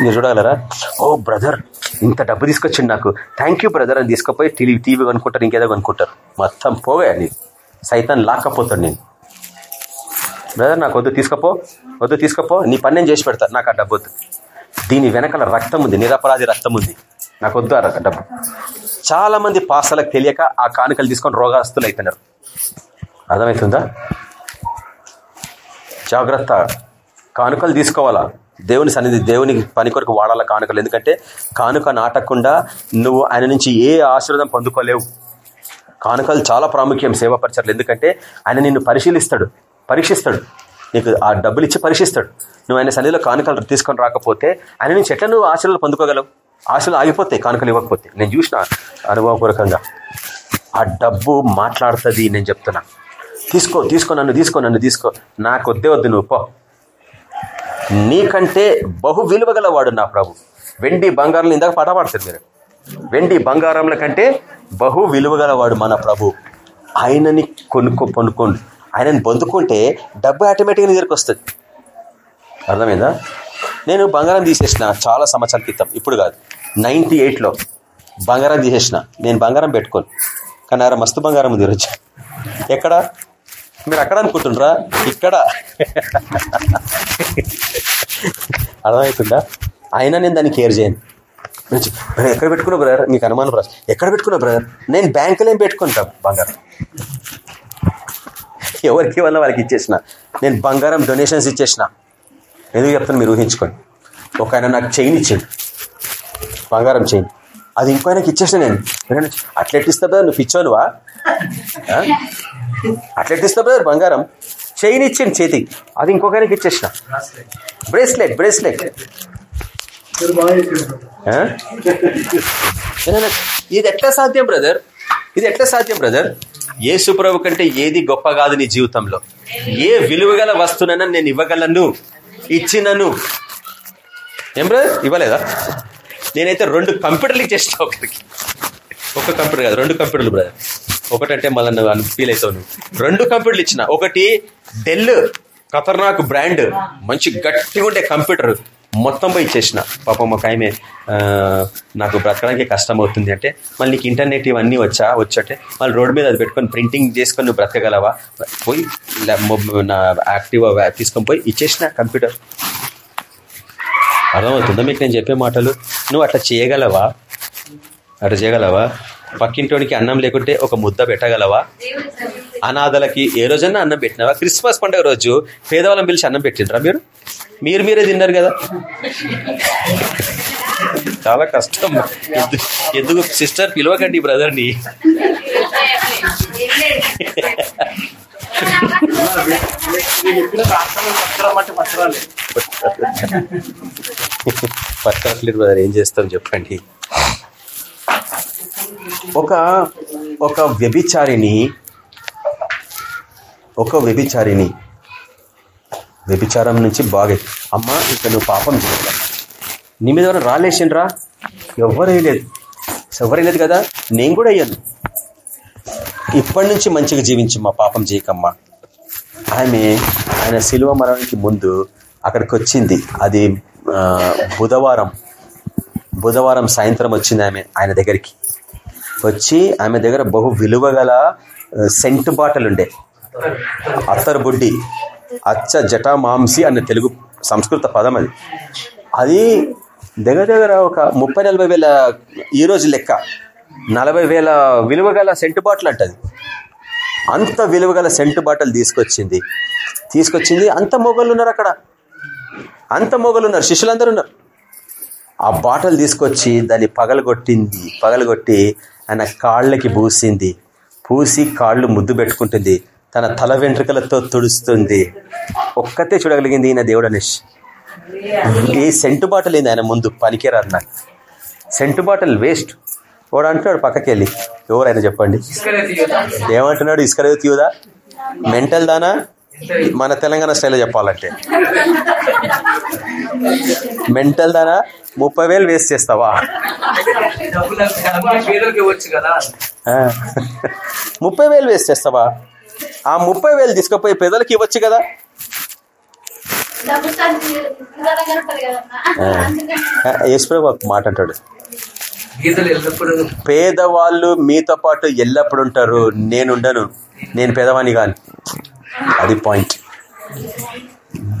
మీరు చూడగలరా? ఓ బ్రదర్ ఇంత డబ్బు తీసుకొచ్చిండు నాకు. థ్యాంక్ యూ బ్రదర్ అని తీసుకుపోయి టీవీ టీవీ కొనుక్కుంటారు ఇంకేదో కొనుక్కుంటారు. మొత్తం పోగా నేను సైతం లాక్కపోతాడు నేను. బ్రదర్ నాకు వద్దు తీసుకపో. వద్దు తీసుకపో. నీ పని నేను చేసి పెడతా. నాకు ఆ డబ్బు వద్దు. దీని వెనకాల రక్తం ఉంది నిరపరాధి రక్తం ఉంది. నాకు వద్దు ఆ డబ్బు. చాలా మంది పాసలకు తెలియక ఆ కానుకలు తీసుకొని రోగాస్తులు అవుతున్నారు అర్థమవుతుందా? జాగ్రత్త. కానుకలు తీసుకోవాలా? దేవుని సన్నిధి దేవుని పని కొరకు వాడాల కానుకలు. ఎందుకంటే కానుక నాటకుండా నువ్వు ఆయన నుంచి ఏ ఆశీర్వాదం పొందుకోలేవు. కానుకలు చాలా ప్రాముఖ్యం సేవా ఎందుకంటే ఆయన నిన్ను పరిశీలిస్తాడు పరీక్షిస్తాడు. నీకు ఆ డబ్బులు ఇచ్చి పరీక్షిస్తాడు. నువ్వు ఆయన సన్నిధిలో కానుకలు తీసుకొని రాకపోతే ఆయన నుంచి ఎట్లా నువ్వు ఆశలు పొందుకోగలవు? ఆశలు ఆగిపోతాయి కానుకలు ఇవ్వకపోతే. నేను చూసిన అనుభవపూర్వకంగా. ఆ డబ్బు మాట్లాడుతుంది నేను చెప్తున్నా. తీసుకో తీసుకో నన్ను తీసుకో నన్ను తీసుకో. నాకు వద్దే వద్దు నువ్వు పో. నీకంటే బహు విలువ గలవాడు నా ప్రభు. వెండి బంగారం ఇందాక పాట పాడతారు మీరు. వెండి బంగారంల కంటే బహు విలువ గలవాడు మన ప్రభు. ఆయనని కొనుక్కో కొనుక్కోండి ఆయనని పొందుకుంటే డబ్బు ఆటోమేటిక్గా నీ దగ్గరికి వస్తుంది అర్థమైందా? నేను బంగారం తీసేసిన చాలా సంవత్సరాల క్రితం ఇప్పుడు కాదు. నైన్టీ ఎయిట్లో బంగారం తీసేసిన. నేను బంగారం పెట్టుకోను. కానీ మస్తు బంగారం ఉంది ఈరోజు. ఎక్కడ? మీరు అక్కడ అనుకుంటుండ్రా? ఇక్కడ. అర్థమవుతుందా? అయినా నేను దాన్ని కేర్ చేయను. నేను ఎక్కడ పెట్టుకున్నా బ్రదర్ మీకు అనుమానం బ్రదర్ ఎక్కడ పెట్టుకున్నా బ్రదర్ నేను బ్యాంకులో ఏం పెట్టుకుంటా బంగారం. ఎవరికి వల్ల వాళ్ళకి ఇచ్చేసిన? నేను బంగారం డొనేషన్స్ ఇచ్చేసిన. ఎందుకు చెప్తాను మీరు ఊహించుకోండి. ఒక ఆయన నాకు చైన్ ఇచ్చిండు. బంగారం చైన్ అది ఇంకో ఆయనకి ఇచ్చేసిన నేను. అట్లెట్ అట్లా బ్రదర్ నువ్వు పిచ్చోనువా ఆ? అట్లా బ్రదర్ బంగారం. చైన్ ఇచ్చింది చేతికి అది ఇంకొకరికి ఇచ్చేసిన. Bracelet bracelet. ఇది ఎట్లా సాధ్యం బ్రదర్? ఇది ఎట్లా సాధ్యం బ్రదర్? ఏ సుప్రభు కంటే ఏది గొప్ప కాదు నీ జీవితంలో. ఏ విలువగల వస్తువునైనా నేను ఇవ్వగలను ఇచ్చినను. ఏం బ్రదర్? ఇవ్వలేదా? నేనైతే రెండు కంప్యూటర్లు ఇచ్చేసిన ఒకరికి. ఒక కంప్యూటర్ కాదు రెండు కంప్యూటర్లు బ్రదర్. ఒకటంటే మళ్ళీ నువ్వు ఫీల్ అవుతావు నువ్వు. రెండు కంప్యూటర్లు ఇచ్చిన. ఒకటి డెల్ ఖతర్నాక్ బ్రాండ్ మంచి గట్టిగా ఉండే కంప్యూటర్ మొత్తం పోయి ఇచ్చేసిన. పాపం ఒక ఆమె నాకు బ్రతకడానికి కష్టం అవుతుంది అంటే మళ్ళీ నీకు ఇంటర్నెట్ ఇవన్నీ వచ్చా? వచ్చంటే మళ్ళీ రోడ్ మీద అది పెట్టుకొని ప్రింటింగ్ చేసుకొని నువ్వు బ్రతకగలవా? పోయి నా యాక్టివ్ తీసుకొని పోయి ఇచ్చేసిన కంప్యూటర్ అర్థమవుతుందా మీకు నేను చెప్పే మాటలు? నువ్వు అట్లా చేయగలవా? అట్లా చేయగలవా? పక్కింటోడికి అన్నం లేకుంటే ఒక ముద్ద పెట్టగలవా? అనాథలకి ఏ రోజన్నా అన్నం పెట్టినావా? క్రిస్మస్ పండుగ రోజు పేదవాళ్ళని పిలిచి అన్నం పెట్టిండ్రా మీరు? మీరు మీరే తిన్నారు కదా. చాలా కష్టం. ఎందుకు సిస్టర్ పిలవకండి బ్రదర్ని? మీరు బ్రదర్ ఏం చేస్తాం చెప్పండి. ఒక ఒక వ్యభిచారిని ఒక వ్యభిచారిని వ్యభిచారం నుంచి బాగా. అమ్మా ఇక నువ్వు పాపం చేయగల నీ మీద ఎవరైనా రాలేసిండ్రా? ఎవరేయలేదు ఎవరేయలేదు కదా? నేను కూడా అయ్యాను ఇప్పటి నుంచి మంచిగా జీవించు మా పాపం చేయకమ్మా. ఆమె ఆయన శిలువ మరణానికి ముందు అక్కడికి వచ్చింది. అది బుధవారం. బుధవారం సాయంత్రం వచ్చింది ఆమె ఆయన దగ్గరికి. వచ్చి ఆమె దగ్గర బహు విలువ గల సెంట్ బాటలు ఉండే అత్తరు బుడ్డి అచ్చ జటామాంసి అనే తెలుగు సంస్కృత పదం అది. అది దగ్గర దగ్గర ఒక ముప్పై నలభై వేల ఈ రోజు లెక్క. నలభై వేల విలువ గల సెంటు బాటిల్ అంటది అంత విలువ గల సెంటు బాటిల్ తీసుకొచ్చింది. తీసుకొచ్చింది అంత మొగలు ఉన్నారు అక్కడ. అంత మొగలు ఉన్నారు శిష్యులందరూ ఉన్నారు ఆ బాటలు తీసుకొచ్చి దాన్ని పగలగొట్టింది. పగలగొట్టి ఆయన కాళ్ళకి పూసింది. పూసి కాళ్ళు ముద్దు పెట్టుకుంటుంది. తన తల వెంట్రుకలతో తుడుస్తుంది. ఒక్కతే చూడగలిగింది ఈయన దేవుడు అనేష్. ఏ సెంటు బాటలు ఏంది ఆయన ముందు పనికిరారు నాకు సెంటు బాటల్ వేస్ట్. వాడు అంటున్నాడు పక్కకి వెళ్ళి ఎవరైనా చెప్పండి. ఏమంటున్నాడు? ఇసుక తీయదా మెంటల్ దానా? మన తెలంగాణ స్టైల్లో చెప్పాలంటే. మెంటల్ దానా? ముప్పై వేలు వేస్ట్ చేస్తావా? ముప్పై వేలు వేస్ట్ చేస్తావా? ఆ ముప్పై వేలు తీసుకుపోయి పేదలకు ఇవ్వచ్చు కదా? డబ్బు ఒక మాట అంటాడు. పేదవాళ్ళు మీతో పాటు ఎల్లప్పుడు ఉంటారు. నేనుండను నేను పేదవాణి కాని. అది పాయింట్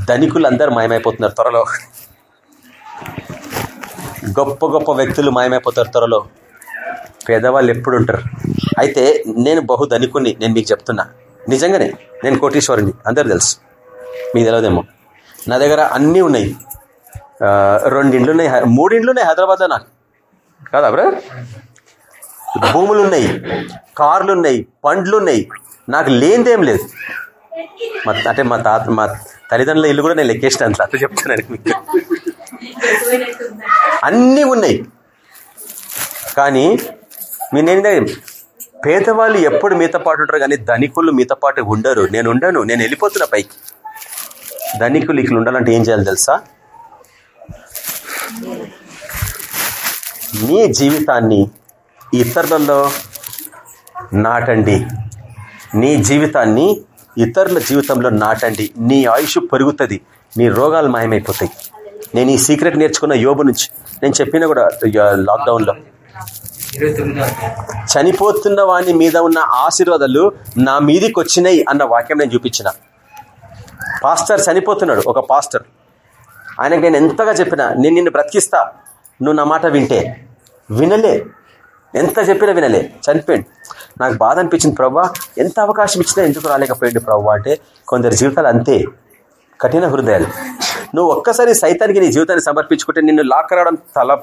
ధనికులు అందరూ మాయమైపోతున్నారు త్వరలో. గొప్ప గొప్ప వ్యక్తులు మాయమైపోతారు త్వరలో. పేదవాళ్ళు ఎప్పుడు ఉంటారు. అయితే నేను బహు ధనికుని నేను మీకు చెప్తున్నా. నిజంగానే నేను కోటీశ్వరుని అందరు తెలుసు. మీకు తెలియదేమో నా దగ్గర అన్నీ ఉన్నాయి. రెండిండ్లు రెండు ఇండ్లు ఉన్నాయి మూడిండ్లు ఉన్నాయి హైదరాబాద్లో నాకు. కాదా బ్రదర్? భూములు ఉన్నాయి కార్లు ఉన్నాయి పండ్లు ఉన్నాయి నాకు లేనిదేం లేదు. మా అంటే మా తాత మా తల్లిదండ్రుల ఇల్లు కూడా నేను లెక్కేసిన అంత అట్లా చెప్తున్నాను మీకు. అన్నీ ఉన్నాయి. కానీ మీ నేను పేదవాళ్ళు ఎప్పుడు మీతో పాటు ఉంటారు కానీ ధనికులు మీతో పాటు ఉండరు. నేను ఉండను నేను వెళ్ళిపోతున్నా పైకి. ధనికులు ఇక్కడ ఉండాలంటే ఏం చేయాలి తెలుసా? నీ జీవితాన్ని ఇతరులలో నాటండి. నీ జీవితాన్ని ఇతరుల జీవితంలో నాటండి. నీ ఆయుష్ పెరుగుతుంది. నీ రోగాలు మాయమైపోతాయి. నేను ఈ సీక్రెట్ నేర్చుకున్న యోబు నుంచి నేను చెప్పిన కూడా లాక్డౌన్లో. చనిపోతున్న వాని మీద ఉన్న ఆశీర్వాదాలు నా మీదికి వచ్చినాయి అన్న వాక్యం నేను చూపించిన. పాస్టర్ చనిపోతున్నాడు ఒక పాస్టర్. ఆయనకు నేను ఎంతగా చెప్పినా నేను నిన్ను బ్రతికిస్తా నువ్వు నా మాట వింటే. వినలే. ఎంత చెప్పినా వినలే. చనిపోయింది నాకు బాధ అనిపించింది ప్రవ్వా ఎంత అవకాశం ఇచ్చినా ఎందుకు రాలేకపోయింది ప్రవ్వా అంటే కొందరి జీవితాలు అంతే. కఠిన హృదయాలు. నువ్వు ఒక్కసారి సైతానికి నీ జీవితాన్ని సమర్పించుకుంటే నిన్ను లాక్కరావడం చాలా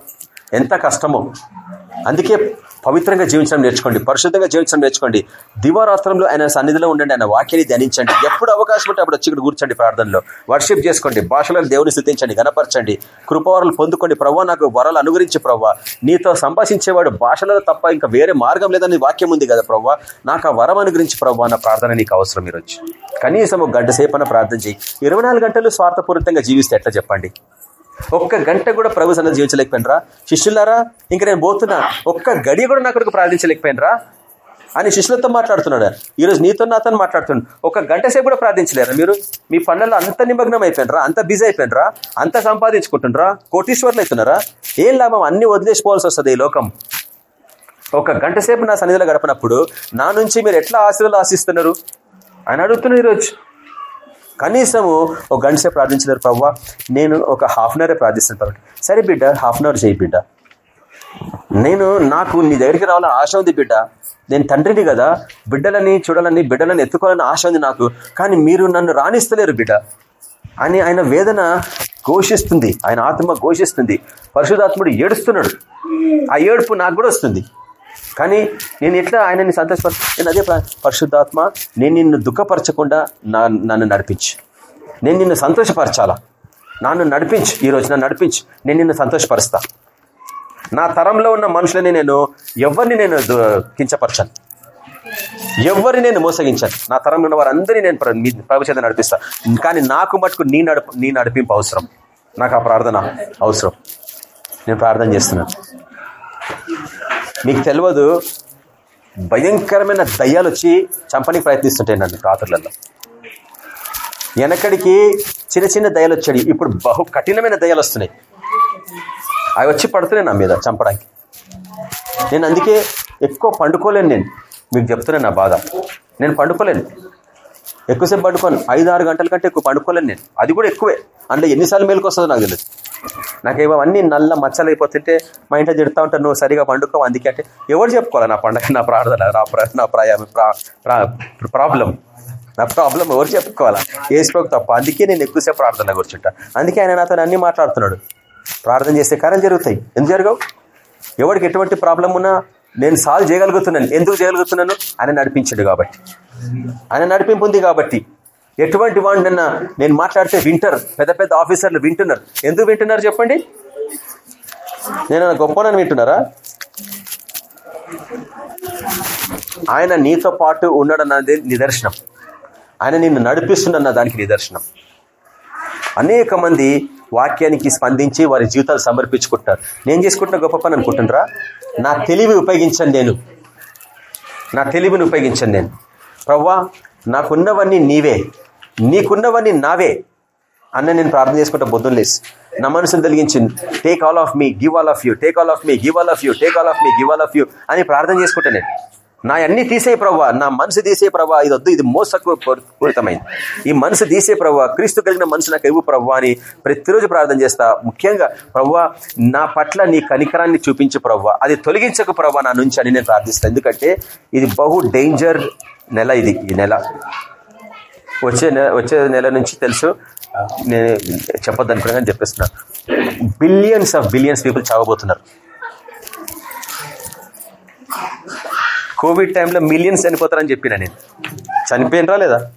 ఎంత కష్టమో. అందుకే పవిత్రంగా జీవించడం నేర్చుకోండి పరిశుద్ధంగా జీవించడం నేర్చుకోండి. దివారాత్రంలో ఆయన సన్నిధిలో ఉండండి ఆయన వాక్యాన్ని ధ్యానించండి. ఎప్పుడు అవకాశం ఉంటే అప్పుడు వచ్చి ఇక్కడ కూర్చోండి ప్రార్థనలో. వర్షిప్ చేసుకోండి భాషలో దేవుని స్థుతించండి గనపరచండి. కృపవరాలు పొందుకోండి. ప్రవ్వా నాకు వరాలు అనుగురించి ప్రవ్వా. నీతో సంభాషించేవాడు భాషలలో తప్ప ఇంకా వేరే మార్గం లేదని వాక్యం ఉంది కదా ప్రవ్వా. నాకు ఆ వరం అనుగురించి ప్రవ్వా నా ప్రార్థన నీకు అవసరం ఈరోజు. కనీసం ఒక గంట సేపన ప్రార్థన చేయి. ఇరవై నాలుగు గంటలు స్వార్థపూరితంగా జీవిస్తే ఎట్లా చెప్పండి? ఒక్క గంట కూడా ప్రభు సన్నది జీవించలేకపోయినరా. శిష్యులారా ఇంక నేను పోతున్నా. ఒక్క గడి కూడా నా కొరకు ప్రార్థించలేకపోయినరా. అని శిష్యులతో మాట్లాడుతున్నాడు. ఈరోజు నీతో నాతో మాట్లాడుతున్నాడు. ఒక గంట సేపు కూడా ప్రార్థించలేరా మీరు? మీ పనులలో అంత నిమగ్నం అయిపోయినరా? అంత బిజీ అయిపోయినరా? అంత సంపాదించుకుంటున్నారా? కోటీశ్వర్లు అవుతున్నారా? ఏం లాభం? అన్ని వదిలేసిపోవాల్సి వస్తుంది ఈ లోకం. ఒక గంట సేపు నా సన్నిధిలో గడపనప్పుడు నా నుంచి మీరు ఎట్లా ఆశీర్వాదాలు ఆశిస్తున్నారు? అని అడుగుతున్నారు ఈరోజు. కనీసము ఒక గంట సేపు ప్రార్థించలేరు ప్రవ్వా. నేను ఒక హాఫ్ అన్ అవరే ప్రార్థిస్తాను సరే బిడ్డ హాఫ్ అన్ అవర్ చేయి బిడ్డ. నేను నాకు నీ దగ్గరికి రావాలని ఆశ ఉంది బిడ్డ. నేను తండ్రిని కదా బిడ్డలని చూడాలని బిడ్డలని ఎత్తుకోవాలని ఆశ ఉంది నాకు. కానీ మీరు నన్ను రాణిస్తలేరు బిడ్డ. అని ఆయన వేదన ఘోషిస్తుంది. ఆయన ఆత్మ ఘోషిస్తుంది. పరిశుధాత్ముడు ఏడుస్తున్నాడు. ఆ ఏడుపు నాకు కూడా వస్తుంది. కానీ నేను ఎట్లా ఆయనని సంతోషపర నేను అదే పరిశుద్ధాత్మ నేను నిన్ను దుఃఖపరచకుండా నా నన్ను నడిపించు. నేను నిన్ను సంతోషపరచాలా? నన్ను నడిపించు. ఈరోజు నన్ను నడిపించు. నేను నిన్ను సంతోషపరుస్తా. నా తరంలో ఉన్న మనుషులని నేను ఎవరిని నేను దు- కించపరచాను? ఎవరిని నేను మోసగించాను? నా తరంలో ఉన్న వారందరినీ నేను ప్ర- మీ నడిపిస్తా. కానీ నాకు మటుకు నీ నడుపు నీ నడిపింపు అవసరం. నాకు ఆ ప్రార్థన అవసరం. నేను ప్రార్థన చేస్తున్నాను. మీకు తెలియదు భయంకరమైన దయ్యాలు వచ్చి చంపడానికి ప్రయత్నిస్తుంటాయి నన్ను రాత్రులలో వెనకడికి చిన్న చిన్న దయ్యాలు వచ్చాడు ఇప్పుడు బహు కఠినమైన దయలు వస్తున్నాయి అవి వచ్చి పడుతున్నాయి నా మీద చంపడానికి. నేను అందుకే ఎక్కువ పండుకోలేను నేను. మీకు చెప్తున్నాను నా బాధ. నేను పండుకోలేను. ఎక్కువసేపు పండుకోను. ఐదు ఆరు గంటల కంటే ఎక్కువ పండుకోలేను నేను. అది కూడా ఎక్కువే. అంటే ఎన్నిసార్లు మేలుకొస్తుందో నాకు తెలియదు నాకేమో అన్ని నల్ల మచ్చలు అయిపోతుంటే మా ఇంట్లో తిడతా ఉంటాను నువ్వు సరిగా పండుకో అందుకే అంటే ఎవరు చెప్పుకోవాలి నా పండుగ నా ప్రార్థన నా ప్ర- నా ప్రాబ్లం. నా ప్రాబ్లం ఎవరు చెప్పుకోవాలా? ఏ తప్ప. అందుకే నేను ఎక్కువసేపు ప్రార్థన కూర్చుంటా. అందుకే ఆయన నాతో అన్ని మాట్లాడుతున్నాడు. ప్రార్థన చేస్తే కార్యం జరుగుతాయి. ఎందుకు జరగవు? ఎవరికి ఎటువంటి ప్రాబ్లం ఉన్నా నేను సాల్వ్ చేయగలుగుతున్నాను. ఎందుకు చేయగలుగుతున్నాను? ఆయన నడిపించాడు కాబట్టి. ఆయన నడిపింపు ఉంది కాబట్టి. ఎటువంటి వాడినన్నా నేను మాట్లాడితే వింటారు పెద్ద పెద్ద ఆఫీసర్లు వింటున్నారు. ఎందుకు వింటున్నారు చెప్పండి? నేను గొప్పనని వింటున్నారా? ఆయన నీతో పాటు ఉన్నాడన్నది నిదర్శనం. ఆయన నిన్ను నడిపిస్తున్న దానికి నిదర్శనం. అనేక మంది వాక్యానికి స్పందించి వారి జీవితాలు సమర్పించుకుంటారు. నేను చేసుకుంటున్న గొప్ప పని అనుకుంటున్నారా? నా తెలివి ఉపయోగించను నేను. నా తెలివిని ఉపయోగించను నేను. ప్రవ్వా నాకున్నవన్నీ నీవే. నీకున్నవన్నీ నావే. అన్న నేను ప్రార్థన చేసుకుంటా బొద్దులు లేసి. నా మనసును తొలగించింది take all of me give all of you take all of me give all of you take all of me give all of you అని ప్రార్థన చేసుకుంటా నేను. నా అన్ని తీసే ప్రవ్వా నా మనసు తీసే ప్రవ్వా ఇది వద్దు ఇది మోసకు పూరితమైంది. ఈ మనసు తీసే ప్రవ్వా క్రీస్తు కలిగిన మనసు నాకు ఇవ్వు ప్రవ్వా అని ప్రతిరోజు ప్రార్థన చేస్తా. ముఖ్యంగా ప్రవ్వా నా పట్ల నీ కనికరాన్ని చూపించు ప్రవ్వా. అది తొలగించకు ప్రవ్వా నా నుంచి అని నేను ప్రార్థిస్తాను ఎందుకంటే ఇది బహు డేంజర్ నెల ఇది ఈ నెల. వచ్చే వచ్చే నెల నుంచి తెలుసు. నేను చెప్పొద్దు అనుకున్నా చెప్పేస్తున్నా. బిలియన్స్ ఆఫ్ బిలియన్స్ పీపుల్ చావబోతున్నారు. కోవిడ్ టైంలో మిలియన్స్ చనిపోతారని చెప్పిన నేను. చనిపోయినరా లేదా?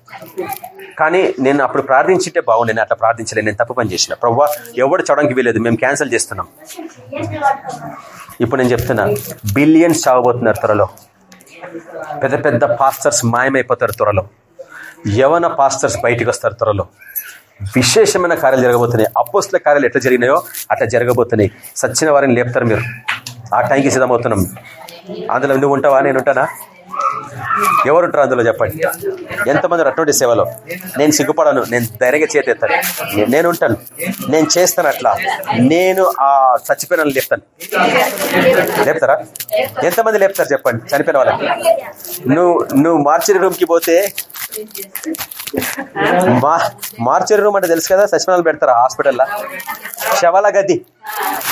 కానీ నేను అప్పుడు ప్రార్థించింటే బాగు నేను అట్లా ప్రార్థించలేదు నేను తప్పు పని చేసిన. ప్రవ్వా ఎవడు చూడడానికి వీలేదు మేము క్యాన్సిల్ చేస్తున్నాం. ఇప్పుడు నేను చెప్తున్నా బిలియన్స్ చావబోతున్నారు త్వరలో. పెద్ద పెద్ద పాస్టర్స్ మాయమైపోతారు త్వరలో. యవన పాస్టర్స్ బయటికి వస్తారు త్వరలో. విశేషమైన కార్యాలు జరగబోతున్నాయి. అపోస్ల కార్యాలు ఎట్లా జరిగినాయో అట్లా జరగబోతున్నాయి. సచ్చిన వారిని లేపుతారు మీరు. ఆ టైంకి సిద్ధమవుతున్నాం. అందులో నువ్వు ఉంటావా నేను ఉంటానా? ఎవరుంటారు అందులో చెప్పండి. ఎంతమంది అటువంటి సేవలో? నేను సిగ్గుపడను నేను ధైర్యంగా చేతెత్తాను నేను ఉంటాను. నేను చేస్తాను అట్లా. నేను ఆ చచ్చిపోయిన లేపుతాను. లేపుతారా? ఎంతమంది లేపుతారు చెప్పండి చనిపోయిన వాళ్ళకి నువ్వు నువ్వు మార్చిన రూమ్కి పోతే మార్చరీ రూమ్ అంటే తెలుసు కదా సచివాలయాలు పెడతారు హాస్పిటల్లో శవాల గది.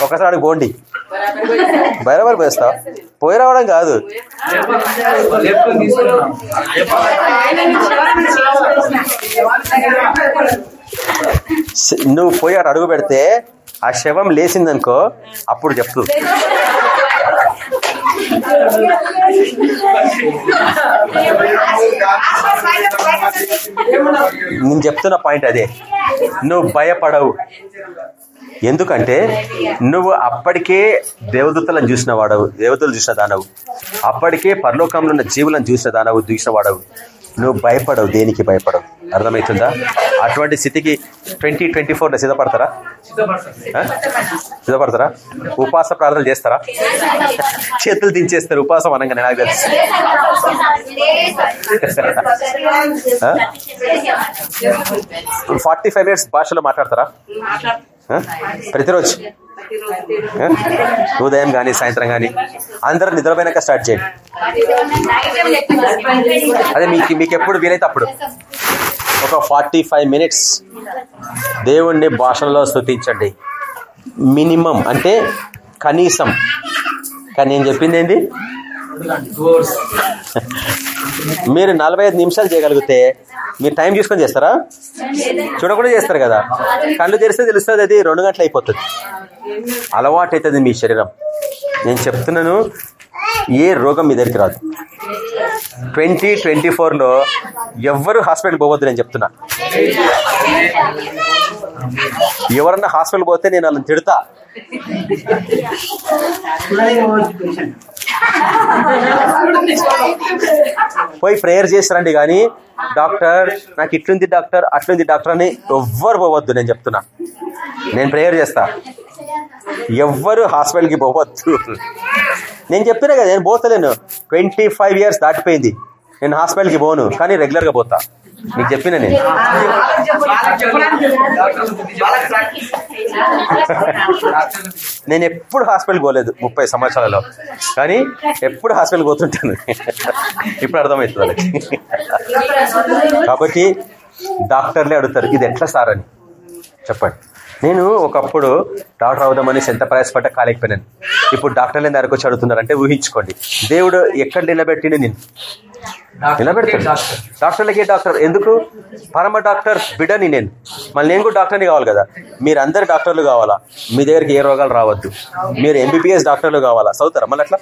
ఒకసారి గోండి. బయరబరి పోయిస్తావు? పోయి రావడం కాదు. నువ్వు పోయి అటు అడుగు పెడితే ఆ శవం లేచిందనుకో అప్పుడు చెప్తూ. నేను చెప్తున్న పాయింట్ అదే. నువ్వు భయపడవు. ఎందుకంటే నువ్వు అప్పటికే దేవదూతలను చూసిన వాడవు దేవతలు చూసిన దానవు. అప్పటికే పరలోకంలో ఉన్న జీవులను చూసిన దానవు చూసిన వాడవు. నువ్వు భయపడవు దేనికి భయపడవు? అర్థమవుతుందా అటువంటి స్థితికి ట్వంటీ ట్వంటీ ఫోర్లో సిద్ధపడతారా? సిద్ధపడతారా? ఉపాస ప్రార్థన చేస్తారా? చేతులు దించేస్తారు ఉపాసం అనగానే నాకు తెలుసు. ఫార్టీ ఫైవ్ మినిట్స్ భాషలో మాట్లాడతారా? ప్రతిరోజు? ఉదయం కానీ సాయంత్రం కానీ అందరూ నిద్రపోయినాక స్టార్ట్ చేయండి. అదే మీకు మీకు ఎప్పుడు వీలైతే అప్పుడు. ఒక ఫార్టీ ఫైవ్ మినిట్స్ దేవుణ్ణి భాషల్లో స్థుతించండి. మినిమం అంటే కనీసం. కానీ నేను చెప్పింది ఏంది? మీరు నలభై ఐదు నిమిషాలు చేయగలిగితే మీరు టైం చూసుకొని చేస్తారా? చూడకుండా చేస్తారు కదా. కళ్ళు తెరిస్తే తెలుస్తుంది అది రెండు గంటలు అయిపోతుంది. అలవాటు అవుతుంది మీ శరీరం. నేను చెప్తున్నాను ఏ రోగం మీ దగ్గరికి రాదు. ట్వంటీ ట్వంటీ ఫోర్లో ఎవరు హాస్పిటల్ పోవద్దు నేను చెప్తున్నా. ఎవరన్నా హాస్పిటల్ పోతే నేను వాళ్ళని తిడతా. పోయి ప్రేయర్ చేస్తారండి కానీ డాక్టర్ నాకు ఇట్లుంది డాక్టర్ అట్లుంది డాక్టర్ అని ఎవ్వరు పోవద్దు నేను చెప్తున్నా. నేను ప్రేయర్ చేస్తా. ఎవ్వరు హాస్పిటల్కి పోవద్దు. నేను చెప్పినా కదా నేను పోతలేను. ట్వంటీ ఫైవ్ ఇయర్స్ దాటిపోయింది. నేను హాస్పిటల్కి పోను కానీ రెగ్యులర్గా పోతా. మీకు చెప్పిన నేను? నేను ఎప్పుడు హాస్పిటల్ పోలేదు ముప్పై సంవత్సరాలలో. కానీ ఎప్పుడు హాస్పిటల్ పోతుంటాను. ఇప్పుడు అర్థమవుతుంది వాళ్ళకి. కాబట్టి డాక్టర్లే అడుగుతారు ఇది ఎట్లా సార్ అని. చెప్పండి. నేను ఒకప్పుడు డాక్టర్ అవుదామని ఎంత ప్రయాసపడ్డా కాలేకపోయినాను. ఇప్పుడు డాక్టర్లు దగ్గరకు వచ్చి అడుగుతున్నారు అంటే ఊహించుకోండి. దేవుడు ఎక్కడ నిలబెట్టిండు నేను నిలబెడతాడు డాక్టర్లకే డాక్టర్? ఎందుకు? పరమ డాక్టర్ బిడని నేను. మళ్ళీ నేను కూడా డాక్టర్ని కావాలి కదా. మీరు అందరు డాక్టర్లు కావాలా? మీ దగ్గరికి ఏ రోగాలు రావద్దు. మీరు ఎంబీబీఎస్ డాక్టర్లు కావాలా? చదువుతారా మళ్ళీ అట్లా?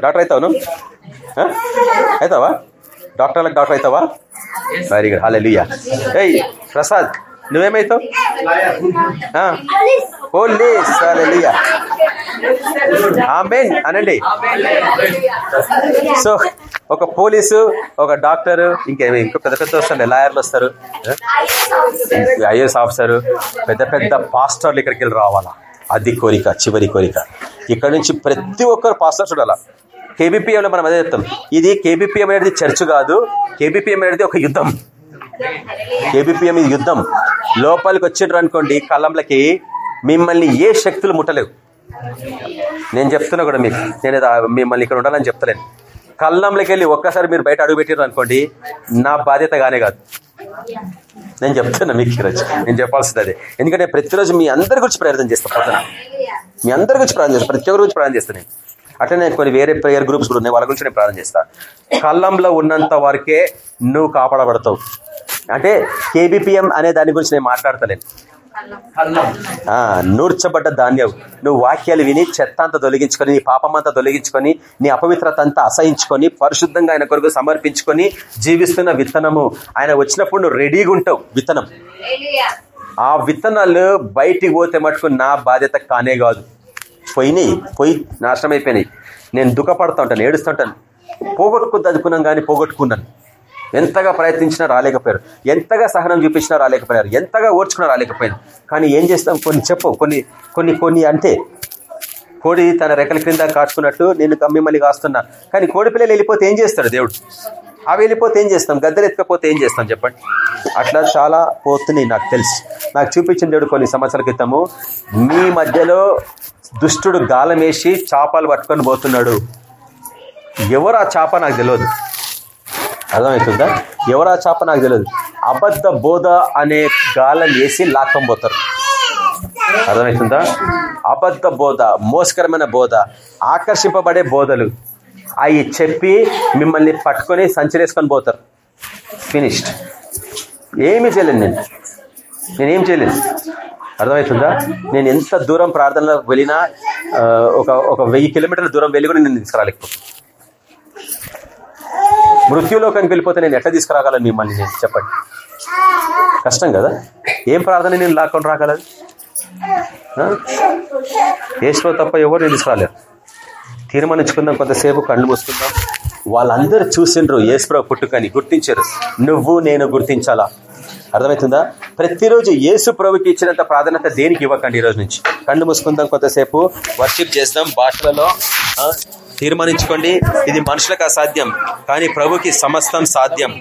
డాక్టర్ అవుతావు నువ్వు ఆ? అవుతావా? డాక్టర్లకు డాక్టర్ అవుతావా? వెరీ గుడ్ హాలే ఏయ్ ప్రసాద్. నువ్వేమైతావు? Only hallelujah. ఆమెన్ అనండి. సో ఒక పోలీసు ఒక డాక్టర్ ఇంకేమి ఇంకో పెద్ద పెద్ద వస్తారు లాయర్లు వస్తారు. ఐఏఎస్ ఆఫీసర్ పెద్ద పెద్ద పాస్టర్లు ఇక్కడికి వెళ్ళి రావాలా? అది కోరిక చివరి కోరిక. ఇక్కడ నుంచి ప్రతి ఒక్కరు పాస్టర్ చూడాలా కేబిపిఎంలో మనం అదే చెప్తాం. ఇది కేబిపిఎం అనేది చర్చ్ కాదు కేబిపిఎం అనేది ఒక యుద్ధం. ఏబిపిఎం ఇది యుద్ధం లోపలికి వచ్చిండ్రు అనుకోండి కళ్ళంలకి మిమ్మల్ని ఏ శక్తులు ముట్టలేవు. నేను చెప్తున్నా కూడా మీకు నేను మిమ్మల్ని ఇక్కడ ఉండాలని చెప్తలేను. కళ్ళంలోకి వెళ్ళి ఒక్కసారి మీరు బయట అడుగుపెట్టారు అనుకోండి నా బాధ్యత గానే కాదు. నేను చెప్తున్నా మీకు ఈరోజు నేను చెప్పాల్సింది అదే. ఎందుకంటే ప్రతిరోజు మీ అందరి గురించి ప్రయత్నం చేస్తాను పొద్దున మీ అందరి గురించి ప్రార్థన చేస్తాను ప్రతి ఒక్కరి గురించి ప్రార్థన చేస్తాను నేను. నేను కొన్ని వేరే ప్రేయర్ గ్రూప్స్ కూడా ఉన్నాయి వాళ్ళ గురించి నేను ప్రార్థన చేస్తాను కళ్ళంలో ఉన్నంత వరకే నువ్వు కాపాడబడతావు. అంటే కేబిపిఎం అనే దాని గురించి నేను మాట్లాడతలేను. ఆ, నూర్చబడ్డ ధాన్యం. నువ్వు వాక్యాలు విని చెత్త అంతా తొలగించుకొని నీ పాపం అంతా తొలగించుకొని నీ అపవిత్రత అంతా అసహించుకొని పరిశుద్ధంగా ఆయన కొరకు సమర్పించుకొని జీవిస్తున్న విత్తనము. ఆయన వచ్చినప్పుడు నువ్వు రెడీగా ఉంటావు విత్తనం. ఆ విత్తనాలు బయటికి పోతే మటుకు నా బాధ్యత కానే కాదు. పోయినాయి పోయి నాశనం అయిపోయినాయి. నేను దుఃఖపడుతూ ఉంటాను ఏడుస్తుంటాను పోగొట్టుకుంది అనుకున్నాం కానీ పోగొట్టుకున్నాను. ఎంతగా ప్రయత్నించినా రాలేకపోయారు. ఎంతగా సహనం చూపించినా రాలేకపోయారు ఎంతగా ఓర్చుకున్నా రాలేకపోయారు కానీ ఏం చేస్తాం? కొన్ని చెప్పవు కొన్ని కొన్ని కొన్ని అంటే కోడి తన రెక్కల క్రింద కాచుకున్నట్టు నేను మిమ్మల్ని కాస్తున్నా. కానీ కోడి పిల్లలు వెళ్ళిపోతే ఏం చేస్తాడు దేవుడు? అవి వెళ్ళిపోతే ఏం చేస్తాం? గద్దెలు ఎత్తుకపోతే ఏం చేస్తాం చెప్పండి? అట్లా చాలా పోతున్నాయి నాకు తెలుసు. నాకు చూపించిన దేవుడు కొన్ని సంవత్సరాల క్రితము. మీ మధ్యలో దుష్టుడు గాలం వేసి చేపలు పట్టుకొని పోతున్నాడు. ఎవరు ఆ చేప నాకు తెలియదు. అర్థమవుతుందా? ఎవరా చేప నాకు తెలియదు అబద్ధ బోధ అనే గాలం వేసి లాక్కం పోతారు. అర్థమవుతుందా? అబద్ధ బోధ మోసకరమైన బోధ ఆకర్షింపబడే బోధలు. అవి చెప్పి మిమ్మల్ని పట్టుకొని సంచరేసుకొని పోతారు. ఫినిష్డ్ ఏమీ చేయలేను నేను. నేనేం చేయలేను. అర్థమవుతుందా? నేను ఎంత దూరం ప్రార్థనలకు వెళ్ళినా ఒక ఒక వెయ్యి కిలోమీటర్ల దూరం వెళ్ళి కూడా నేను తీసుకురాలేకపోతాను మృత్యులోకానికి వెళ్ళిపోతే నేను ఎట్లా తీసుకురాగలను మిమ్మల్ని? నేను చెప్పండి. కష్టం కదా? ఏం ప్రార్థన నేను లాక్కొని రాగలదు ఏసులో తప్ప ఎవరు నేను తీసుకురాలేరు తీర్మానించుకుందాం కొంతసేపు కళ్ళు మూసుకుందాం. వాళ్ళందరూ చూసిండ్రు ఏసుప్రభు పుట్టుకని గుర్తించారు. నువ్వు నేను గుర్తించాలా? అర్థమవుతుందా? ప్రతిరోజు యేసు ప్రభుకి ఇచ్చినంత ప్రాధాన్యత దేనికి ఇవ్వకండి ఈ రోజు నుంచి? కళ్ళు మూసుకుందాం కొంతసేపు. వర్షిప్ చేస్తాం భాషలలో తీర్మానించుకోండి. ఇది మనుషులకు అసాధ్యం కానీ ప్రభుకి సమస్తం సాధ్యం.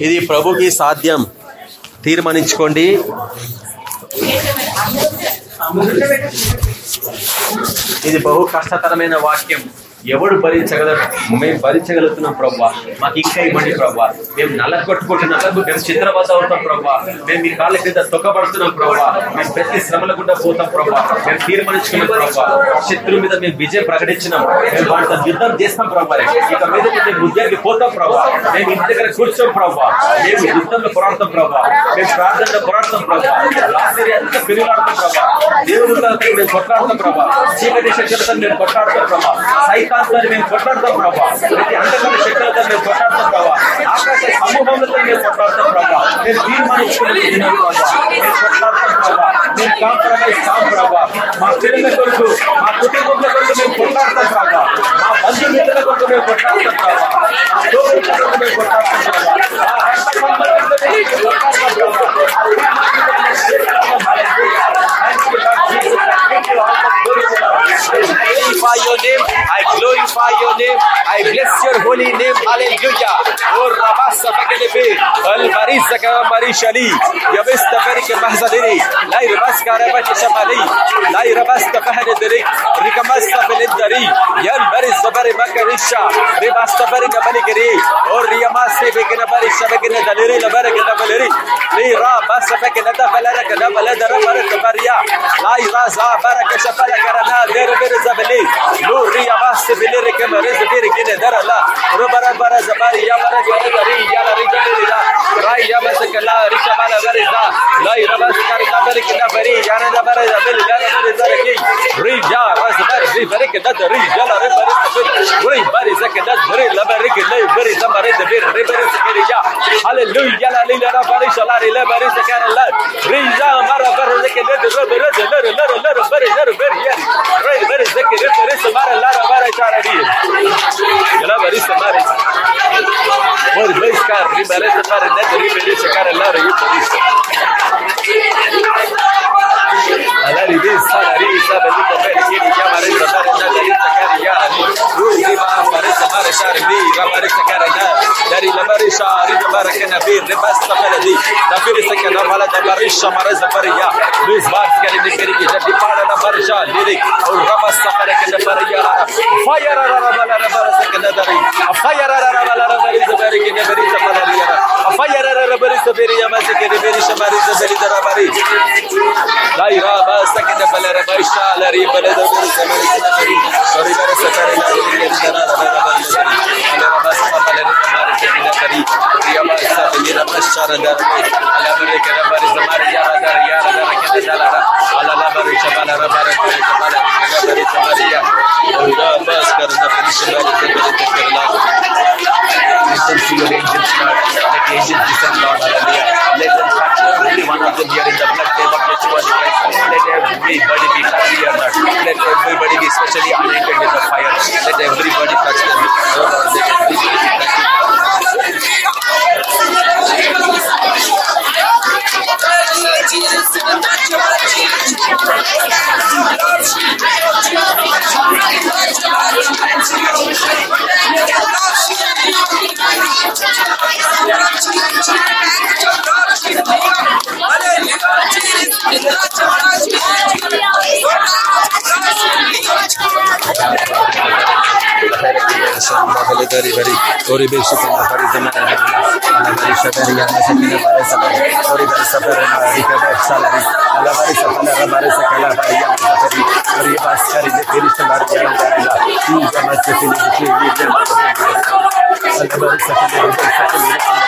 ఇది ప్రభుకి సాధ్యం. తీర్మానించుకోండి. ఇది బహు కష్టతరమైన వాక్యం. ఎవడు భరించగలరు? మేము భరించగలుగుతున్నాం ప్రభావ మాకు ఇంకా ఇవ్వండి ప్రభావ మేము నల్లగొట్టుకుంటున్నాం మేము చిత్రవత అవుతాం ప్రభావ మేము మీ కాళ్ళ క్రింద తొక్కబడుతున్నాం ప్రవ్వా మేము ప్రతి శ్రమల గుండా పోతాం ప్రభా. మేము తీర్మానించుకున్నాం ప్రవ్వా శత్రువు మీద మేము విజయం ప్రకటించినాం. మేము వాటితో యుద్ధం చేస్తాం ప్రవ్వా ఇక మీద మేము ఉద్యోగి పోతాం ప్రభావ మేము ఇంటి దగ్గర కూర్చోం ప్రవ్వా మేము యుద్ధంలో పోరాడతాం ప్రభావ మేము ప్రార్థనలో పోరాడతాం ప్రవ్వా రాత్రి అంతా పెరుగులాడతాం ప్రభా. దేవుడితో మేము కొట్లాడతాం ప్రభా. చీకటి శక్తులతో మేము కొట్లాడతాం ప్రభా. సైతాంతో మేము కొట్లాడతాం ప్రభా. ప్రతి అంధకార శక్తులతో మేము కొట్లాడతాం ప్రభా. ఆకాశ సమూహంలో మేము కొట్లాడతాం ప్రభా. మేము తీర్మానించుకుని తిన్నాం ప్రభా మేము కొట్లాడతాం ప్రభా. మేము కాంప్రమైజ్ కాం ప్రభా. మా పిల్లల కొరకు మా కుటుంబంలో కొరకు మేము కొట్లాడతాం ప్రభా. మా బంధుమిత్రుల కొరకు మేము కొట్లాడతాం ప్రభా. మా తోబుట్టుల కొరకు మేము కొట్లాడతాం ప్రభా. మా రక్త సంబంధుల కొరకు మేము కొట్లాడతాం ప్రభా. I magnify your name. I glorify your name. I bless your holy name. Hallelujah. Oh, Rabasa Fakedefe, Al Marisaka Marishali, Yavista Ferike Mahzadiri, Lai Rabaska Rabati Shamali, Lai Rabasta Fahadiri, Rikamasta Felidari, Yan Baris Sabari Makarisha, Ribasta Farika Balikiri, or oh, Riamasi Bekina Barisha Bekina Daliri, Labaraka Valeri, Lira Basa Bekina Valeraka Valedara Baraka Varia, Lai Raza ಕಶಪಲ ಕರದ there ಬೇರು ಜಬಲಿ ಲೂರಿ ಅಬಾಸ್ತಿ ಬಿಲಿರಿ ಕೆಮರಿ ಜಬಿರಿ ಗಿನೆ ದರಲ ರುಬರ ಬರ ಜಬರಿ ಯಮರ ಗಿನೆ ದರಿ ಯಲರಿ ಜಬಿರಿರ Rai Yamasakala, Rishabana Veriza, Lai Ramaskarika, Verikina Veri, Yanada Veriza, Vilana Veriza, Rija, Rasabar, Verikin, that's a Rija, Rivera, Rui, Barizaka, that's very Laberik, Lai, Veri, Samarin, the Vir, Rivera, Sakiria, Hallelujah, Lila, Parisha, Lari, Laberis, the Canal, Rija, Mara, Verizaka, that's a little, little, little, little, little, little, little, little, little, little, little, little, little, little, little, little, little, little, terrible en esa cara larga y humorista. Alari de Salari, Sabelita Pérez, quien llama a retratar en la lista carillana. Rudy va a parecer para Charmi, va a parecer carana. Dari la barisha, Rita Barakana Bir, Rebasta Peladi, la Firisa Canabala de Barisha, Mareza Paria, Luis Vasca, el Nicariki, la Dipara, la Barisha, Lirik, o Rabasta Parakana Paria, Fire Arabala, la Barasa Canadari, Fire Arabala, la Barisa Barikina, Barisa Paria. ربري سبيري يا مزك ربري شماري زبري دربري لا يرا باستك نفل ربري شال ري بلد ربري سمري سنبري سوري بر سفر لا ربري درا ربري ربري أنا ربا سفر لا ربري سبري دربري يا ما سبري ربا شار دربري على بري ربري سماري يا در يا در كده دلا على لا بري شبال ربري شبال ربري سماري يا ودا باس كرنا فريش ربري سبري دربري لا Listen to your angels, Lord. Let angels descend, Lord. Let them touch every one of them here in the blood name of Yeshua Christ. Let everybody be touched here, Lord. Let everybody be specially anointed with the fire. Let everybody touch them. Oh Lord, let everybody be touched. शाम गरी गरी और भी सुकन्ना परी जमाना अल्लाह बरी शकर या नसमीना परे सबर और बरी सबर हमारी का बैठ सालरी अल्लाह बरी सपना हमारे से कला बरी या मुसाफरी और ये बात करी दे तेरी संभार जान जाएगा तू जमात से फिर दिखी ये अल्लाह बरी सपना हमारे से कला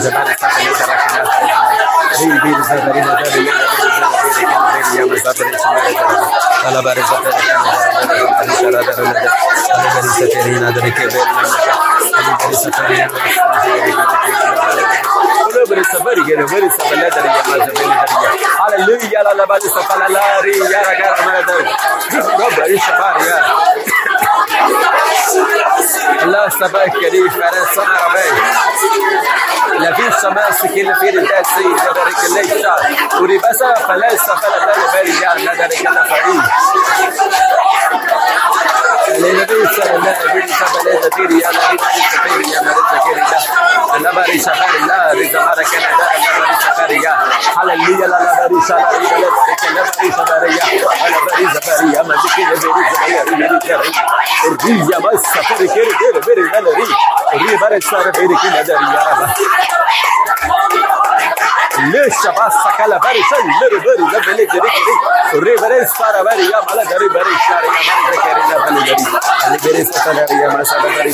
زمان الساعة اللي ترى كان هي بين زبرين زبرين زبرين يا زبرين سمعت على بارز زبرين على بارز على بارز سفرين أدري كبير على بارز سفرين على بارز سفرين على بارز سفرين أدري يا زبرين هللويا على بارز سفرين لا ري يا رجال ما أدري يا بارز سفرين الله سبحانه كريم فرس أنا ربي بارك الله لا باري سفر يا هللويا لا باري سفر لا بارك لا باري سفر يا لا باري سفر يا ما ذكر باري سفر يا ري ري ري يا ما سفر كير كير باري لا ري ري باري سفر باري كنا دار يا رب لسه بس كلا باري سل لر باري لا بلي جري كري ري باري سفر باري يا مالا دري باري سفر يا ما ذكر لا بلي جري Ali beri sakala ya masala beri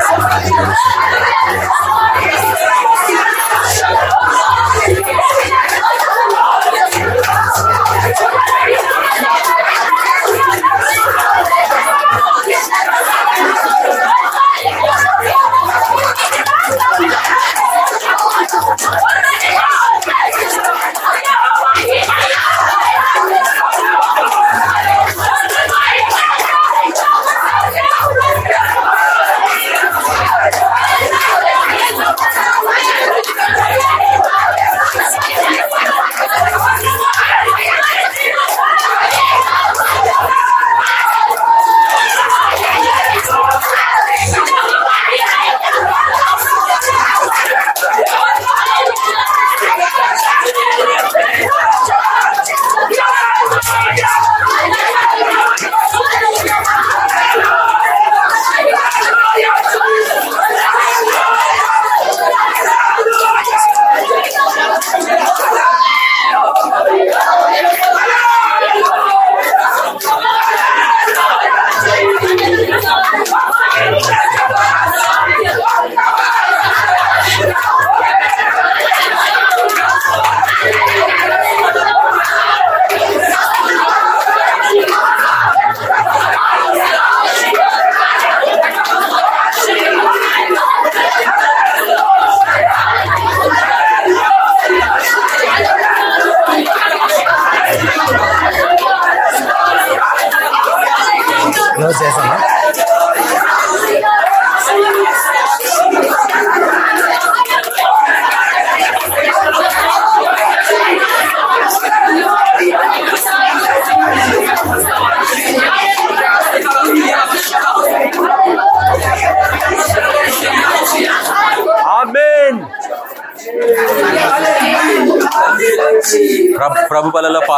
Graças.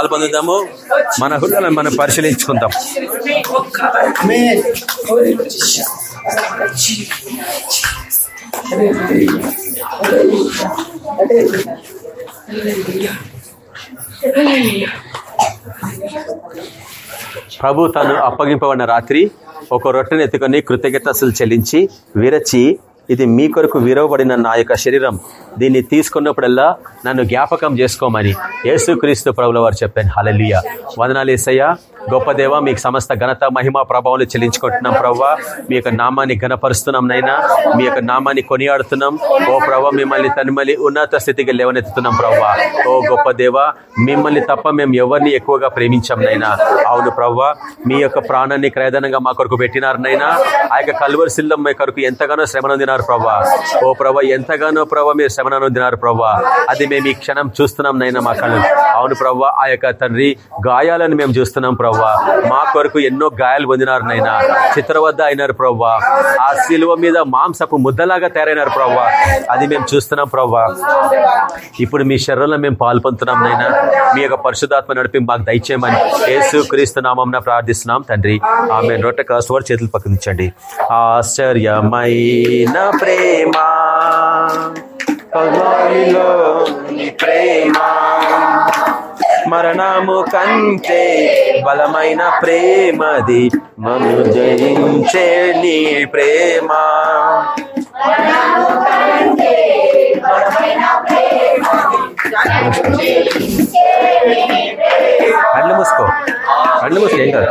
పాల్పొందుదాము. మన హృదయాలను మనం పరిశీలించుకుందాం. ప్రభు తను అప్పగింపబడిన రాత్రి ఒక రొట్టెను ఎత్తుకొని కృతజ్ఞతలు చెల్లించి విరచి ఇది మీ కొరకు విరవబడిన నా యొక్క శరీరం. దీన్ని తీసుకున్నప్పుడల్లా నన్ను జ్ఞాపకం చేసుకోమని యేసుక్రీస్తు ప్రభుల వారు చెప్పాను. హలలియ వదనాలు ఏసయ్య. గొప్ప దేవ మీకు సమస్త ఘనత మహిమ ప్రభావాలు చెల్లించుకుంటున్నాం ప్రవ్వా. మీ యొక్క నామాన్ని ఘనపరుస్తున్నాం నైనా. మీ యొక్క నామాన్ని కొనియాడుతున్నాం. ఓ ప్రభా మిమ్మల్ని తనిమలి ఉన్నత స్థితికి లేవనెత్తుతున్నాం ప్రవ్వా. ఓ గొప్ప దేవ మిమ్మల్ని తప్ప మేము ఎవరిని ఎక్కువగా ప్రేమించాం నైనా. అవును ప్రవ్వా మీ యొక్క ప్రాణాన్ని క్రయదనంగా మా కొరకు పెట్టినారు నైనా. ఆ యొక్క కల్వరి శిల్లం మీ కొరకు ఎంతగానో శ్రమనొందినారు ప్రభా ఓ ప్రభా ఎంతగానో ప్రభా మీరు శ్రమనొందినారు ప్రవ్వా. అది మేము ఈ క్షణం చూస్తున్నాం నైనా మా కళ్ళు. అవును ప్రవ్వా ఆ యొక్క తండ్రి గాయాలను మేము చూస్తున్నాం ప్రవ్వా. మా కొరకు ఎన్నో గాయాలు పొందినారు నైనా. చిత్రవద్ద అయినారు ప్రవ్వా. ఆ శిలువ మీద మాంసపు ముద్దలాగా తయారైనారు ప్రవ్వా. అది మేము చూస్తున్నాం ప్రవ్వా. ఇప్పుడు మీ శరీరంలో మేము పాల్పొందుతున్నాం నైనా. మీ యొక్క పరిశుధాత్మ నడిపి మాకు దయచేయమని యేసు క్రీస్తు నామం ప్రార్థిస్తున్నాం తండ్రి. ఆమె నోట కాసువారు చేతులు పక్కనించండి ఆశ్చర్యమైన ప్రేమ. కల్వారిలో నీ ప్రేమ. మరణము కంటే బలమైన ప్రేమది మము జయించే నీ ప్రేమ. కళ్ళు మూసుకో. కళ్ళు మూసుకో ఏం కాదు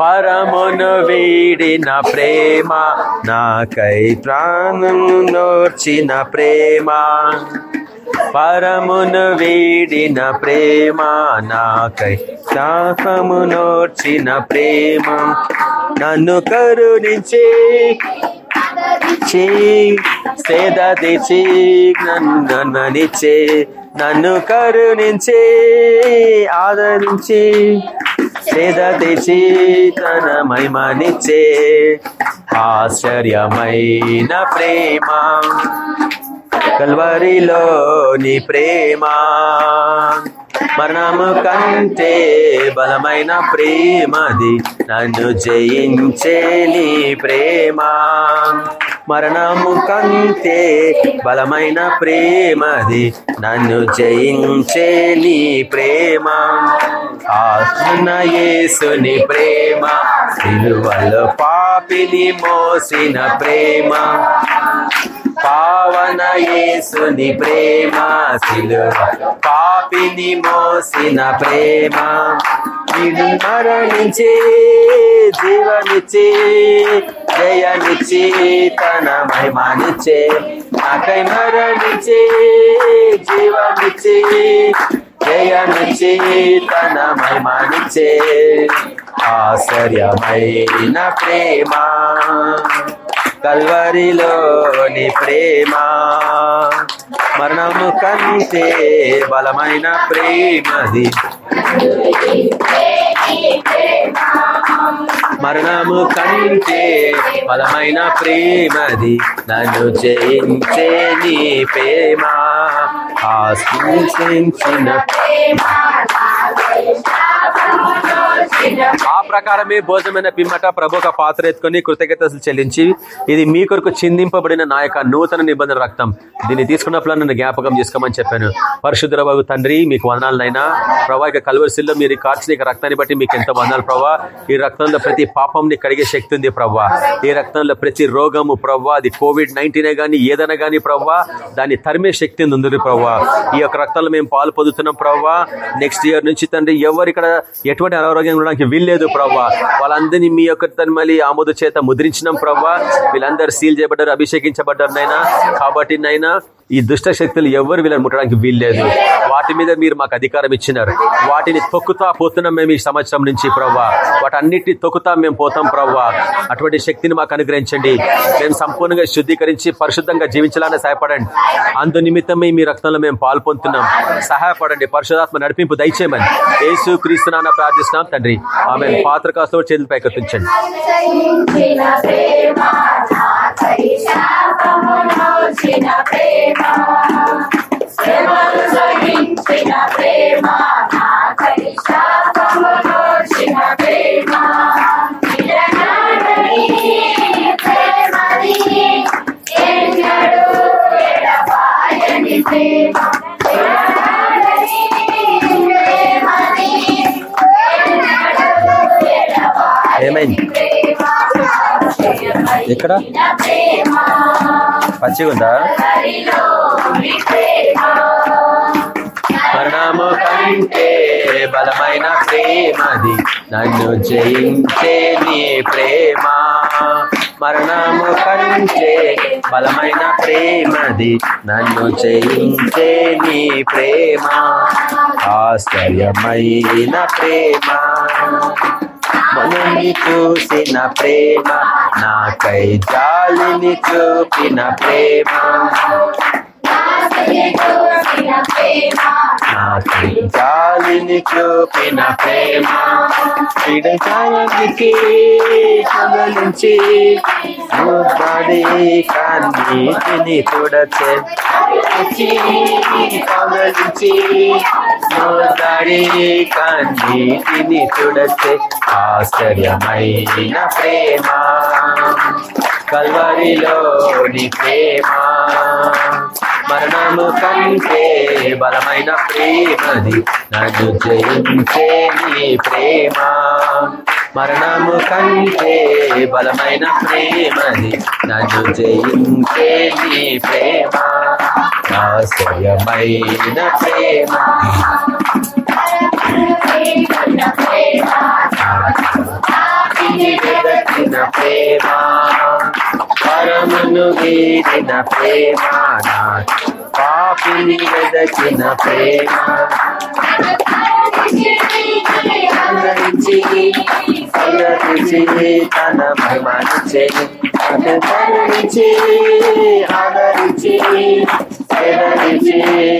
పరమును వీడిన ప్రేమ నాకై ప్రాణము నోర్చిన ప్రేమ. పరమును వీడిన ప్రేమ నాకై శాపము నోర్చిన ప్రేమ. నన్ను కరుణించి చీ సేద తెచ్చి నన్ననిచ్చే నన్ను కరుణించి ఆదరించి సేద తెచ్చి తన మహిమనిచ్చే ఆశ్చర్యమైన ప్రేమ కల్వరిలోని ప్రేమ. మరణము కంటే బలమైన ప్రేమది నన్ను జయించే నీ ప్రేమ. మరణము కంటే బలమైన ప్రేమది నన్ను జయించే నీ ప్రేమ. ఆసునయేసుని ప్రేమ సిలువలో పాపిని మోసిన ప్రేమ. పావన యేసుని ప్రేమ సిలువ. పాపిని మోసిన ప్రేమ. నిన్ను మరణించి జీవనిచ్చి జయనిచ్చి తన మహిమానిచ్చే నాకై మరణించి జీవనిచ్చి జయనిచ్చి తన మహిమానిచ్చే ఆశ్చర్యమైన ప్రేమ. కల్వరిలోని ప్రేమ. మరణము కంటే బలమైన ప్రేమది. మరణము కంటే బలమైన ప్రేమది. నన్ను జయించే నీ ప్రేమ. ఆశించిన ఆ ప్రకారమే భోజనమైన పిమ్మట ప్రభు ఒక పాత్ర ఎత్తుకొని కృతజ్ఞతలు చెల్లించి ఇది మీ కొరకు చిందింపబడిన నా యొక్క నూతన నిబంధన రక్తం. దీన్ని తీసుకున్నప్పుడు నన్ను జ్ఞాపకం చేసుకోమని చెప్పాను. పరశుద్ధరబాబు తండ్రి మీకు వందనాలనైనా ప్రభా ఇక కలువరిశిల్లో మీరు కార్చిన రక్తాన్ని బట్టి మీకు ఎంత వందనాలు ప్రభా. ఈ రక్తంలో ప్రతి పాపంని కడిగే శక్తి ఉంది ప్రభా. ఈ రక్తంలో ప్రతి రోగము ప్రవ్వా అది కోవిడ్ నైన్టీనే కానీ ఏదైనా కానీ ప్రవ్వా దాన్ని తరిమే శక్తి ఉంది ప్రవ్వా ఈ యొక్క రక్తంలో మేము పాలు పొందుతున్నాం ప్రవ్వా నెక్స్ట్ ఇయర్ నుంచి తండ్రి ఎవరు ఇక్కడ ఎటువంటి అనారోగ్యం ఉండడానికి వీల్లేదు ప్రవ్వా వాళ్ళందరినీ మీ యొక్క తన మళ్ళీ ఆమోద చేత ముద్రించినాం ప్రవ్వా వీళ్ళందరూ సీల్ చేయబడ్డారు అభిషేకించబడ్డారు నైనా కాబట్టి నైనా ఈ దుష్ట శక్తులు ఎవరు వీళ్ళని ముట్టడానికి వీల్లేదు. వాటి మీద మీరు మాకు అధికారం ఇచ్చినారు. వాటిని తొక్కుతా పోతున్నాం మేము ఈ సంవత్సరం నుంచి ప్రవ్వా. వాటన్నిటిని తొక్కుతా మేము పోతాం ప్రవ్వా. అటువంటి శక్తిని మాకు అనుగ్రహించండి. మేము సంపూర్ణంగా శుద్ధీకరించి పరిశుద్ధంగా జీవించాలని సహాయపడండి. అందు నిమిత్తమే మీ రక్తంలో మేము పాల్పొందుతున్నాం సహాయపడండి. పరిశుధాత్మ నడిపింపు దయచేయమని. యేసు క్రీస్తునాన్న ప్రార్థిస్తున్నాం తండ్రి. ఆమె పాత్ర కాస్త చేతులు పైకెత్తించండి ప్రేమ. శ్రమలు సహించిన ప్రేమ ప్రేమ ప్రేమది ఎడబాయని ప్రేమ ప్రేమది ఎడబాయని ఎక్కడ? పచ్చిగుందా? మరణము కంటే బలమైన ప్రేమది నన్ను జయించే నీ ప్రేమ. మరణము కంటే బలమైన ప్రేమది నన్ను జయించే నీ ప్రేమ. ఆశ్చర్యమైన ప్రేమ. మనల్ని చూసిన ప్రేమ. నాకై జాలిని చూపిన ప్రేమ. జాలిని చూపిన ప్రేమ. విడచాయనికి కదలించి ముద్దడి కన్నీటిని తుడచే. కదలించి ముద్దడి కన్నీటిని తుడచే. ఆశ్చర్యమైన ప్రేమ. కల్వరిలోని ప్రేమ. మరణము కంటే బలమైన ప్రేమది నన్ను జయించే నీ ప్రేమ. మరణము కంటే బలమైన ప్రేమది నన్ను జయించే నీ ప్రేమ. ఆశయమైన ప్రేమ. పరమను వీడిన ప్రేమ పాపిని వెదకిన ప్రేమ ఆదరించి ఆదరించి తన మహిమానిచ్చే ఆదరించి ఆదరించి ఆదరించి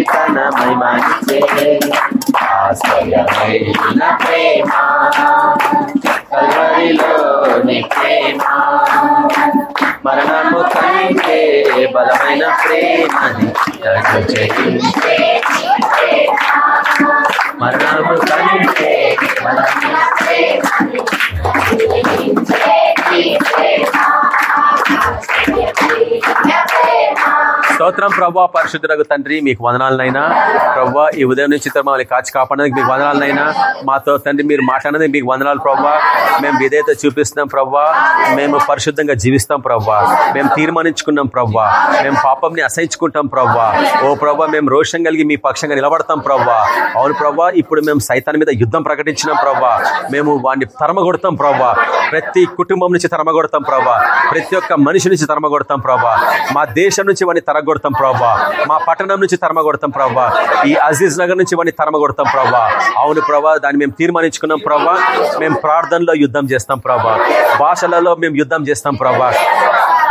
తన మహిమానిచ్చే ఆశ్రయమైన ప్రేమ కల్వరిలోని ప్రేమ మరణము కంటే బలమైన ప్రేమని జయించే మరణము కంటే బలమైన ప్రేమని స్తోత్రం ప్రభా పరిశుద్ధులకు తండ్రి మీకు వదనాలనైనా. ప్రభా ఈ ఉదయం నుంచి మమ్మల్ని కాచి కాపాడడానికి మీకు వదనాలనైనా. మాతో తండ్రి మీరు మాట్లాడినది మీకు వందనాలు ప్రభా. మేము విధేయత చూపిస్తున్నాం ప్రభా. మేము పరిశుద్ధంగా జీవిస్తాం ప్రభా. మేము తీర్మానించుకున్నాం ప్రభా. మేము పాపంని అసహించుకుంటాం ప్రభా. ఓ ప్రభా మేము రోషం కలిగి మీ పక్షంగా నిలబడతాం ప్రభా. అవును ప్రభా ఇప్పుడు మేము సైతాన్ మీద యుద్ధం ప్రకటించినాం ప్రభా. మేము వాడిని తరమగొడతాం ప్రభా. ప్రతి కుటుంబం నుంచి తరమగొడతాం ప్రభా. ప్రతి ఒక్క మనిషి నుంచి తరమగొడతాం ప్రభా. మా దేశం నుంచి వాడిని తరమగొడతాం ప్రభా. మా పట్టణం నుంచి తరమగొడతాం ప్రభా. ఈ అజీజ్ నగర్ నుంచి వాడిని తరమగొడతాం ప్రభా. అవును ప్రభా దాన్ని మేము తీర్మానించుకున్నాం ప్రభా. మేము ప్రార్థనలో యుద్ధం చేస్తాం ప్రభా. భాషలలో మేము యుద్ధం చేస్తాం ప్రభా.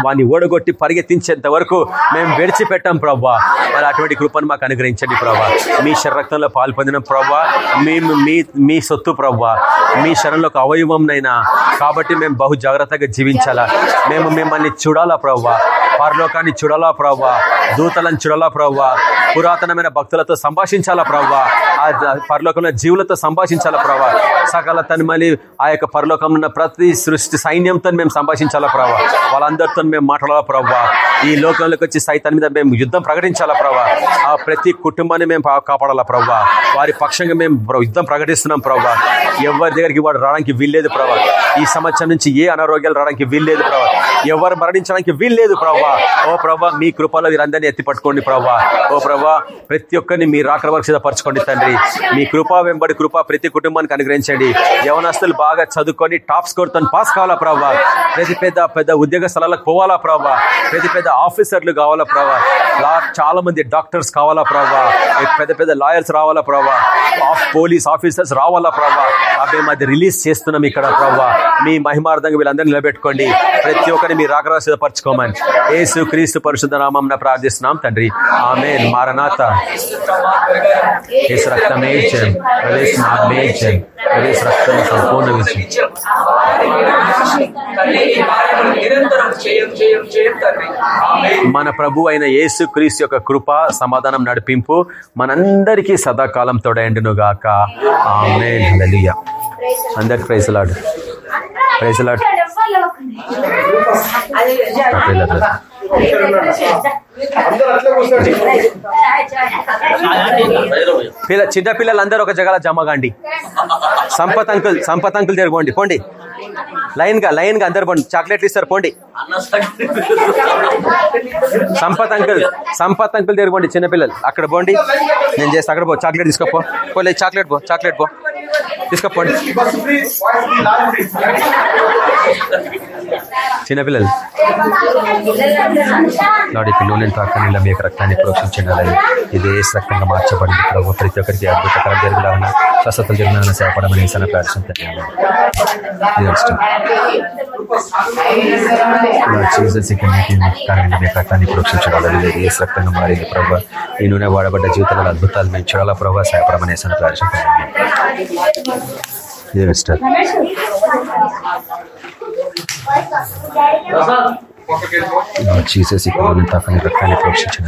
వాడిని ఓడగొట్టి పరిగెత్తించేంత వరకు మేము విడిచిపెట్టాం ప్రభా. మరి అటువంటి కృపను మాకు అనుగ్రహించండి ప్రభా. మీ శరక్తంలో పాల్పొందిన ప్రభా. మేము మీ మీ సొత్తు ప్రభా. మీ శరణలో ఒక అవయవంనైనా. కాబట్టి మేము బహు జాగ్రత్తగా జీవించాలా. మేము మిమ్మల్ని చూడాలా ప్రభా. పరలోకాన్ని చూడాలా ప్రభా దూతలను చూడాలా ప్రవ్వా? పురాతనమైన భక్తులతో సంభాషించాలా ప్రవ్వా? ఆ పరలోకంలో జీవులతో సంభాషించాలా ప్రవ్వా? సకల తన్మలి ఆ యొక్క పరలోకంలో ఉన్న ప్రతి సృష్టి సైన్యంతో మేము సంభాషించాలా ప్రవ్వా? వాళ్ళందరితో మేము మాట్లాడాలా ప్రవ్వా? ఈ లోకంలోకి వచ్చి సైతాన్ మీద మేము యుద్ధం ప్రకటించాలా ప్రవ్వా? ఆ ప్రతి కుటుంబాన్ని మేము పా- కాపాడాలా ప్రవ్వా? వారి పక్షంగా మేము యుద్ధం ప్రకటిస్తున్నాం ప్రవ్వా? ఎవరి దగ్గరికి వాడు రావడానికి వీల్లేదు ప్రభా ఈ సంవత్సరం నుంచి ఏ అనారోగ్యాలు రావడానికి వీల్లేదు ప్రభా. ఎవరు మరణించడానికి వీల్లేదు ప్రభా. ఓ ప్రభా మీ కృపలో వీరందరినీ ఎత్తి పట్టుకోండి ప్రభా. ఓ ప్రభా ప్రతి ఒక్కరిని మీ రాకల వరకు పరచుకోండి తండ్రి. మీ కృప వెంబడి కృప ప్రతి కుటుంబానికి అనుగ్రహించండి. యవనస్తులు బాగా చదువుకొని టాప్ స్కోర్తో పాస్ కావాలా ప్రభా. ప్రతి పెద్ద పెద్ద ఉద్యోగ స్థలాలకు పోవాలా ప్రభా. ప్రతి పెద్ద ఆఫీసర్లు కావాలా ప్రభా. చాలా మంది డాక్టర్స్ కావాలా ప్రభా. పెద్ద పెద్ద లాయర్స్ రావాలా ప్రభా. ఆఫ్ పోలీస్ ఆఫీసర్స్ రావాలా ప్రభా. అవి మాది రిలీజ్ చేస్తున్నాం ఇక్కడ ప్రభా. మీ మహిమార్థంగా వీళ్ళందరినీ నిలబెట్టుకోండి. ప్రతి ఒక్కరిని మీరు రాకరా సిద్ధపరచుకోమని ఏసు క్రీస్తు పరిశుద్ధ నామం ప్రార్థిస్తున్నాం తండ్రి. ఆమె మారనాథ. యేసు రక్తమే జయం ప్రవేశ నామే జయం ప్రవేశ రక్తం సంపూర్ణ విజయం. మన ప్రభు అయిన యేసు క్రీస్తు యొక్క కృప సమాధానం నడిపింపు మనందరికీ సదాకాలం తోడైండును గాక ఆమేన్. హల్లెలూయా. అందరికి ప్రైజ్ లాడ్. ప్రైజ్ లాడ్ అందరూ అట్లా కూర్చోండి పిల్ల చిన్న పిల్లలందరూ ఒక జగల జమగాండి. సంపత్ అంకుల్ సంపత్ అంకుల్ తిరగండి పోండి లైన్గా లైన్గా అందరు పోండి. చాక్లెట్లు ఇస్తారు పోండి. సంపత్ అంకుల్ సంపత్ అంకుల్ తిరగండి చిన్నపిల్లలు అక్కడ పోండి. నేను చేస్తా అక్కడ పో చాక్లెట్ తీసుకోపో. పోలే చాక్లెట్ పో చాక్లెట్ పో. తీసుకోపోండి. చిన్నపిల్లలు? లాడి నూనె తాక నీళ్ళ మీకు రక్తాన్ని ప్రోక్షించండి. ఇది ఏ రక్తంగా మార్చబడింది. ప్రభు ప్రతి ఒక్కరికి అద్భుతకరం జరుగులాగా స్వస్థతలు జరుగులాగా సేపడమని సన ప్రార్థించాను మీ రక్తాన్ని ప్రోక్షించడం. ఏ రక్తంగా మారింది. ప్రభు ఈ నూనె వాడబడ్డ జీవితంలో అద్భుతాలు మేము చూడాలా? ప్రభు సేపడమని సన ప్రార్థించాను జీసస్ ఇప్పుడు తప్పని రక్తాన్ని ప్రేక్షించిన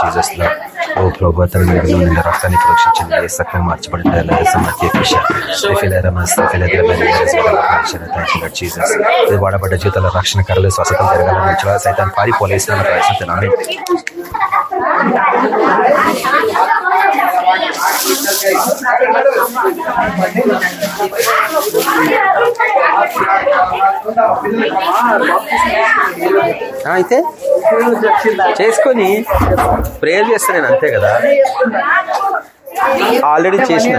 జీసస్లో ఓ ప్రభు తన మీడలో నిన్న రక్తాన్ని ప్రేక్షించిన ఏ సక్క మార్చబడిన జీసస్ వాడబడ్డ జీతాల రక్షణ కరలు స్వస్థత జరగాలని సైతం పారిపోలేసిన ప్రయత్నిస్తున్నాను అయితే చేసుకొని ప్రేయర్ చేస్తా నేను అంతే కదా? ఆల్రెడీ చేసిన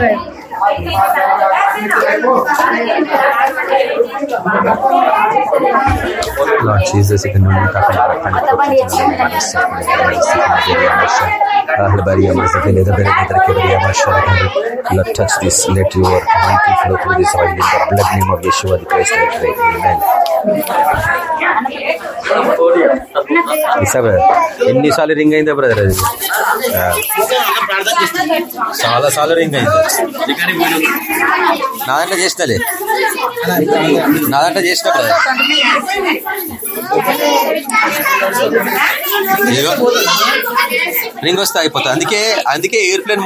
Lord Jesus, ఇక నుండి కాకుండా రక్తాన్ని ప్రోక్షించమని మనస్సు Ahlebaria Masaka Leda Berekatra Kebaria Mashara Lord touch this, let your anointing flow through this oil in the blood name of Yeshua the Christ I pray. Amen. Isa ఎన్నిసార్లు రింగ్ అయిందా brother అది ఆ. చాలా సార్లు రింగ్ అయింది నా దాంట్లో చేసినలే. నా దాంట్లో చేసిన రింగ్ వస్తే అయిపోతుంది అందుకే అందుకే ఎయిర్ప్లేన్